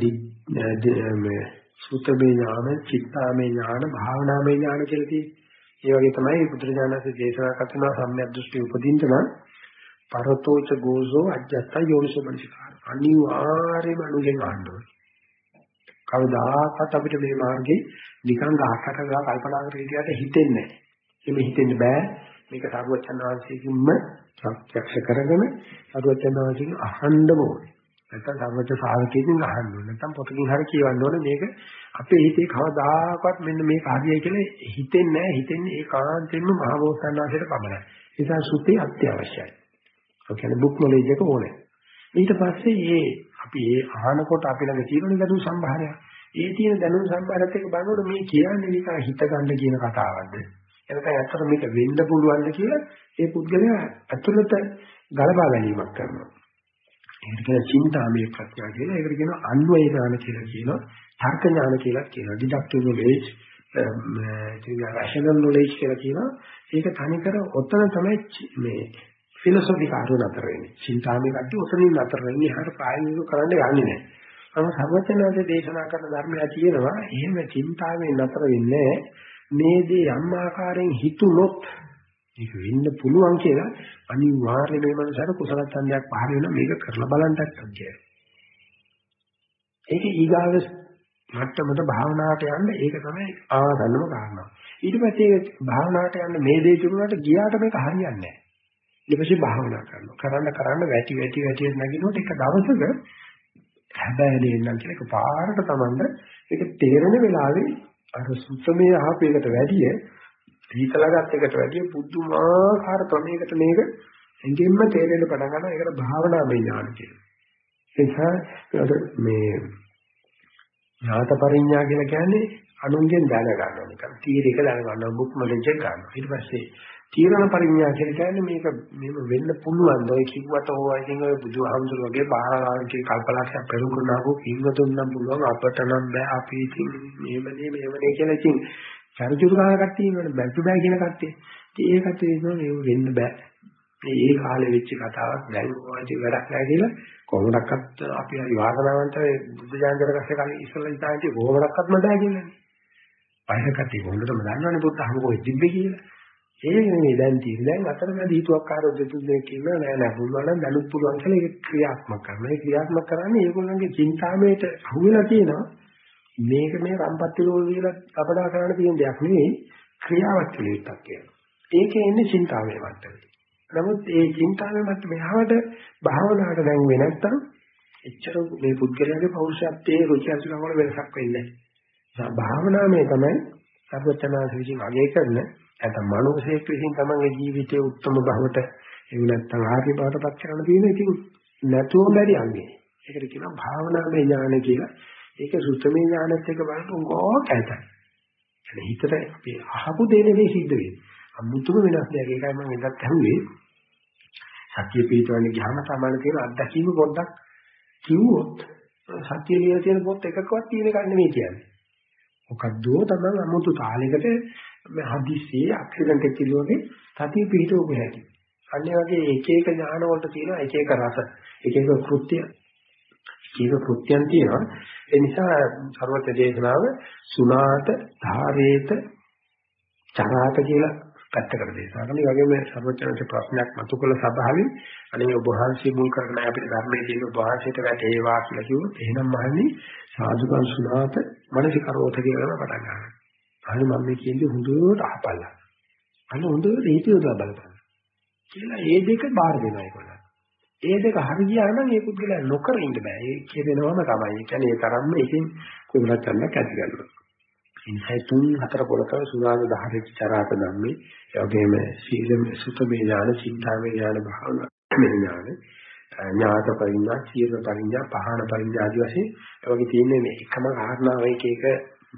මේ සුතමේ ඥාන, චිත්තාමේ ඥාන, භාවනාමේ ඥාන කියලා තියෙන්නේ. ඒ වගේ තමයි බුදුරජාණන්සේ දේශනා කරන සම්‍යක් දෘෂ්ටි උපදින්න නම් පරතෝච ගෝසෝ අජත්ත යෝනිසෝ මනසිකාර. අනිවාර්යයෙන්ම අනුගෙන් ආන්න ඕනේ. කවදාකවත් අපිට මේ මාර්ගේ නිකන් ගහකට ගා කල්පනා කර හිටියට හිතෙන්නේ නැහැ. එimhe හිතෙන්න බෑ. මේක සාරවත්යන් වහන්සේකින්ම ප්‍රත්‍යක්ෂ කරගෙන සාරවත්යන් වහන්සේගෙන් අහන්න ඕනේ. නැත්නම් සර්වජ සාධකයෙන් අහන්න ඕනේ. නැත්නම් පොතකින් හරි කියවන්න ඕනේ මේක අපේ හිතේ කවදාකවත් මෙන්න මේක හරියයි කියලා හිතෙන්නේ නැහැ. හිතෙන්නේ ඒකාන්තයෙන්ම මහ බෝසත්ණාසයට පමණයි. ඒ නිසා සුත්තේ අත්‍යවශ්‍යයි. ඒ කියන්නේ බුක් නොලෙජ් එක ඕනේ. ඊට පස්සේ මේ අපි ඒ අහනකොට අපි ළඟ තියෙන දැනුම් සම්භාරය. ඒ තියෙන දැනුම් සම්භාරයත් එක්ක බලනකොට මේ කියන්නේ නිකන් හිත ගන්න කියන කතාවක්ද? එනකන් ඇත්තට මේක වෙන්න පුළුවන්ද කියලා ඒ පුද්ගලයා ඇතුළත ගලපා ගැනීමක් කරනවා. ඒකට කියන චින්තාමය ප්‍රඥා කියලා. ඒකට කියනවා අන්වය ඥාන කියලා කියනවා. තර්ක ඥාන කියලා කියනවා. deductive knowledge, ඉතින් rational knowledge කියලා කියනවා. ඒක තනිකර ඔතන තමයි මේ ෆිලොසොෆි කාර්ය නතර වෙන්නේ. චින්තාමය කට්ටිය ඔතනින් නතර වෙන්නේ. එහාට ප්‍රායෝගිකව කරන්න යන්නේ නැහැ. නමුත් සර්වඥාන්සේ දේශනා කරන ධර්මය තියෙනවා. එහෙම චින්තාවෙන් නතර වෙන්නේ මේ දේ යම් ආකාරයෙන් හිතුනොත් ඒක වෙන්න පුළුවන් කියලා අනිවාර්යයෙන් මේ මනසට කුසල ඡන්දයක් පහළ වෙන මේක කරලා බලන්නත් කියනවා. ඒක ඊගාව මට්ටමට භාවනාවට යන්න ඒක තමයි ආසන්නම කාරණා. ඊට පස්සේ භාවනාවට යන්න මේ දේ තුනට ගියාට මේක හරියන්නේ නැහැ. ඊට පස්සේ භාවනා කරනවා. කරන්න කරන්න වැටි වැටි වැටි නැගිනොත් එක දවසක හැබැයි දෙන්නම් කියලා එක පාරට තමන්ද ඒක තේරෙන වෙලාවේ අර සුත්තමේ අහපේකට වැඩිය සීතලගත් එකට වැඩිය පුදුමාකාර ක්‍රමයකට මේක එංගෙන්න තේරෙන්න පටන් ගන්නවා ඒකට භාවනාමය ඥාන කියනවා. ඒ නිසා මේ ඥාත පරිඥා කියලා කියන්නේ අනුන්ගෙන් දැන ගන්නවා නිකන්. තීරයක දැන ගන්නවා බුක් නොලෙජ් එක ගන්නවා. ඊට පස්සේ තීරණ පරිඥා කියලා කියන්නේ මේක මේක වෙන්න පුළුවන්. ඔය කිව්වට ඕවා ඉතින් ඔය බුදුහාමුදුර වගේ බාහාරාන්ගේ කල්පනාක්ෂය පෙරම් කරනකෝ කිව්වතුන් නම් පුළුවන් අපට නම් බෑ අපි ඉතින් මේවනේ මේවනේ කියලා ඉතින් චරිචුරු ගන්න කට්ටිය ඉන්නවනේ බැලු බෑ කියන කට්ටිය. ඉතින් ඒ කට්ටිය කියනවා මේව වෙන්න බෑ. මේ ඒ කාලේ වෙච්ච කතාවක් දැන් ඔයටි වැඩක් නැහැ කියලා කොහොමඩක්වත් අපි හරි වාසනාවන්ත බුද්ධ ජානකර කස්සේ කලින් ඉස්සෙල්ලා ඉතාලියේ කොහොමඩක්වත් මතයි කියන්නේ. පයින් කට්ටිය හොඳටම දන්නවනේ බුද්ධ අහම කොහෙද තිබ්බේ කියලා. ඒ නෙමෙයි දැන් තියෙන්නේ. දැන් අතරමැද හිතුවක්කාරෝ දෙතුන් දෙනෙක් කියනවා නෑ නෑ පුළුවන් නම් දැනුත් පුළුවන් කියලා ඒක ක්‍රියාත්මක කරනවා. ඒ ක්‍රියාත්මක කරන්නේ ඒගොල්ලන්ගේ චින්තාමයට අහුවෙලා තියෙනවා. මේක මේ රම්පත්ති රෝල් කියලා අපඩා කරන්න තියෙන දෙයක් නෙවෙයි ක්‍රියාවක් කියලා එකක් කියනවා. ඒකේ ඉන්නේ චින්තාවේ මට්ටමේ. නමුත් ඒ චින්තාවේ මට්ටමේ ආවට භාවනාවට දැන් වෙ නැත්තම් එච්චර මේ පුද්ගලයාගේ පෞරුෂත්වයේ රුචි අසුරම වල වෙනසක් වෙන්නේ නැහැ. භාවනාවේ තමයි සර්වචනාස විසින් අගය කරන නැත්නම් මනෝසේක විසින් තමන්ගේ ජීවිතයේ උත්තම භවට එහෙම නැත්නම් ආර්ය භවට පත් කරන්න තියෙන ඉතින් නැතුව බැරි අංගේ. ඒකට කියනවා භාවනාවේ ඥාන කියලා. ඒක සුත්තමේ ඥානෙත් එක බලන්න උගෝක ඇතයි. يعني හිතට අපි අහපු දේ නෙවෙයි සිද්ධ වෙන්නේ. අමුතුම වෙනස් දෙයක්. ඒකයි මම එදත් ඇහුවේ. සත්‍ය පිටවන්නේ ගියාම සමාන තියෙන අත්දැකීම පොඩ්ඩක් කිව්වොත් සත්‍ය ලියලා තියෙන පොත් එකකවත් තියෙන එකක් නෙවෙයි කියන්නේ. මොකද්ද තමයි අමුතු තාලයකට මේ හදිස්සියේ ඇක්සිඩන්ට් එකක් කිලෝගේ සතිය පිහිටවපු හැටි. අන්නේ වගේ එක එක ඥාන වලට තියෙන එක එක රස, එක එක කෘත්‍ය, එක කෘත්‍යයන් තියෙනවා. ඒ නිසා සර්වත දේශනාව සුණාත, ධාරේත, චරාත කියලා පැත්තකට දේශනා කරනවා. ඒ වගේම සර්වචනසේ ප්‍රශ්නයක් මතු කළ සභාවෙන් අනේ ඔබ වහන්සේ මුල් කරගෙන අපිට ධර්මයේ තියෙන ඔබ වහන්සේට වැටේවා කියලා කිව්වොත් එහෙනම් මහන්නේ සාදුකම් සුණාත මනසිකරෝත කියලා පටන් ගන්නවා. අනේ මම මේ කියන්නේ හොඳට අහපල්ලා. අන්න හොඳට හිතියොදා බලපන්. කියලා ඒ දෙක බාර දෙනවා ඒගොල්ලෝ. ඒ දෙක හරි ගියා නම් ඒ පුද්ගලයා නොකර ඉන්න බෑ. ඒ කියවෙනවම තමයි. ඒ කියන්නේ ඒ තරම්ම එකෙන් කුමලක් ගන්නක් ඇති ගන්නවා. ඉන්සයි තුන් හතර පොලක සුනාද දහරේ චරාත ධම්මේ ඒ වගේම සීල සුතමේ ඥාන සිද්ධාමේ ඥාන භාවනා මේ ඥාන ඥාත පරිඥා සීල පරිඥා පහන පරිඥා ආදී වශයෙන් ඒ වගේ තියෙන්නේ මේ එකම කාරණාව එක එක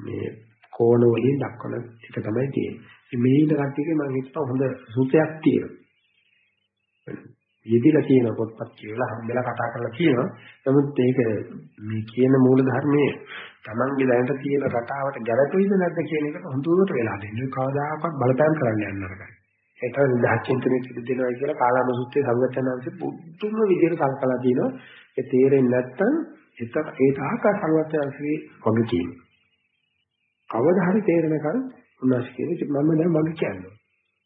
මේ කෝණ වලින් දක්වන එක තමයි තියෙන්නේ මේ ඉන්න කට්ටියගේ මම හිතනවා හොඳ සුතයක් තියෙනවා යෙදිලා තියෙන පොත්පත් කියලා හම්බෙලා කතා කරලා කියනවා නමුත් ඒක මේ කියන මූල ධර්මයේ Tamange දැනට තියෙන රටාවට ගැළපෙයිද නැද්ද කියන එක හොඳට වෙලා දෙන්නේ. කවදාකවත් බලපෑම් කරන්න යන්න නරකයි. ඒක තමයි දහචින්තනෙ පිට දෙනවා කියලා කාලාම සුත්තේ සංවචනාංශේ පුදුම විදිහට කල්පනා දිනවා. ඒ තේරෙන්නේ නැත්තම් ඒත ඒ තාක සංවචනාංශේ වගේ තියෙනවා. කවදා හරි තේරෙනකන් උන්වහන්සේ කියන්නේ මම දැන් වගේ කියන්නේ.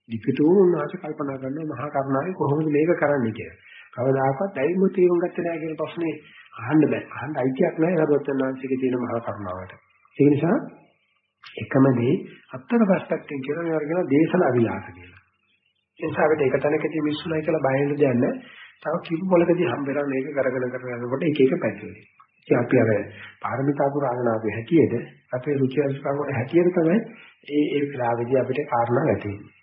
විකටෝම උන්වහන්සේ කල්පනා කරනවා මහා කරුණාවේ කොහොමද මේක කරන්නේ කියලා. කවදාකවත් ඇයිම තේරුම් ගත්තේ නැහැ කියන ප්‍රශ්නේ අහන්න බෑ. අහන්න අයිතියක් නැහැ සරුවචනාංශිකේ තියෙන මහා කරුණාවට. ඒ නිසා එකම දේ අත්තර පස්පෙක්ටින් කියන ඒවා කියන දේශන අවිලාස කියලා. ඒ නිසා අපිට එක තැනකදී මිස්සුණයි කියලා බය වෙන්න දෙයක් නැහැ. තව කිව් වලකදී හම්බෙලා මේක කරගෙන කරගෙන යනකොට එක එක පැතිරෙයි. ඉතින් අපි අර පාරමිතා පුරාගෙන ආපු හැටියට අපේ රුචි අරුචිකම් වල හැටියට තමයි ඒ ඒ වෙලාවේදී අපිට කාරණා වැටෙන්නේ.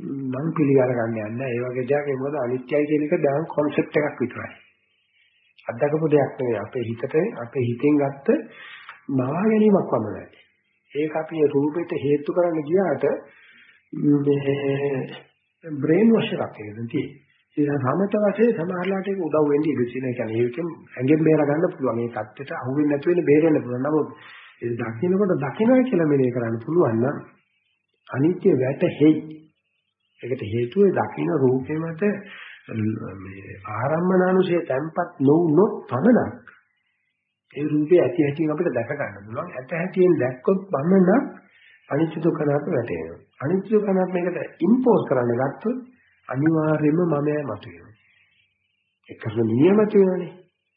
මම පිළිගන්න ගන්න යන්නේ ඒ වගේ දෙයක් ඒ මොකද අනිත්‍යයි කියන එක දැන් concept එකක් විතරයි. අත්දකපු දෙයක් නෙවෙයි අපේ හිතට අපේ හිතෙන් ගත්ත නවා ගැනීමක් පමණයි. ඒක අපි රූපෙට හේතු කරන්න ගියාට මේ බ්‍රේන් වොෂ් එකක් එන්නේ. ඒක සමත වශයෙන් සමහරලාට ඒක උදව් වෙන්නේ ඉඳී තියෙන. ඒ කියන්නේ ඒකෙන් ඇඟෙන් බේර ගන්න පුළුවන්. මේ தත්ත්වයට අහු වෙන්නේ නැතු වෙන බේරෙන්න පුළුවන්. නමුත් ඒ දකින්නකොට දකින්නයි කියලා මෙනේ කරන්න පුළුවන් නම් අනිත්‍ය වැටහෙයි. ඒකට හේතුව දකින්න රූපේ මත මේ ආරම්මනානුසය තැම්පත් නොවුනොත් පමණක් ඒ රූපේ ඇති හැටියෙන් අපිට දැක ගන්න පුළුවන්. ඇත හැටියෙන් දැක්කොත් පමණක් අනිත්‍ය දුක්ඛ නාම වැටෙනවා. අනිත්‍ය දුක්ඛ නාම මේකට ඉම්පෝස් කරන්න ගත්තොත් අනිවාර්යයෙන්ම මමයි මතුවෙනවා. ඒකම නියම තියෙනනේ.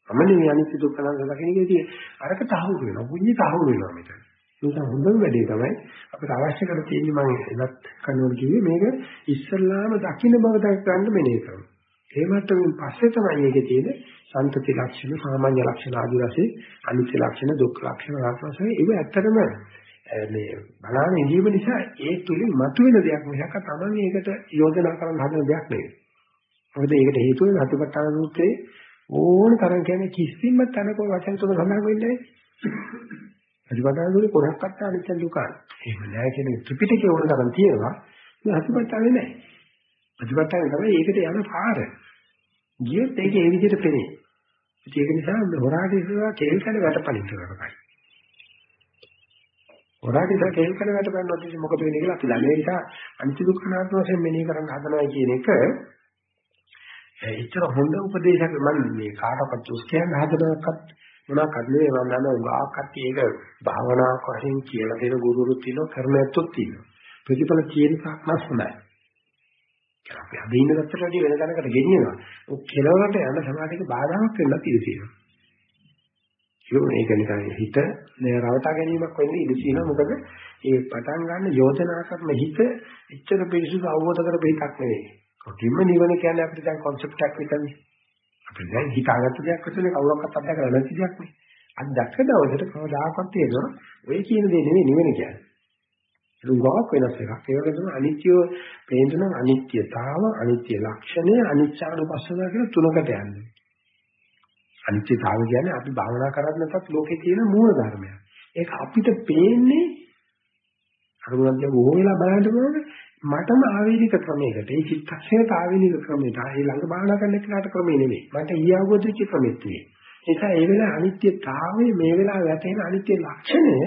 මම නෙවෙයි අනිත්‍ය දුක්ඛ නාම දකින්න එකේදී අරක තහවුරු වෙනවා. පුණ්‍ය තහවුරු වෙනවා මෙතන. ඒක හොඳම වැඩේ තමයි අපිට අවශ්‍ය කර තියෙන්නේ මම එලත් කනවල කිව්වේ මේක ඉස්සල්ලාම දකින්න බව දැක ගන්න මෙනේ කරනවා. ඒ මට්ටමින් පස්සේ තමයි මේකේ තියෙන සන්තති ලක්ෂණ, සාමාන්‍ය ලක්ෂණ ආදී වශයෙන් අනිත්‍ය ලක්ෂණ, දුක්ඛ ලක්ෂණ ආත්මසය ඒව ඇත්තටම මේ බලන්න ඉඳීම නිසා ඒ තුලින් මතුවෙන දෙයක් මිසක තමයි ඒකට යෝජනා කරන්න හදන දෙයක් නෙවෙයි. මොකද ඒකට හේතුව සතිපට්ඨාන සූත්‍රයේ ඕන තරම් කියන්නේ කිසිම තැනක වචන තුන සඳහන් වෙන්නේ නැහැ. ප්‍රතිපදාවලදී කොහොක්වත් අනිත්‍ය දුක. එහෙම නෑ කියන ත්‍රිපිටකේ ඕන තරම් තියෙනවා. මේ අතිපත්තාවේ නෑ. අතිපත්තාවේ තමයි ඒකට යන පාර. ගියොත් ඒක ඒ විදිහට පෙනේ. ඒක නිසා හොරාට ඉස්සලා කේල් කන වැටපලින් කරනවා. හොරාට ඉස්සලා කේල් කන වැටපන්නොත් ඉතින් මොකද වෙන්නේ කියලා අපි දන්නේ. ඒ නිසා අනිත්‍ය දුක්ඛ නාම වශයෙන් මෙනෙහි කරන්න හදනවා කියන එක එච්චර හොඳ උපදේශයක් මම මේ කාටවත් දුස් කියන්න හදනවක්වත් මොනවාක් අදලේ මම දන්නවා උගාක් කට්ටිය ඒක භාවනාවක් වශයෙන් කියලා දෙන ගුරුවරුත් තියෙනවා කරන ඇත්තොත් තියෙනවා ප්‍රතිඵල කියන එකක් නම් හොඳයි අපි අද ඉන්න පැත්තට වැඩි වෙන තැනකට ගෙනියනවා. ඔක් කෙලවරට යන සමාධියක බාධාවක් වෙන්න තියෙනවා. ඒක නිකන් හිත නේ රවටා ගැනීමක් වෙන්නේ ඉඳී තියෙනවා. මොකද ඒ පටන් ගන්න යෝජනා කරන හිත එච්චර පිරිසුදු අවබෝධ කරපු එකක් නෙවෙයි. කොටින්ම නිවන කියන්නේ අපිට දැන් concept එකක් විතරනේ. අපි දැන් හිතාගත්ත දෙයක් විතරනේ කවුරක්වත් අත්දැකලා නැති දෙයක් නේ. අද දැක්ක දවසට කවදාකවත් තේරෙනවා ඔය කියන දේ නෙවෙයි නිවන කියන්නේ. රුගාවක් වෙනස් එකක්. ඒ වගේ තමයි අනිත්‍ය පේන අනිත්‍යතාව, අනිත්‍ය ලක්ෂණය, අනිච්චානුපස්සන කියන තුනකට යන්නේ. අනිත්‍යතාව කියන්නේ අපි භාවනා කරත් නැත්නම් ලෝකේ තියෙන මූල ධර්මයක්. ඒක අපිට පේන්නේ අර මොනවද බොහෝ වෙලා බලන්න ඕනේ මටම ආවේනික ක්‍රමයකට ඒ චිත්තක්ෂණයට ආවේනික ක්‍රමයට ඒ ළඟ භාවනා කරන එකට ක්‍රමෙ නෙමෙයි. මට ඊ අවබෝධ වෙච්ච ක්‍රමෙත් නෙමෙයි. ඒ නිසා ඒ වෙලාවේ අනිත්‍යතාවයේ මේ වෙලාවේ වැටෙන අනිත්‍ය ලක්ෂණය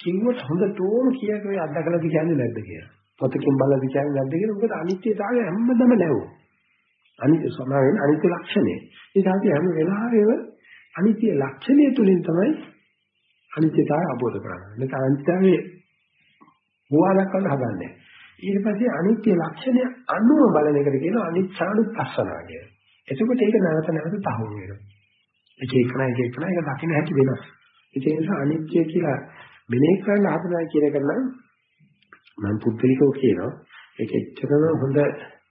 කිව්වොත් හොඳටම කියක ඔය අත්දකලාද කියන්නේ නැද්ද කියලා. පොතකින් බලලාද කියන්නේ නැද්ද කියලා. මොකද අනිත්‍යතාවය හැමදම නැවෝ. අනිත්‍ය සමාවෙන් අනිත්‍ය ලක්ෂණය. ඒ නිසා අපි හැම වෙලාවෙම අනිත්‍ය ලක්ෂණය තුලින් තමයි අනිත්‍යතාවය අවබෝධ කරගන්නේ. මේක අනිත්‍යයේ හොවා දක්වන්න හදන්නේ. ඊට පස්සේ අනිත්‍ය ලක්ෂණය අනුව බලන එකට කියනවා අනිච්ඡානුපස්සනා කියලා. එතකොට ඒක නැවත නැවත තහවුරු වෙනවා. එක එකන එක එකන එක දකින්න හැටි වෙනස්. ඒ නිසා අනිත්‍ය කියලා මෙනෙහි කරන්න හදනවා කියන එක නම් මම පුද්ගලිකව කියනවා. ඒක එච්චරම හොඳ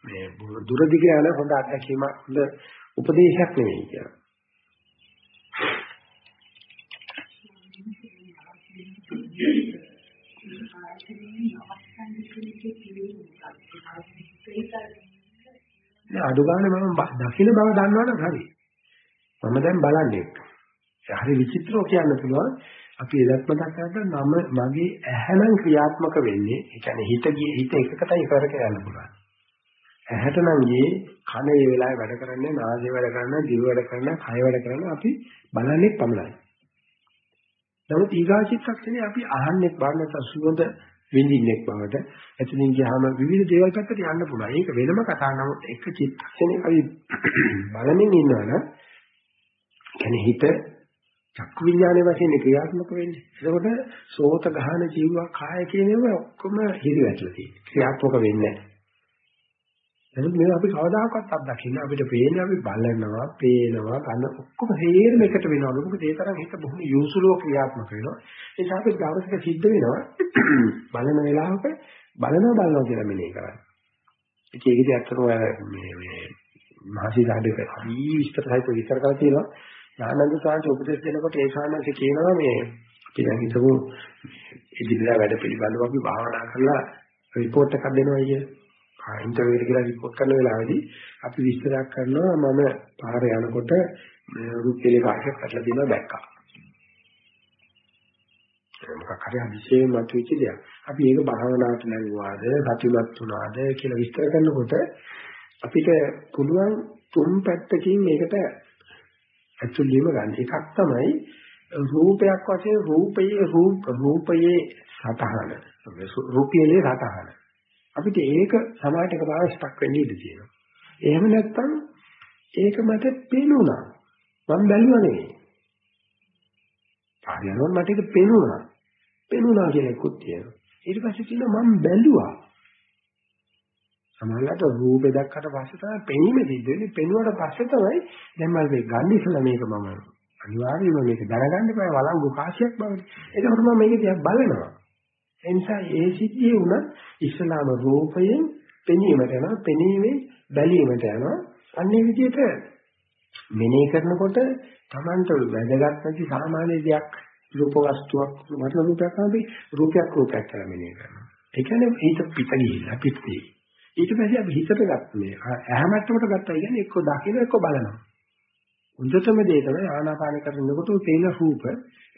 මේ දුර දිග යන හොඳ අත්දැකීමක් හොඳ උපදේශයක් නෙවෙයි කියලා. නෑ අඩු ගන්න මම දකින්න බව දන්නවනම් හරි. මම දැන් බලන්නේ. හරි විචිත්‍රව කියන්න පුළුවන්. අපි එදත් මතක් කරගත්තා නම මගේ ඇහැනම් ක්‍රියාත්මක වෙන්නේ. ඒ කියන්නේ හිත ගියේ හිත එකකටයි කරක යන්න පුළුවන්. ඇහැට නම් ගියේ කන ඒ වෙලාවේ වැඩ කරන්නේ, නාසය වැඩ කරන්නේ, දිව වැඩ කරන්නේ, කය වැඩ කරන්නේ අපි බලන්නේ පමණයි. නමුත් ඊගාචිත්තක්ෂණේ අපි අහන්නේ බලන්නත් සුවඳ විඳින්නෙක් බවට එතනින් ගියාම විවිධ දේවල් පැත්තට යන්න පුළුවන්. ඒක වෙනම කතා නමුත් එක චිත්තක්ෂණේ අපි බලමින් ඉන්නවනම් කියන්නේ හිත චක්කු විඥානයේ වශයෙන් ක්‍රියාත්මක වෙන්නේ. එතකොට සෝත ගහන ජීව කාය කියන ඒවා ඔක්කොම හිරි වැටලා තියෙනවා. ක්‍රියාත්මක වෙන්නේ නැහැ. නමුත් මේවා අපි කවදාකවත් අත්දකින්න අපිට පේන්නේ අපි බලනවා, පේනවා, කන ඔක්කොම හේරම එකට වෙනවා. මොකද ඒ තරම් හිත බොහොම යොසුලෝ ක්‍රියාත්මක වෙනවා. ඒ නිසා අපි දවසක සිද්ධ වෙනවා බලන වෙලාවක බලනවා බලනවා කියලා මෙනේ කරන්නේ. ඒක ඒකදී අත්තරම මේ මේ මහසි සාඩේක හරි විස්තර සහිත විස්තර කරලා තියෙනවා. ඥානන්ද සාංශ උපදේශ දෙනකොට ඒ සාමන්සේ කියනවා මේ අපි දැන් හිතමු ඉදිරියට වැඩ පිළිබඳව අපි භාවනා කරලා රිපෝට් එකක් දෙනවා කියන්නේ. ඉන්ටර්විව් එකට කියලා රිපෝට් කරන වෙලාවේදී අපි විස්තරයක් කරනවා මම පාරේ යනකොට රුපියලේ කාර්යයක් පැටලලා තියෙනවා දැක්කා. මොකක් හරි අදිශයෙන් මතුවෙච්ච දෙයක්. අපි ඒක භාවනාවට නැංගුවාද, සතිමත් වුණාද කියලා විස්තර කරනකොට අපිට පුළුවන් තුන් පැත්තකින් මේකට ඇතුල් වීම ගන්න. එකක් තමයි රූපයක් වශයෙන් රූපයේ රූප රූපයේ සතහන. රූපයේ සතහන. අපිට ඒක සමාජයට එකපාරට ස්ටක් වෙන්න ඉඩ තියෙනවා. එහෙම නැත්නම් ඒක මට පේනුණා. මම බැලුවා නෙවෙයි. කාර්යනොත් මට ඒක පේනුණා. පේනුණා කියන එකකුත් තියෙනවා. ඊට පස්සේ කියනවා මම බැලුවා. සමහරවිට රූපේ දැක්කට පස්සේ තමයි පෙනීම සිද්ධ වෙන්නේ. පෙනුවට පස්සේ තමයි දැන් මම මේ ගන්න ඉස්සලා මේක මම අනිවාර්යයෙන්ම මේක දැනගන්න බෑ වළංගු කාසියක් බවනේ. ඒකවල මම මේක දිහා බලනවා. ඒ නිසා ඒ සිද්ධිය වුණත් ඉස්ලාම රූපයෙන් පෙනීමට යනවා, පෙනීමේ බැලීමට යනවා. අන්නේ විදිහට මෙනෙහි කරනකොට Tamanට වැදගත් නැති සාමාන්‍ය දෙයක් රූප වස්තුවක් වර්ණ රූපයක් අපි රූපයක් රූපයක් කියලා මෙනෙහි කරනවා. ඒ කියන්නේ හිත පිට ගිහිල්ලා පිටේ. ඊට පස්සේ අපි හිතට ගත්තේ ඇහැ මට්ටමට ගත්තා කියන්නේ එක්ක දකින්න එක්ක බලනවා. හොඳටම දේ තමයි ආනාපාන කරනකොට තේන රූප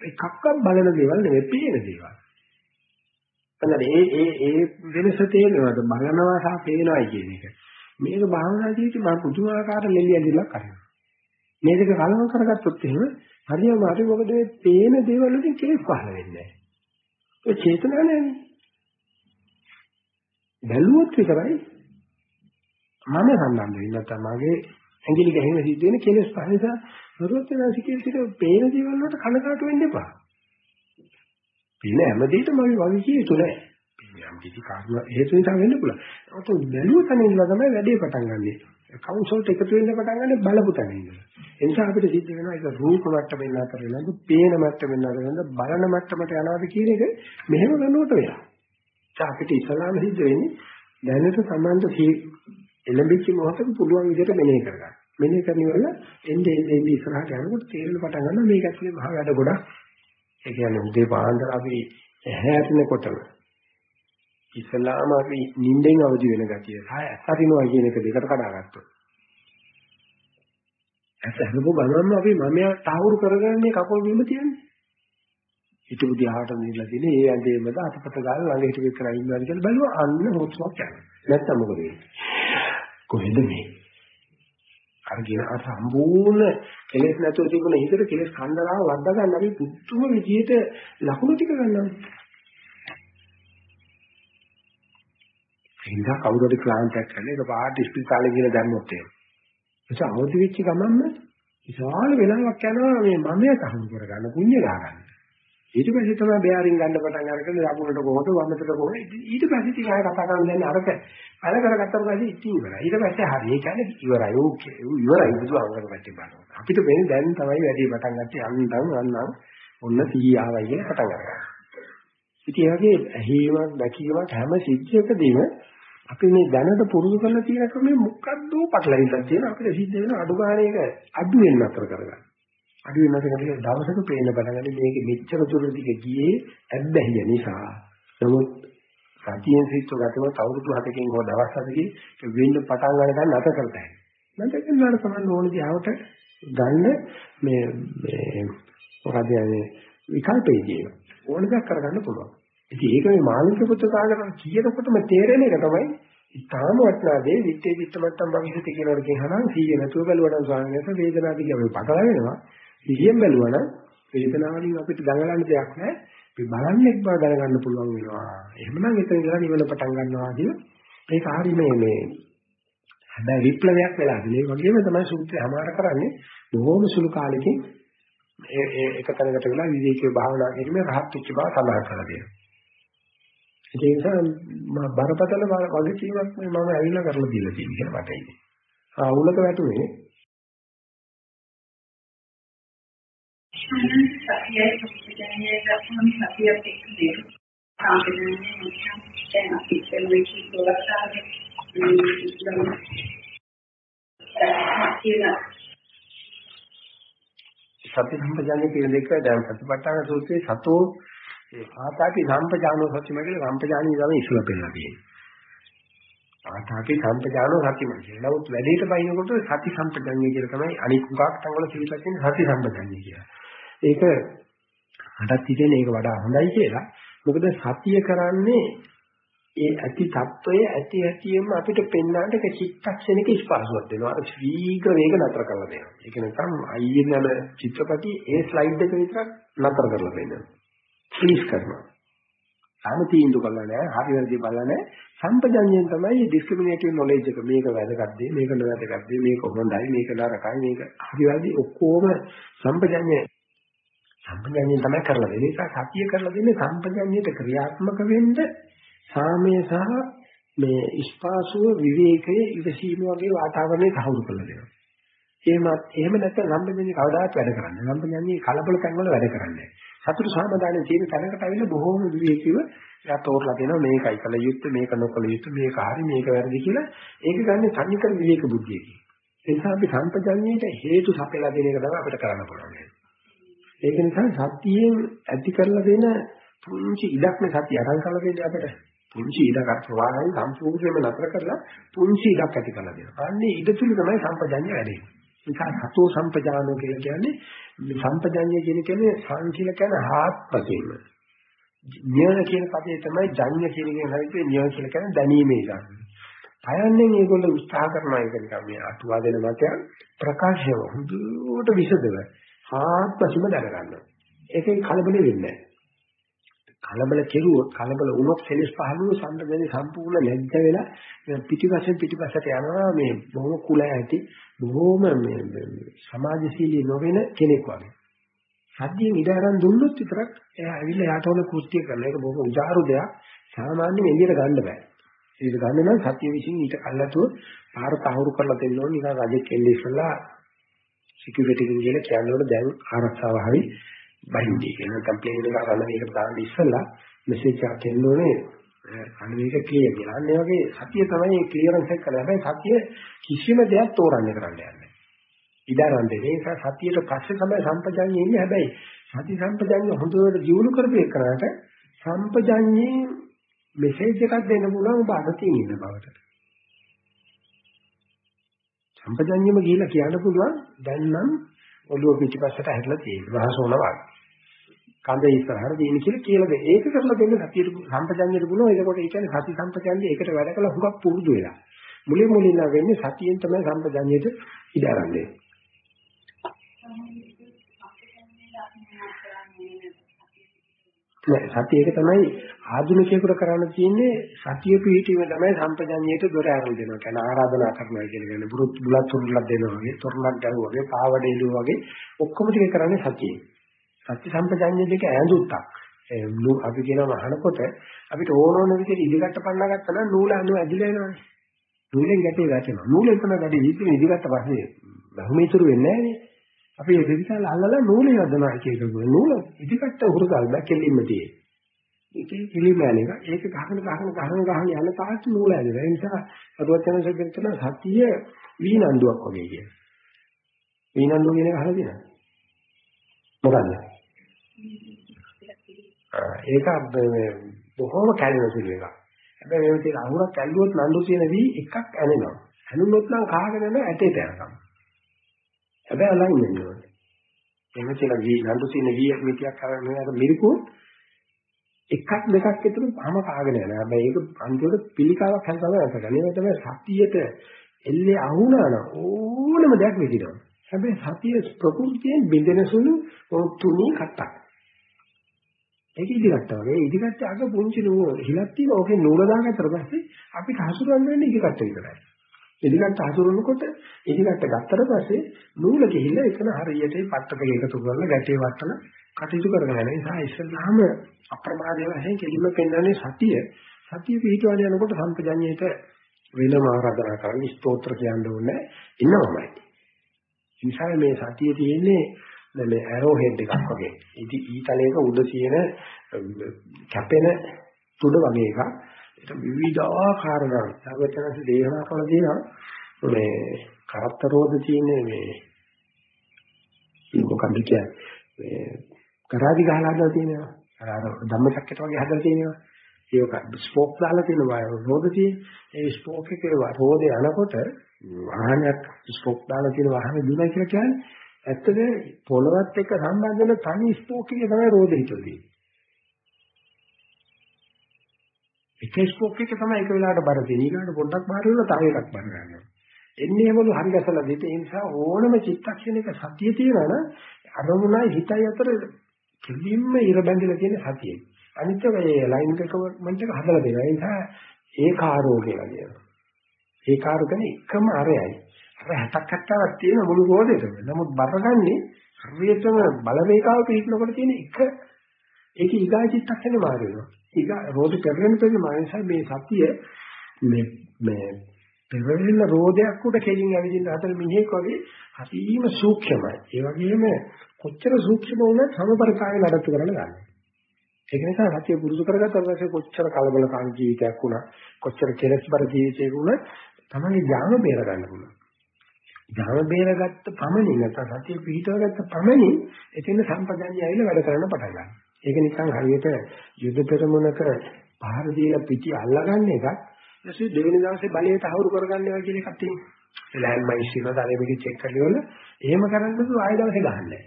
එකක්වත් බලන දේවල් නෙවෙයි පේන දේවල්. බලන්න ඒ ඒ ඒ වෙනස තේරෙනවද බලනවා සහ පේනවායි කියන එක. මේක භාවනා ජීවිතේ මම පුදුමාකාර ලෙලිය ඇදලා කරනවා. මේ දෙක කලවම් කරගත්තොත් එහෙම හරියම හරි මොකද මේ පේන දේවල් වලින් කෙලෙස් පහළ වෙන්නේ නැහැ. ඒ චේතනාව නෑනේ. බැලුවොත් විතරයි මම සම්බන්ධ වෙන්නේ නැත්නම් මගේ ඇඟිලි ගහින සිද්ධ වෙන කෙලෙස් පහ නිසා සරුවත්නාසිකේ සිට පේන දේවල් වලට කනකාට වෙන්න එපා. පින හැමදේටම අපි වගේ යුතු නැහැ. යම් කිසි කාරණා හේතු නිසා වෙන්න පුළුවන්. නමුත් බැලුව තැන ඉඳලා තමයි වැඩේ පටන් ගන්නෙ. කවුන්සල්ට එකතු වෙන්න පටන් ගන්නෙ බලපු තැන ඉඳලා. ඒ නිසා අපිට සිද්ධ වෙනවා ඒක රූප මට්ටමින් අතර වෙනද, පේන මට්ටමින් අතර වෙනද, බලන මට්ටමට යනවාද කියන එක මෙහෙම කරනකොට වෙනවා. ඒ අපිට ඉස්ලාම සිද්ධ වෙන්නේ දැනට සම්බන්ධ එළඹිච්ච මොහොතක පුළුවන් විදිහට මෙනෙහි කරගන්න. මෙනෙහි කරනවල එන්නේ එන්නේ ඉස්සරහට යනකොට තේරෙන්න පටන් ගන්නවා මේක ඇතුලේ මහ වැඩ ගොඩක් ඒ කියන්නේ උදේ පාන්දර අපි හැහැරෙනකොටම ඉස්ලාම අපි නිින්දෙන් අවදි වෙන ගතිය සහ ඇත්තරිනවා කියන එක දෙකට කඩාගත්තා. ඇත්ත හදපු ගමන්ම අපි මම තාවුරු කරගන්නේ කකුල් බිම තියන්නේ. හිටපු දිහාට නිලා තියෙන ඒ ඇඳේමද අතපත ගාලා ළඟ හිටපු එකන ඉන්නවාද කියලා බලුවා අන්න හොත්සක් යනවා. නැත්තම් මොකද වෙන්නේ? කොහෙද මේ? අර කියන අර සම්පූර්ණ කෙලෙස් නැතුව තිබුණ හිතට කෙලෙස් කන්දරාව වද්දා ගන්න අපි පුදුම විදියට ලකුණු ටික ගන්නවා. එනිසා කවුරු හරි ක්ලාන්තයක් කරන එක පාට ස්පිරිතාලේ කියලා දැම්මොත් එහෙම. ඒක අවදි වෙච්ච ගමන්ම විශාල වෙලාවක් යනවා මේ මමයා තහවුරු කරගන්න පුණ්‍ය ගන්න. ඊට පස්සේ තමයි බෑරින් ගන්න පටන් අරගෙන ලකුණට කොහොමද වමතට කොහොමද? ඊට පස්සේ ඉතින් ආය කතා කරන්න දැන් අරක අර කරගත්තම පස්සේ ඉතින් ඉවරයි. ඊට පස්සේ හරි ඒ කියන්නේ ඉවරයි. ඕකේ. ඉවරයි බුදුහාමරට පැත්තේ බලනවා. අපිට වෙන්නේ දැන් තමයි වැඩි පටන් ගත්තේ. අන්නම් අන්නම් ඔන්න 100 ආවයි කියලා පටන් ගන්නවා. ඉතින් ඒ වගේ ඇහිීමක් දැකීමක් හැම සිද්ධියකදීම අපි මේ දැනට පුරුදු කරලා තියෙන ක්‍රමේ මොකද්ද? පටලවිලා තියෙන අපිට සිද්ධ වෙන අඩු ගානේ එක අඩු වෙන්න අතර කරගන්න. අඩු වෙනස කලිය දවසක පේන පටන් මේක මෙච්චර දුර දිග ගියේ ඇබ්බැහිය නිසා. නමුත් සතියෙන් සිත්තු ගතව අවුරුදු 7කින් හෝ දවස් 7කින් වෙන්න පටන් ගන්න නැත කරතයි. නැත කියනවාට තමයි ඕන දිහාවට ගන්න මේ මේ මොකද යන්නේ විකල්පයේදී ඕන දෙයක් කරගන්න පුළුවන්. ඉතින් ඒක මේ මානසික පුත්‍රකාරකම් කියනකොටම තේරෙන එක තමයි ඉතාම වටිනා දේ විත්තේ විත්ත මට්ටම් භවිෂති කියනකොට කියනවා 100 නැතුව බලවනම් ස්වාමීන් වහන්සේ වේදනාදී කියව පටල වෙනවා සිහියෙන් බැලුවා නම් වේදනාවලින් අපිට දඟලන්න දෙයක් නැහැ. අපි බලන්නේ බව දැනගන්න පුළුවන් වෙනවා. එහෙමනම් එතන ඉඳලා නිවන පටන් ගන්නවා කියන මේක හරි මේ මේ හැබැයි විප්ලවයක් වෙලා තියෙන. ඒ වගේම තමයි සූත්‍රය අමාර කරන්නේ බොහෝම සුළු කාලෙකින් ඒ ඒ එක තැනකට වෙලා විවේකීව භාවනා කිරීමේ රහත් වෙච්ච බව සඳහන් කරලා තියෙනවා. ඒ නිසා මම බරපතල වගකීමක් මම ඇවිල්ලා කරලා දීලා තියෙනවා කියලා මට ඉන්නේ. ආ උලක වැටුනේ සතියයි සුපිටන්නේ ගත්තම සතියක් එක්ක දෙක. සාමාන්‍යයෙන් මුලින්ම දැන් අපි කියන්නේ සෝලස්සාවේ සති සම්පජාන්නේ කියන දෙක දැන් සතිපට්ඨාන සූත්‍රයේ සතෝ ඒ ආතාපි සම්පජානෝ සත්‍යම කියලා සම්පජානී තමයි ඉස්සලා පෙන්නලා තියෙන්නේ. ආතාපි සම්පජානෝ සත්‍යම කියලා. නමුත් වැඩේට බයිනකොට සති සම්පජාන්නේ කියලා තමයි අනික් උගක් තංගල සිවිලා තියෙන සති සම්පජාන්නේ කියලා. ඒක මටත් හිතෙන ඒක වඩා හොඳයි කියලා. මොකද සතිය කරන්නේ ඒ ඇති தত্ত্বයේ ඇති ඇතියම අපිට පෙන්වන්නට ඒක චිත්තක්ෂණික ස්පර්ශයක් දෙනවා. අර ශීඝ්‍ර වේග නතර කරලා දෙනවා. ඒක නැත්නම් අයියෙන්ම චිත්‍රපටි ඒ ස්ලයිඩ් එක විතරක් නතර කරලා දෙනවා. ෆ්‍රීස් කරනවා. සාම තීන්දුව කරලා නැහැ. හරි වැරදි බලලා නැහැ. සම්පජඤ්ඤයෙන් තමයි ඩිස්ක්‍රිමිනේටිව් නොලෙජ් එක මේක වැදගත් දෙය, මේක නොවැදගත් දෙය, මේක හොඳයි, මේක නරකයි, මේක හරි වැරදි ඔක්කොම සම්පජඤ්ඤය සම්පජඤ්ඤයෙන් තමයි කරලා දෙන්නේ. ඒ නිසා සතිය කරලා දෙන්නේ සම්පජඤ්ඤයට ක්‍රියාත්මක වෙන්න සාමය සහ මේ ස්පාසුව විවේකයේ ඉවසීම වගේ වාතාවරණය සාහවුරු කරලා දෙනවා. එහෙමත් එහෙම නැත්නම් සම්පජඤ්ඤය කවදාවත් වැඩ කරන්නේ නැහැ. සම්පජඤ්ඤය කලබල තැන්වල වැඩ කරන්නේ නැහැ. සතුට සමාදානයේ තියෙන තැනකට ඇවිල්ලා බොහෝම විවේකීව එයා තෝරලා දෙනවා මේකයි කල යුත්තේ මේක නොකල යුත්තේ මේක හරි මේක වැරදි කියලා ඒක ගන්න තනිකර විවේක බුද්ධියකින්. ඒ නිසා අපි සම්පජඤ්ඤයට හේතු සපයලා දෙන එක තමයි අපිට කරන්න පුළුවන්. ඒක නිසා සතියෙන් ඇති කරලා දෙන පුංචි ඉඩක් නේ සතිය අරන් කරලා දෙන්නේ අපිට. පුංචි ඉඩක් ප්‍රවාහය සම්පූර්ණයෙන්ම නතර කරලා පුංචි ඉඩක් ඇති කරලා දෙනවා. අන්නේ ඉඩ තුල තමයි සම්පජඤ්ඤය වැඩෙන්නේ. නිසා සතෝ සම්පජානෝ කියලා කියන්නේ සම්පජඤ්ඤය කියන කෙනේ සංකීල කියන හාත්පසින්ම. ඥාන කියන පදේ තමයි ජඤ්ඤ කියන එකෙන් හරියට ඥාන කියලා කියන්නේ දැනීමේ ගන්න. අයන්නේ මේගොල්ලෝ උත්සාහ කරනවා ඒක නිකන් මේ අතුවා දෙන මතයන් ප්‍රකාශය හොඳට විසදව ආත්මසිම දැනගන්නවා. ඒකෙන් කලබල වෙන්නේ නැහැ. කලබල කෙරුවොත් කලබල වුණොත් සෙලස් පහළුව සම්පදේ සම්පූර්ණ ලැජ්ජ වෙලා පිටිපස්සෙන් පිටිපස්සට යනවා මේ බොහොම කුල ඇති බොහොම මේ සමාජශීලී නොවන කෙනෙක් වගේ. සද්දියෙන් ඉඩ අරන් දුන්නොත් විතරක් එයා ඇවිල්ලා යාට ඕන කෘත්‍ය කරලා ඒක බොහොම උජාරු දෙයක් සාමාන්‍යයෙන් එළියට ගන්න බෑ. ඒක ගන්න නම් සත්‍ය විශ්ින් ඊට කල්ලාතුව පාර තහවුරු කරලා දෙන්න ඕනේ නිකන් රජෙක් එන්නේ ඉස්සලා සිකියුරිටි එකෙන් කියලා කියන්නේ දැන් ආරක්ෂාව හරි බහින්දී කියන කම්ප්ලේන්ට් එකක් අරන් මේකට දාන්න ඉස්සෙල්ලා මෙසේජ් එකක් එන්න ඕනේ අන්න මේක ක්ලියර් කියලා. අන්න ඒ වගේ සතිය තමයි ක්ලියරන්ස් එක කරන්නේ. හැබැයි සතිය කිසිම දෙයක් තෝරන්නේ කරන්න යන්නේ. ඉදාරන් දෙන්නේ. ඒ නිසා සතියට පස්සේ තමයි සම්පජඤ්ඤය ඉන්නේ. හැබැයි සති සම්පජඤ්ඤය හොඳට ජීවුන කරපු එකකට සම්පජඤ්ඤේ මෙසේජ් එකක් දෙන්න පුළුවන් ඔබ අද තියෙන බවට. සම්පජඤ්ඤම කියලා කියන්න පුළුවන් දැන් නම් ඔළුව පිටිපස්සට හැරිලා තියෙනවා. වහසෝන වගේ. කඳ ඉස්සරහට දින කියලා කියලා දෙන්න. ඒක කරලා දෙන්න සතියට සම්පජඤ්ඤයට පුළුවන්. එතකොට ඒ කියන්නේ සති සම්පජඤ්ඤය එකට වැඩ කළා හුඟක් පුරුදු වෙලා. මුලින් මුලින් වෙන්නේ සතියෙන් තමයි සම්පජඤ්ඤයට ඉඩ අරන්නේ. නෑ සතිය එක තමයි ආධුනිකයෙකුට කරන්න තියෙන්නේ සතිය පිහිටීම තමයි සම්පජඤ්ඤයට දොර ආරම්භ දෙනවා. කියන්නේ ආරාධනා කරනවා කියන කියන්නේ බුරුත් බුලත් තුරුලක් දෙනවා වගේ, තොරණක් ගැහුවා වගේ, පාවඩ එළුවා වගේ ඔක්කොම ටික කරන්නේ සතියේ. සත්‍ය සම්පජඤ්ඤය දෙක ඈඳුත්තක්. ඒ අපි කියනවා අහනකොට අපිට ඕන ඕන විදිහට ඉදිකට පන්නා ගත්තා නම් නූල අනු ඇදිලා එනවනේ. නූලෙන් ගැටේ වැටෙනවා. නූලෙන් තමයි වැඩි ඉතින් ඉදිකට පස්සේ බහුමීතුරු වෙන්නේ නැහනේ. අපි ඒ දෙවිසල් අල්ලලා නූලේ යදනවා කියන නූල ඉදිකට උහුරුකල් බැකෙලින්ම තියෙන්නේ. ඒකේ කිලිමෑන එක ඒක ගහන ගහන ගහන ගහන යන තාක්ෂ නූල ඇදලා. ඒ නිසා අදවචන සෙකෙන් සතිය වීනන්දුවක් වගේ කියන. වීනන්දුව කියන එක අහලා තියෙනවද? මොකද්ද? ඒක බොහොම කැළෙන සුළු එකක්. හැබැයි මේ විදිහට අහුරක් ඇල්ලුවොත් නඩු තියෙන වී එකක් ඇනෙනවා. ඇනුනොත් නම් කාගෙන යන ඇටේට යනකම්. හැබැයි අලයින් වෙන්න ඕනේ. එහෙම කියලා වී නඩු තියෙන වී මිටියක් කරගෙන යන මිරිකුවොත් එකක් දෙකක් විතර පහම කාගෙන යනවා. හැබැයි ඒක අන්තිමට පිළිකාවක් හැදලා නැතගන්නේ. ඒක තමයි සතියට එල්ලේ අහුණා නම් ඕනම දෙයක් විදිනවා. හැබැයි සතිය ප්‍රകൃතියෙන් බින්දෙන සුළු තුනී කට්ටක්. ඒක ඉදිකට වගේ ඉදිකට අග පුංචි නූල හිලක් තියෙන ඕකේ නූල දාගත්තට පස්සේ අපිට හසුරවන්න වෙන්නේ ඉදිකට විතරයි. ඉදිකට හසුරනකොට ඉදිකට ගත්තට පස්සේ නූල ගිහිල්ලා එතන හරියට පට්ටක එකතු කරලා ගැටේ වටන කටයුතු කරගෙන යන නිසා ඉස්සල්ලාම අප්‍රමාදයේ වශයෙන් කෙලිම පෙන්වන්නේ සතිය. සතිය පිටවල යනකොට සම්පජඤ්ඤයට වෙනම ආරාධනා කරන්න ස්තෝත්‍ර කියන්න ඕනේ ඉන්නවමයි. නිසා මේ සතිය තියෙන්නේ මේ ඇරෝ හෙඩ් එකක් වගේ. ඉතින් ඊතලයක උඩ තියෙන කැපෙන තුඩ වගේ එකක්. ඒක විවිධාකාර නම්. සර්වචනස දේහනා කළ දෙනවා. මේ කරත්ත රෝධ තියෙන්නේ මේ මොකක්ද කියන්නේ? මේ කරාදි ගහලා හදලා තියෙනවා. අර ධම්මචක්කයට වගේ හදලා තියෙනවා. ඒක ස්පෝක් දාලා තියෙනවා රෝධ තියෙන. ඒ ස්පෝක් එකේ රෝධය යනකොට වාහනයක් ස්පෝක් දාලා තියෙන වාහනේ දුවයි කියලා කියන්නේ ඇත්තද පොළවත් එක්ක සම්බන්ධ වෙන තනි ස්පෝක් එකේ තමයි රෝධ හිතුවේ. එක ස්පෝක් එක තමයි එක වෙලාවට බර දෙන්නේ. ඊළඟට පොඩ්ඩක් බාර වෙනවා තව එකක් බර ගන්නවා. එන්නේ හැමෝම හරි ගැසලා දෙත ඒ නිසා ඕනම චිත්තක්ෂණයක සතිය තියෙනවා නම් අරමුණයි හිතයි අතර කිලින්ම ඉර බැඳිලා තියෙන සතියේ. අනිත් ඒ ලයින් එක කමෙන්ට් එක හදලා දෙනවා. ඒ නිසා ඒකාරෝ කියලා කියනවා. ඒකාරෝ කියන්නේ එකම අරයයි. අර 60ක් 70ක් තියෙන මුළු රෝදේටම. නමුත් බරගන්නේ හරියටම බලවේගාව පිළිනකොට තියෙන එක ඒක ඊගා චිත්තක්ෂණේ මාරු වෙනවා. ඊගා රෝද කරගෙන තියෙන මානසයි මේ සතිය මේ මේ පෙරෙන්න රෝදයක් උඩ කෙලින් ඇවිදින්න හතර මිනිහෙක් වගේ හරිම සූක්ෂමයි. ඒ වගේම කොච්චර සූක්ෂම වුණත් සමබරතාවය නඩත්තු කරන්න ගන්න. ඒක නිසා සතිය පුරුදු කරගත්තා පස්සේ කොච්චර කලබලකාරී ජීවිතයක් වුණා කොච්චර කෙලස් බර ජීවිතයක් වුණත් තමයි ඥාන බේර ගන්න පුළුවන්. ඥාන බේරගත්ත පමණින් නැත්නම් සතිය පිහිටවගත්ත පමණින් එතන සම්පදන්නේ ඇවිල්ලා වැඩ කරන්න පටන් ගන්නවා. ඒක නිකන් හරියට යුද පෙරමුණක පහර දීලා පිටි අල්ලගන්න එකක් ඊට දෙවෙනි දවසේ බලයට හවුරු කරගන්නවා කියන එකක් තියෙනවා. ලෑන්ඩ් මයින්ස් එක දාලා මේක චෙක් කරලා එහෙම කරන්නද ආයෙ දවසේ ගහන්නේ.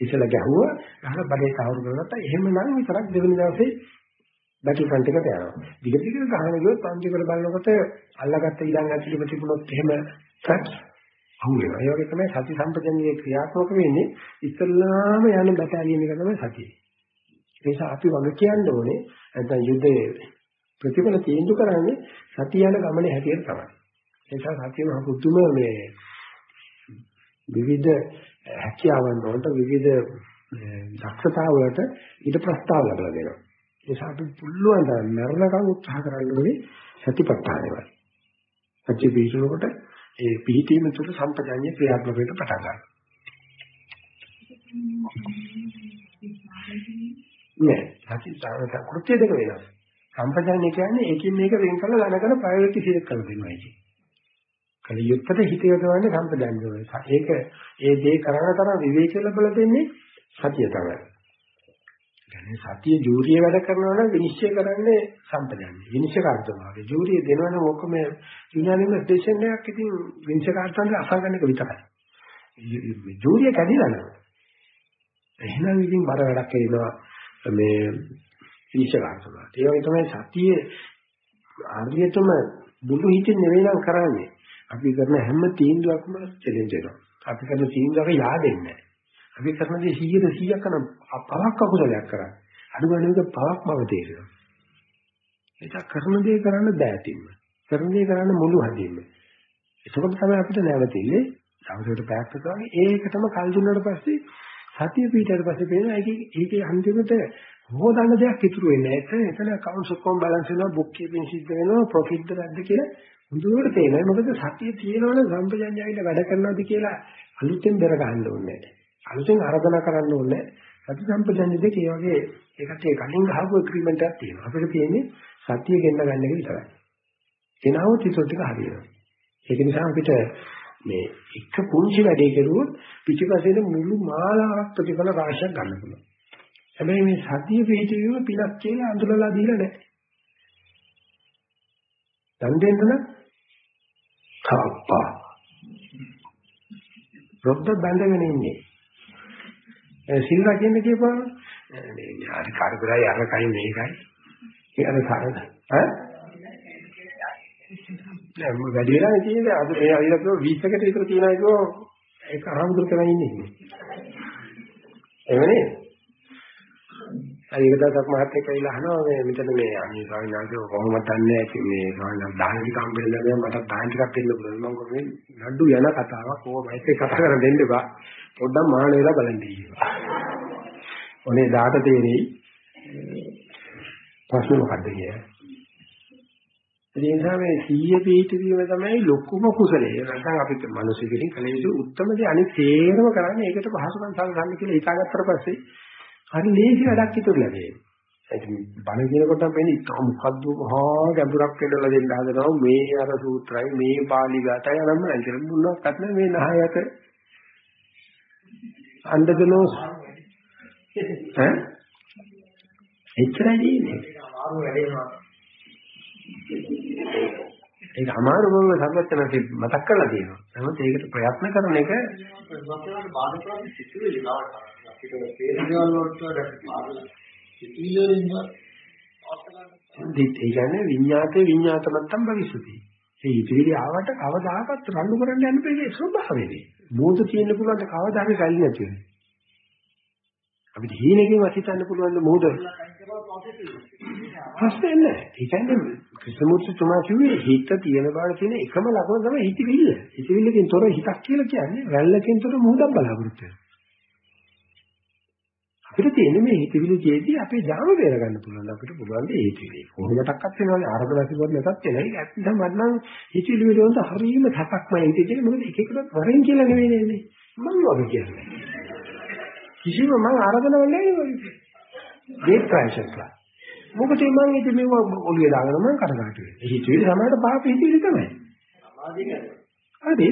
ඉතල ගැහුවා ගහලා බලයට හවුරු කරගත්තා එහෙමනම් විතරක් දෙවෙනි දවසේ බැටල් ෆ්‍රන්ට් එකට යනවා. දිගට දිගට ගහන ගියොත් පන්තිවල බලනකොට අල්ලගත්ත ඉඩම් ඇතුළේ තිබුණොත් එහෙම සත් අහු වෙනවා. ඒ වගේ තමයි සති සම්පජන්යේ ක්‍රියාත්මක වෙන්නේ ඉස්සල්ලාම යන බැටාලියන් එක තමයි සතිය. ඒ නිසා අපි වග කියන්න ඕනේ නැත්නම් යුද්ධයේ ප්‍රතිඵල තීන්දුව කරන්නේ සතිය යන ගමනේ හැටියට තමයි. ඒ නිසා සතිය මහ පුදුම මේ විවිධ හැකියාවන් වලට විවිධ දක්ෂතා වලට ඊට ප්‍රස්තාව ලබා දෙනවා. ඒ නිසා අපි පුළුවන් තරම් මරණකම් උත්සාහ කරන්න ඕනේ සතිපට්ඨානය. සත්‍ය පිළිසුනකොට ඒ පිහිටීම තුළ සම්පජාඤ්ඤ ක්‍රියාත්මක වෙන්න පටන් ගන්නවා. නෑ, සති සාරත කෘත්‍ය දෙක වෙනස්. සම්පජාඤ්ඤ කියන්නේ ඒකින් මේක වෙන් කරලා දැනගෙන ප්‍රයෝගික සිද්ධ කරලා දෙනවා කියන්නේ. කලියුත්තට හිත යොදවන්නේ සම්පජාඤ්ඤ වල. ඒක ඒ දේ කරන තරම් විවේක ලැබලා දෙන්නේ සතිය තමයි. කියන්නේ සතිය ජූරිය වැඩ කරනවා නම් විනිශ්චය කරන්නේ සම්පජාඤ්ඤය. විනිශ්චය කාර්යතුමාගේ ජූරිය දෙනවනම් ඔක්කොම විඥානෙම ස්ටේෂන් එකක් ඉතින් විනිශ්චය කාර්යතුමාගේ අසංගනික විතරයි. ජූරිය කැඩිලා නේද? එහෙනම් ඉතින් බර වැඩක් වෙනවා මේ ඊශාවාසනා. ඒ වගේ තමයි සතියේ ආර්යතම බුදු හිතින් නෙවෙයි නම් කරන්නේ. අපි කරන හැම තීන්දුවක්ම චැලෙන්ජ් වෙනවා. අපි කරන තීන්දුවක yaadෙන්නේ නැහැ. අපි කරන දේ 100 100ක් කරන පවක් අකුසලයක් කරන්නේ. අනුගණනික පවක් බව තේරෙනවා. ඒක කරන දේ කරන්න බෑතින්ම. කරන දේ කරන්න මුළු හදින්ම. එතකොට තමයි අපිට නැවතින්නේ දවසකට පැයක් විතර ඒකටම කල් දුන්නාට පස්සේ සතිය පිටට පස්සේ පේනවා ඒකේ ඒකේ අන්තිමට හොදන්න දෙයක් ඉතුරු වෙන්නේ නැහැ. එතන accounts ඔක්කොම balance වෙනවා, book keeping සිද්ධ වෙනවා, profit දරද්ද කියලා හොඳට තේරෙනවා. මොකද සතිය තියෙනවනේ සම්පජඤ්ඤය ඇවිල්ලා වැඩ කරනවාද කියලා අලුතෙන් බෙර ගන්න ඕනේ නැහැ. අලුතෙන් ආරාධනා කරන්න ඕනේ නැහැ. සති සම්පජඤ්ඤය දෙක ඒ වගේ ඒකට ඒ කලින් ගහපු agreement එකක් තියෙනවා. අපිට තියෙන්නේ සතිය ගෙන්න ගන්න එක විතරයි. එනහොත් ඒක ටික හරියනවා. ඒක නිසා අපිට මේ එක පුංචි වැඩේ කරුවොත් පිටිපස්සේ මුළු මාලාවක් ප්‍රතිඵල රාශියක් ගන්න පුළුවන්. හැබැයි මේ සතිය පිළිතුරු පිනක් කියලා අඳුරලා දීලා නැහැ. දන් දෙන්න නම් කප්පා. රොද්ද බැඳගෙන ඉන්නේ. ඒ සිල් රකින්න කියපුවා මේ හරි කාර්යබලයි අරකයි මේකයි. ඒ අර සාරද ඈ නෑ මම වැඩි වෙලා තියෙන්නේ අද ඒ අවිලා කිව්ව 20කට විතර තියනවා කිව්ව ඒක අරමුදු කරගෙන ඉන්නේ. එවනේ ඒක දවසක් මහත් එක්ක ඇවිල්ලා අහනවා මේ මෙතන මේ අනිත් ස්වාමීන් වහන්සේ කොහොමද දන්නේ මේ ස්වාමීන් වහන්සේ දාන ටික හම්බෙන්න බෑ මට දාන ටිකක් දෙන්න පුළුවන් මම කොහොමද නඩු යන කතාවක් ඕක මයිත් එක්ක කතා කරන් දෙන්න එපා පොඩ්ඩක් මාන වෙලා බලන්න දීවා. ඔනේ දාට තේරෙයි ප්‍රශ්න මොකද්ද කියලා. ඒ නිසා මේ සීය පිටවීම තමයි ලොකුම කුසලය. නැත්නම් අපිට මිනිස්සු කෙනෙක් කල යුතු උත්තරම දේ අනිත් තේරම කරන්නේ ඒකට පහසුකම් සලසන්න කියලා හිතාගත්තට පස්සේ හරි ලේසි වැඩක් ඉතුරුලා තියෙනවා. ඒක බණ කියනකොට වෙන්නේ ඉතාල මොකද්ද මහා ගැඹුරක් වෙන්නලා දෙන්න හදනවා. මේ අර සූත්‍රයි මේ පාලි ගාතයි නම් කියලා මුලක් අත්නේ මේ නහයට අන්දදනෝ. ඈ? එච්චරයි නේ අමාරු වැඩේනවා ඒක අමාරු බව සම්පත්තනසේ මතක් කරලා තියෙනවා. නමුත් ඒකට ප්‍රයත්න කරන එක වස්තුවට බාධා කරන්නේ සිතුවිලි නවට අපිට තේරෙනවල් වලට බාධා සිතුවිලි වලින් දිත් ඒ කියන්නේ විඤ්ඤාතේ විඤ්ඤාතමත්තම් භවිෂති. ඒ ඉතිරි ආවට කවදාකවත් රණ්ඩු කරන්න යන්න බෑ ඒ ස්වභාවයනේ. මෝද තියෙන්න පුළුවන් කවදා හරි කලින් නැති වෙන්නේ. අපිට හීනකින් වසිතන්න පුළුවන් මෝද ප්‍රශ්නේ නැහැ. ඒ කියන්නේ ක්‍රිස්තුමූර්ති තුමා කිව්වේ හිත තියෙන බව තියෙන එකම ලකුණ තමයි හිතවිල්ල. හිතවිල්ලකින් තොර හිතක් කියලා කියන්නේ රැල්ලකින් තොර මුහුදක් බලාපොරොත්තු වෙනවා. අපිට තියෙන්නේ මේ හිතවිලි ජීදී අපේ ජාම බේර ගන්න පුළුවන් අපිට පුළුවන් මේ හිතවිලි. කොහොමඩක්වත් වෙනවනේ ආරම්භ නැතිවත් නැතත් වෙනවා. ඒක ඇත්තටම මට නම් හිතවිලි වලට හරීම සැපක්මයි හිතේ මොකද එක එකට වරෙන් කියලා නෙවෙයි නේද? මම වගේ කියන්නේ. කිසිම මම ආරම්භ වෙන්නේ නැහැ. ගේට් ප්‍රයිසස්ලා. මොකද මම ඉතින් මේව ඔළුවේ දාගෙන මම කඩකට වෙන්නේ. හිතවිලි සමානට පාප හිතවිලි තමයි. හරි.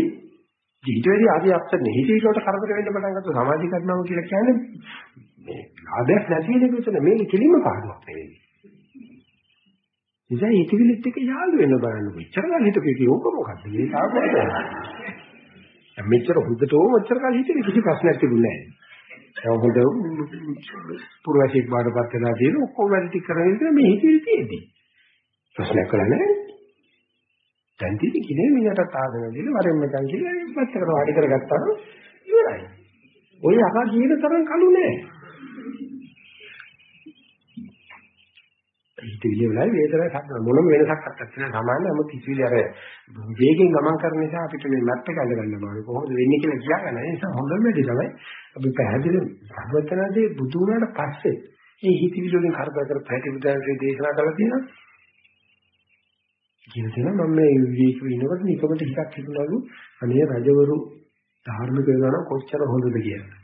ජීවිතේදී ආදී අප්සෙට් හිතවිලි වලට කරදර වෙන්න පටන් ගත්තා කරනවා කියලා කියන්නේ මේ ආදයක් නැති වෙන එක විතර මේක කෙලින්ම පාඩුවක් නෙවෙයි. ඉතින් හිතවිලිත් එක්ක යාළු වෙන්න බලන්න මෙච්චර කල් හිතකේ ඕක මොකද්ද මේ තාපොත. මෙච්චර හුදටම මෙච්චර කල් හිතේ කිසි ප්‍රශ්නයක් තිබුණේ නැහැ. ඒක හොඳ පුරවැසියෙක් බාටපත් වෙලා තියෙන ඔක්කොම වැඩ ටික කරගෙන ඉතින් මේ හිතවිලි තියෙන්නේ. ප්‍රශ්නයක් කරන්නේ නැහැ. දැන් තියෙන්නේ කිනේ මිනිහට ආදරන දෙල වරෙන් මචං කියලා ඉස්සර වාඩි කරගත්තාම ඉවරයි. ඔය අකා කියන තරම් කළු නෑ. හිතවිලි වලයි වේදනාවක් හදන මොනම වෙනසක් අත්තක් නැහැ. සාමාන්‍ය නමුත් හිතවිලි අර වේගෙන් ගමන් කරන නිසා අපිට මේ මැප් එක අල්ල ගන්න බෑ. කොහොමද වෙන්නේ කියලා කියාගන්න. ඒ නිසා හොඳම වැඩි තමයි අපි පැහැදිලි සර්වඥාදී බුදු වුණාට පස්සේ මේ හිතවිලි වලින් කරදර කර ප්‍රතිවිදාසේ දේශනා කරලා තියෙනවා කියන තැන මම මේ විවේක විනෝඩ නිකමට හිතක් හිතුනලු අනේ රජවරු ධාර්මික වෙනවා නම් කොච්චර හොඳද කියලා.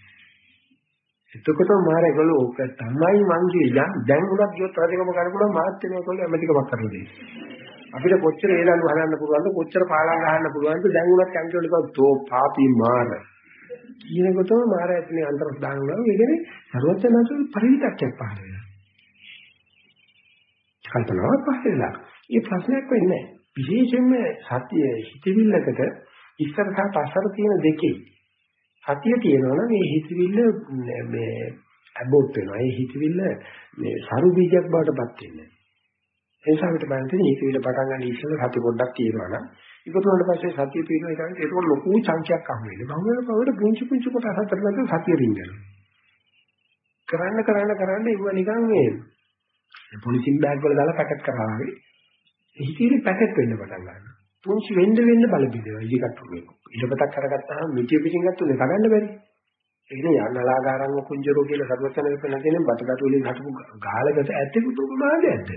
එතකොට මාර ඒගොල්ලෝ ඕක තමයි මං කියන්නේ දැන් උනත් ගියොත් රජකම ගන්න පුළුවන් මාත් වෙන ඒගොල්ලෝ ඇමතිකමක් කරලා දෙයි. අපිට කොච්චර ඒලන්නු හදන්න පුළුවන්ද කොච්චර පාලම් ගහන්න පුළුවන්ද දැන් උනත් කැමතිවල කව තෝ පාපී මාර. කියනකොටම මාර ඇතුලේ අන්තරස් දානවා ඒකනේ සර්වඥාසු පරිවිතක්යක් පහළ වෙනවා. කල්පනාවක් පහළ වෙනවා. මේ ප්‍රශ්නයක් වෙන්නේ නැහැ. විශේෂයෙන්ම සත්‍ය හිතවිල්ලකට ඉස්සර සහ පස්සර තියෙන දෙකේ සතිය තියෙනවා නම් මේ හිතවිල්ල මේ ඇබෝට් වෙනවා. ඒ හිතවිල්ල මේ සරු බීජයක් බවට පත් වෙන්නේ. ඒ නිසා අපිට බලන්න තියෙන්නේ හිතවිල්ල පටන් ගන්න ඉස්සෙල්ලා සති පොඩ්ඩක් තියෙනවා නම් ඉක්තු වුණාට පස්සේ සතිය පිරුණා ඊට පස්සේ ඒක ලොකු චංකයක් අහු වෙනවා. බහුව වෙනකොට පුංචි පුංචි කොටස් අතර මැද සතිය රින්ගනවා. කරන්න කරන්න කරන්න ඉව නිකන් මේ පොලිසින් බෑග් වල දාලා පැකට් කරනවා වගේ හිතේ පැකට් වෙන්න පටන් ගන්නවා. පුංචි වෙන්න වෙන්න බල බිඳිනවා ඉලිකට උනේ. ඉලපතක් කරගත්තාම මිටිය පිටින් ගත්තොත් කඩන්න බැරි. ඒ කියන්නේ යන්නලාගාරංග කුංජරෝ කියලා සර්වචන වෙන කෙනෙක් බටකට වලින් හටපු ගාලකට ඇත්තේ පුදුම මාදයක්ද.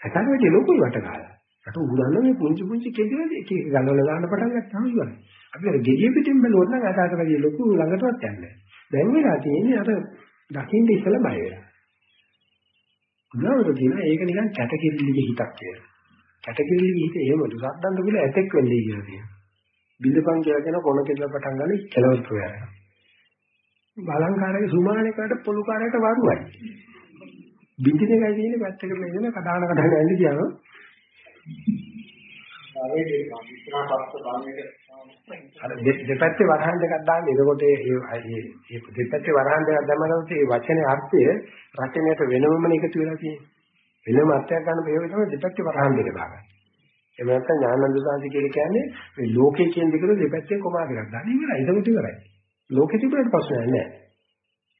ඇතන වෙදී ලොකුයි වට ගාලා. අට උගුරන්න මේ පුංචි පුංචි කෙදිවල එක එක ගලවලා දාන්න පටන් ගත්තාම ඉවරයි. අපි අර gediya පිටින් බැලුවොත් නම් අතකට වැඩි ලොකු ළඟටවත් යන්නේ නැහැ. දැන් වෙලා තියෙන්නේ අර දකින්න ඉස්සලා බය වෙලා. උදාහරණ දෙන ඒක නිකන් කැටකිරිලිගේ හිතක් කියලා. කැටකිරිලිගේ හිත එහෙමද සද්දන්ත කියලා ඇතෙක් වෙන්නේ කියලා තියෙනවා. බින්දපන් කියලා කියන කොන කෙල්ල පටන් ගන්න කෙලවර ප්‍රයයන. බලංකාරයේ සුමානකට පොළු කාරයට වරුවයි. බින්දින එකයි තියෙන්නේ පැත්තකට මෙන්න කඩාන කඩාන යන්නේ කියනවා. අර දෙපැත්තේ වරහන් දෙකක් දාන්න. එතකොට ඒ දෙපැත්තේ වරහන් දෙකක් දැම්මම ඒ වචනේ අර්ථය රචනයට වෙනමම එකතු වෙලා තියෙන්නේ. වෙනම අර්ථයක් ගන්න බැහැ තමයි දෙපැත්තේ වරහන් දෙක දාගන්න. එහෙම නැත්නම් ඥානන්ද සාන්ති කියලා කියන්නේ මේ ලෝකේ කියන දෙකේ දෙපැත්තේ කොමා දෙකක් දාන්න ඉවරයි. ඒක ඉවරයි. ලෝකෙ තිබුණට ප්‍රශ්නයක් නැහැ.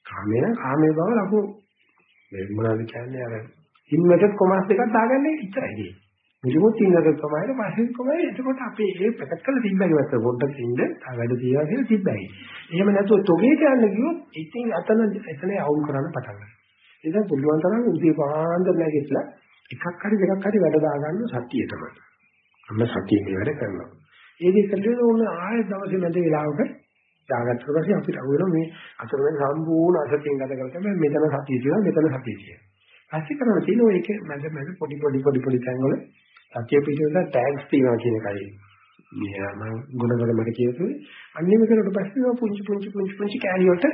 කාමේ නම් කාමේ බව ලකු මේ මොනවද කියන්නේ අර ඉන්වර්ටඩ් කොමර්ස් එකක් දාගන්නේ ඉතරයි. මුලින්ම ඉන්වර්ටඩ් කොමර්ස් පස්සේ කොමර්ස් එතකොට අපි ඒ පැකට් කරලා තිබ්බයි වත්ත පොඩ්ඩක් ඉන්න වැඩ තියනවා කියලා තිබ්බයි. එහෙම නැතුව තොගේට යන්න ගියොත් ඉතින් අතන එතන අවුල් කරන්න පටන් ගන්නවා. ඒක පුළුවන් තරම් උදේ පාන්දර නැගිටලා එකක් හරි දෙකක් හරි වැඩ දාගන්න සතිය තමයි. අන්න සතිය මේ වැඩ කරනවා. ඒ දෙක කළේ ඕන ආයෙත් දවසේ මැද වෙලාවක දාගත්තට පස්සේ අපිට අහුවෙන මේ අතරමැද සම්පූර්ණ අසතියෙන් ගත කරලා තමයි මෙතන සතිය තියෙනවා මෙතන සතිය තියෙනවා. පස්සේ කරන තියෙන ඔය එක මැද මැද පොඩි පොඩි පොඩි පොඩි තැන්වල සතිය පිටුවල ටැග්ස් තියෙනවා කියන එකයි. මේ මම ගුණවල මට කියතුනේ අනිත් මේකට පස්සේ පුංචි පුංචි පුංචි පුංචි කැලි වලට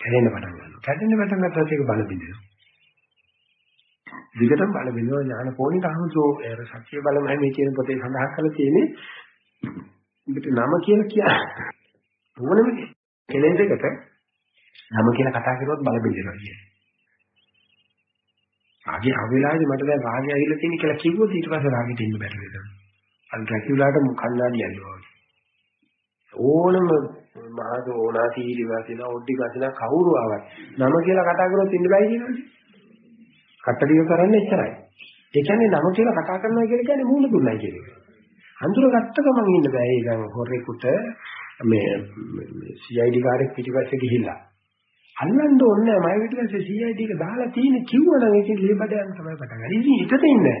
කැඩෙන්න පටන් ගන්නවා. කැඩෙන්න පටන් ගත්තොත් ඒක බල බිඳිනවා. විකටම බල බිඳිනවා ඥාන පොණිට අහුසෝ ඒ සත්‍ය බලමයි මේ කියන පොතේ සඳහන් කරලා තියෙන්නේ. ඔබට නම කියලා කියන්නේ ඕනම කෙලෙසකට නම කියලා කතා කරුවොත් බල බෙදෙනවා කියන්නේ. රාගේ අවිලාදේ මට දැන් රාගය ඇවිල්ලා තියෙන කියලා කිව්වොත් ඊට පස්සේ රාගෙට ඉන්න බැරි වෙනවා. අන් ඩ්‍රැකියුලාට කන්නාඩි යනවා. ඕනම මහද ඕනා සීලි වාසින ඔඩ්ඩි වාසින කවුරු ආවත් නම කියලා කතා කරොත් ඉන්න බෑ කියනවනේ. කට්ටඩිය කරන්නේ එච්චරයි. ඒ කියන්නේ නම කියලා කතා කරනවා කියලා කියන්නේ මූල දුන්නයි කියන එක. අඳුරගත්ත ගමන් ඉන්න බෑ. ඒ දැන් හොරෙකුට මේ CID කාර්යයක් පිටිපස්සේ ගිහිල්ලා අල්ලන්න ඕනේ නැහැ මම පිටිපස්සේ CID එක දාලා තියෙන කිව්වනම් ඒකේ ලේබඩයන් තමයි පටන් ගන්න. ඉතින් හිතට ඉන්නේ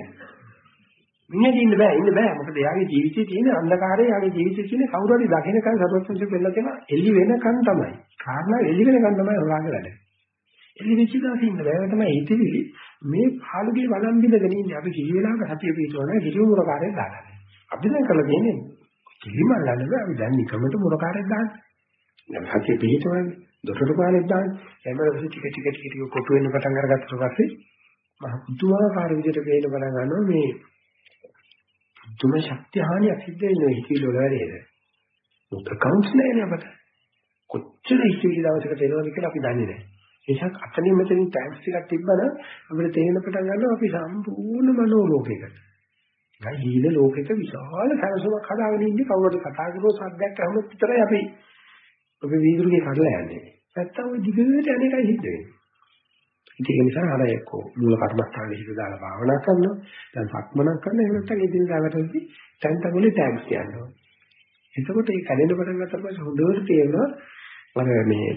මිනිහට ඉන්න බෑ ඉන්න බෑ මොකද එයාගේ ජීවිතේ තියෙන අන්ධකාරය එයාගේ ජීවිතේ තියෙන කවුරු හරි දකින්නකන් සරුවත්සංශ වෙන්න තියෙන එළි වෙනකන් තමයි. කාරණා එළි වෙනකන් තමයි හොරාගේ වැඩ. එළි වෙච්ච දාසේ ඉන්න බෑ තමයි හිතවිලි මේ පාළුගේ වළම් බිඳගෙන ඉන්නේ අපි කී වෙලාවක සතිය පිටවන කිසිම මුරකාරයක් දාලා. අපි දැන් කරලා තියෙන්නේ කිලිම අල්ලන්න බෑ අපි දැන් නිකමට මොනකාරයක් දාන්නේ. දැන් සතිය පිළිතුරන්නේ දොටට කාලෙක් දාන්නේ. එමෙලෙස ටික ටික ටික ටික කොටු වෙන්න පටන් අරගත්තට පස්සේ මහ පුදුමාකාර විදිහට පේන පටන් ගන්නවා මේ තුම ශක්තිය හානියක් සිද්ධ වෙනවා හිතේ වල වැඩේද. මොකද කවුන්ට්ස් නෑනේ අපට. කොච්චර හිතේ දවසකට එනවද කියලා අපි දන්නේ නෑ. ඒසක් අතනින් මෙතනින් ටැක්ස් ටිකක් තිබ්බනම් අපිට තේරෙන පටන් ගන්නවා අපි සම්පූර්ණ මනෝලෝකයකට. ගයි හීන ලෝකෙක විශාල සැලසුමක් හදාගෙන ඉන්නේ කවුරුද කතා කරපුව සද්දයක් අහුනොත් විතරයි අපි ඔබේ වීදුරුගේ කඩලා යන්නේ. නැත්තම් ওই දිගට අනේකයි හිත වෙන්නේ. ඉතින් ඒ නිසා අර එක්කෝ මූල කර්මස්ථානයේ හිත දාලා භාවනා කරනවා. දැන් සක්මනක් කරනවා එහෙම නැත්නම් ඉදින් දාගටදී තැන් තැන්වල ටැග්ස් කියනවා. එතකොට මේ කැඩෙන පටන් ගත්තට පස්සේ හොඳට තේරෙනවා අර මේ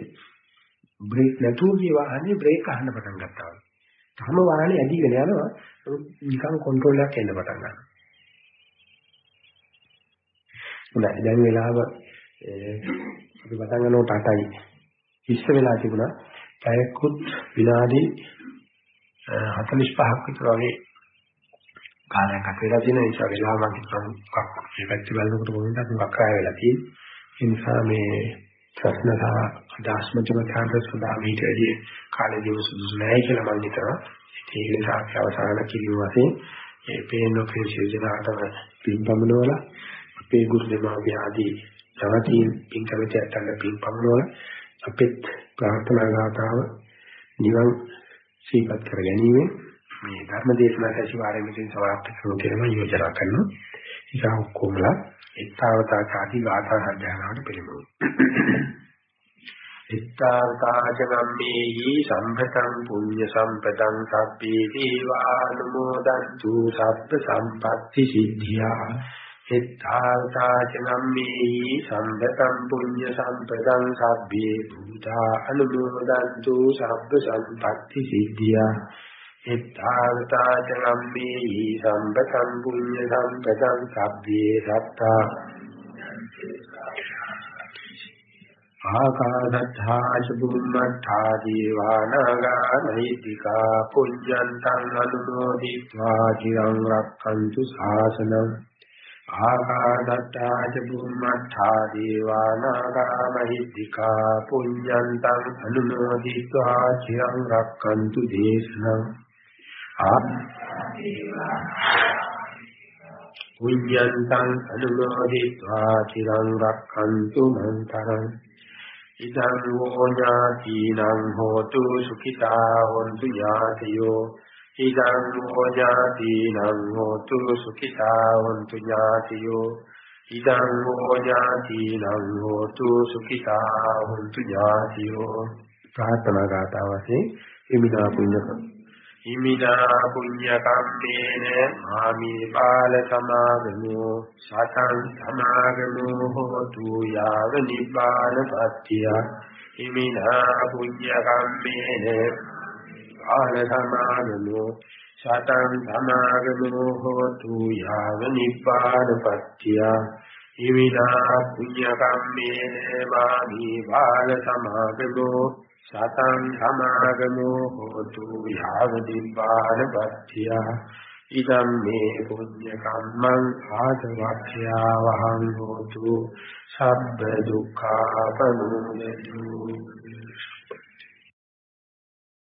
බ්‍රේක් නැතුව ගිය වාහනේ බ්‍රේක් අහන්න පටන් ගත්තා වගේ. තම වාහනේ ඇදිගෙන යනවා නිකන් කන්ට්‍රෝල් එකක් එන්න පටන් ගන්නවා. හොඳයි දැන් වෙලාව අපි පටන් ගන්නකොට 8යි. ඉස්ස වෙලා තිබුණා. පැයකුත් විනාඩි 45ක් විතර වගේ කාලයක් අත වෙලා තියෙන නිසා වෙලාව මම හිතනවා මේ පැත්ත බලනකොට මොකද අපි වක්‍රය වෙලා තියෙන්නේ. ඒ නිසා මේ ප්‍රශ්න සහ අදහස් මතක සදා මීටරදී කාලේ දිව සුදුසු නැහැ කියලා මම හිතනවා. ඒ නිසා අපි අවසාන කිරීම වශයෙන් මේ පේන පිළිසිරාටම පින්පමනවල අපේ ගුරු දෙමාපිය ආදී සමති පින් කමිටේ අතන පින් පමුණවල අපිත් ප්‍රාර්ථනා ගාතාව නිවන් සීපත් කර ගැනීම මේ ධර්ම දේශනා සැසිවාරයෙන් මෙතෙන් සමාප්ත කරනු කියලා මම යෝජනා කරනවා. ඉතින් ඔක්කොමලා ඒතාවතා කාටි ගාථා සජ්ජානාවට පිළිමු. ඉත්තාර්ථාචනම්මේහි සම්පතං පුඤ්ඤ සම්පතං සබ්බේ දීවානුමෝදන්තු සබ්බ සම්පatti සිද්ධියා ඉත්තාර්ථාචනම්මේහි සම්පතං පුඤ්ඤ සම්පතං සබ්බේ බුද්ධා අනුමෝදන්තු සබ්බ සම්පatti සිද්ධියා. ඉත්තාර්ථාචනම්මේහි සම්පතං පුඤ්ඤ සම්පතං සබ්බේ සත්තා. ආකාශත්තා චුම්මත්තා දීවානාගා නෛතිකා පුඤ්ඤන්තං අනුමෝදිत्वा චිරං රක්ඛන්තු ශාසනං. ආකාදත්තාච බුම්මත්තා දීවානාගා මහිද්దికා පුඤ්ඤන්තං අනුමෝදිत्वा চিරං රක්칸තු දේශනං පුඤ්ඤන්තං අනුමෝදිत्वा চিරං රක්칸තු මං තරං ඉදං වෝඥාතිනං හෝතු සුඛිතා හොන්තු යාතියෝ ඉදං වූ ඥාතිනං හෝතු සුඛිතා හොන්තු ඥාතියෝ ඉදං වූ ඥාතිනං හෝතු සුඛිතා හොන්තු ඥාතියෝ ප්‍රාර්ථනා ගාථා වශයෙන් හිමිනා පුඤ්ඤක හිමිනා පුඤ්ඤ කම්මේන ආමි බාල සමාගමෝ සතං සමාගමෝ හෝතු යාව නිබ්බාන පත්‍තිය හිමිනා පුඤ්ඤ කම්මේන බාල සමාගමෝ සතං සමාගමෝ හෝතු යාව නිබ්බාන පත්‍තිය හිමිනා පුඤ්ඤ කම්මේන මාමි බාල සමාගමෝ. සතං සමාගමෝ හෝතු යාව දිබ්බාන පත්‍තිය ඉදම් මේ පුඤ්ඤ කම්මං ආදවක්ඛ්‍යා වහං හෝතු. සබ්බ දුක්ඛාපනෝදතු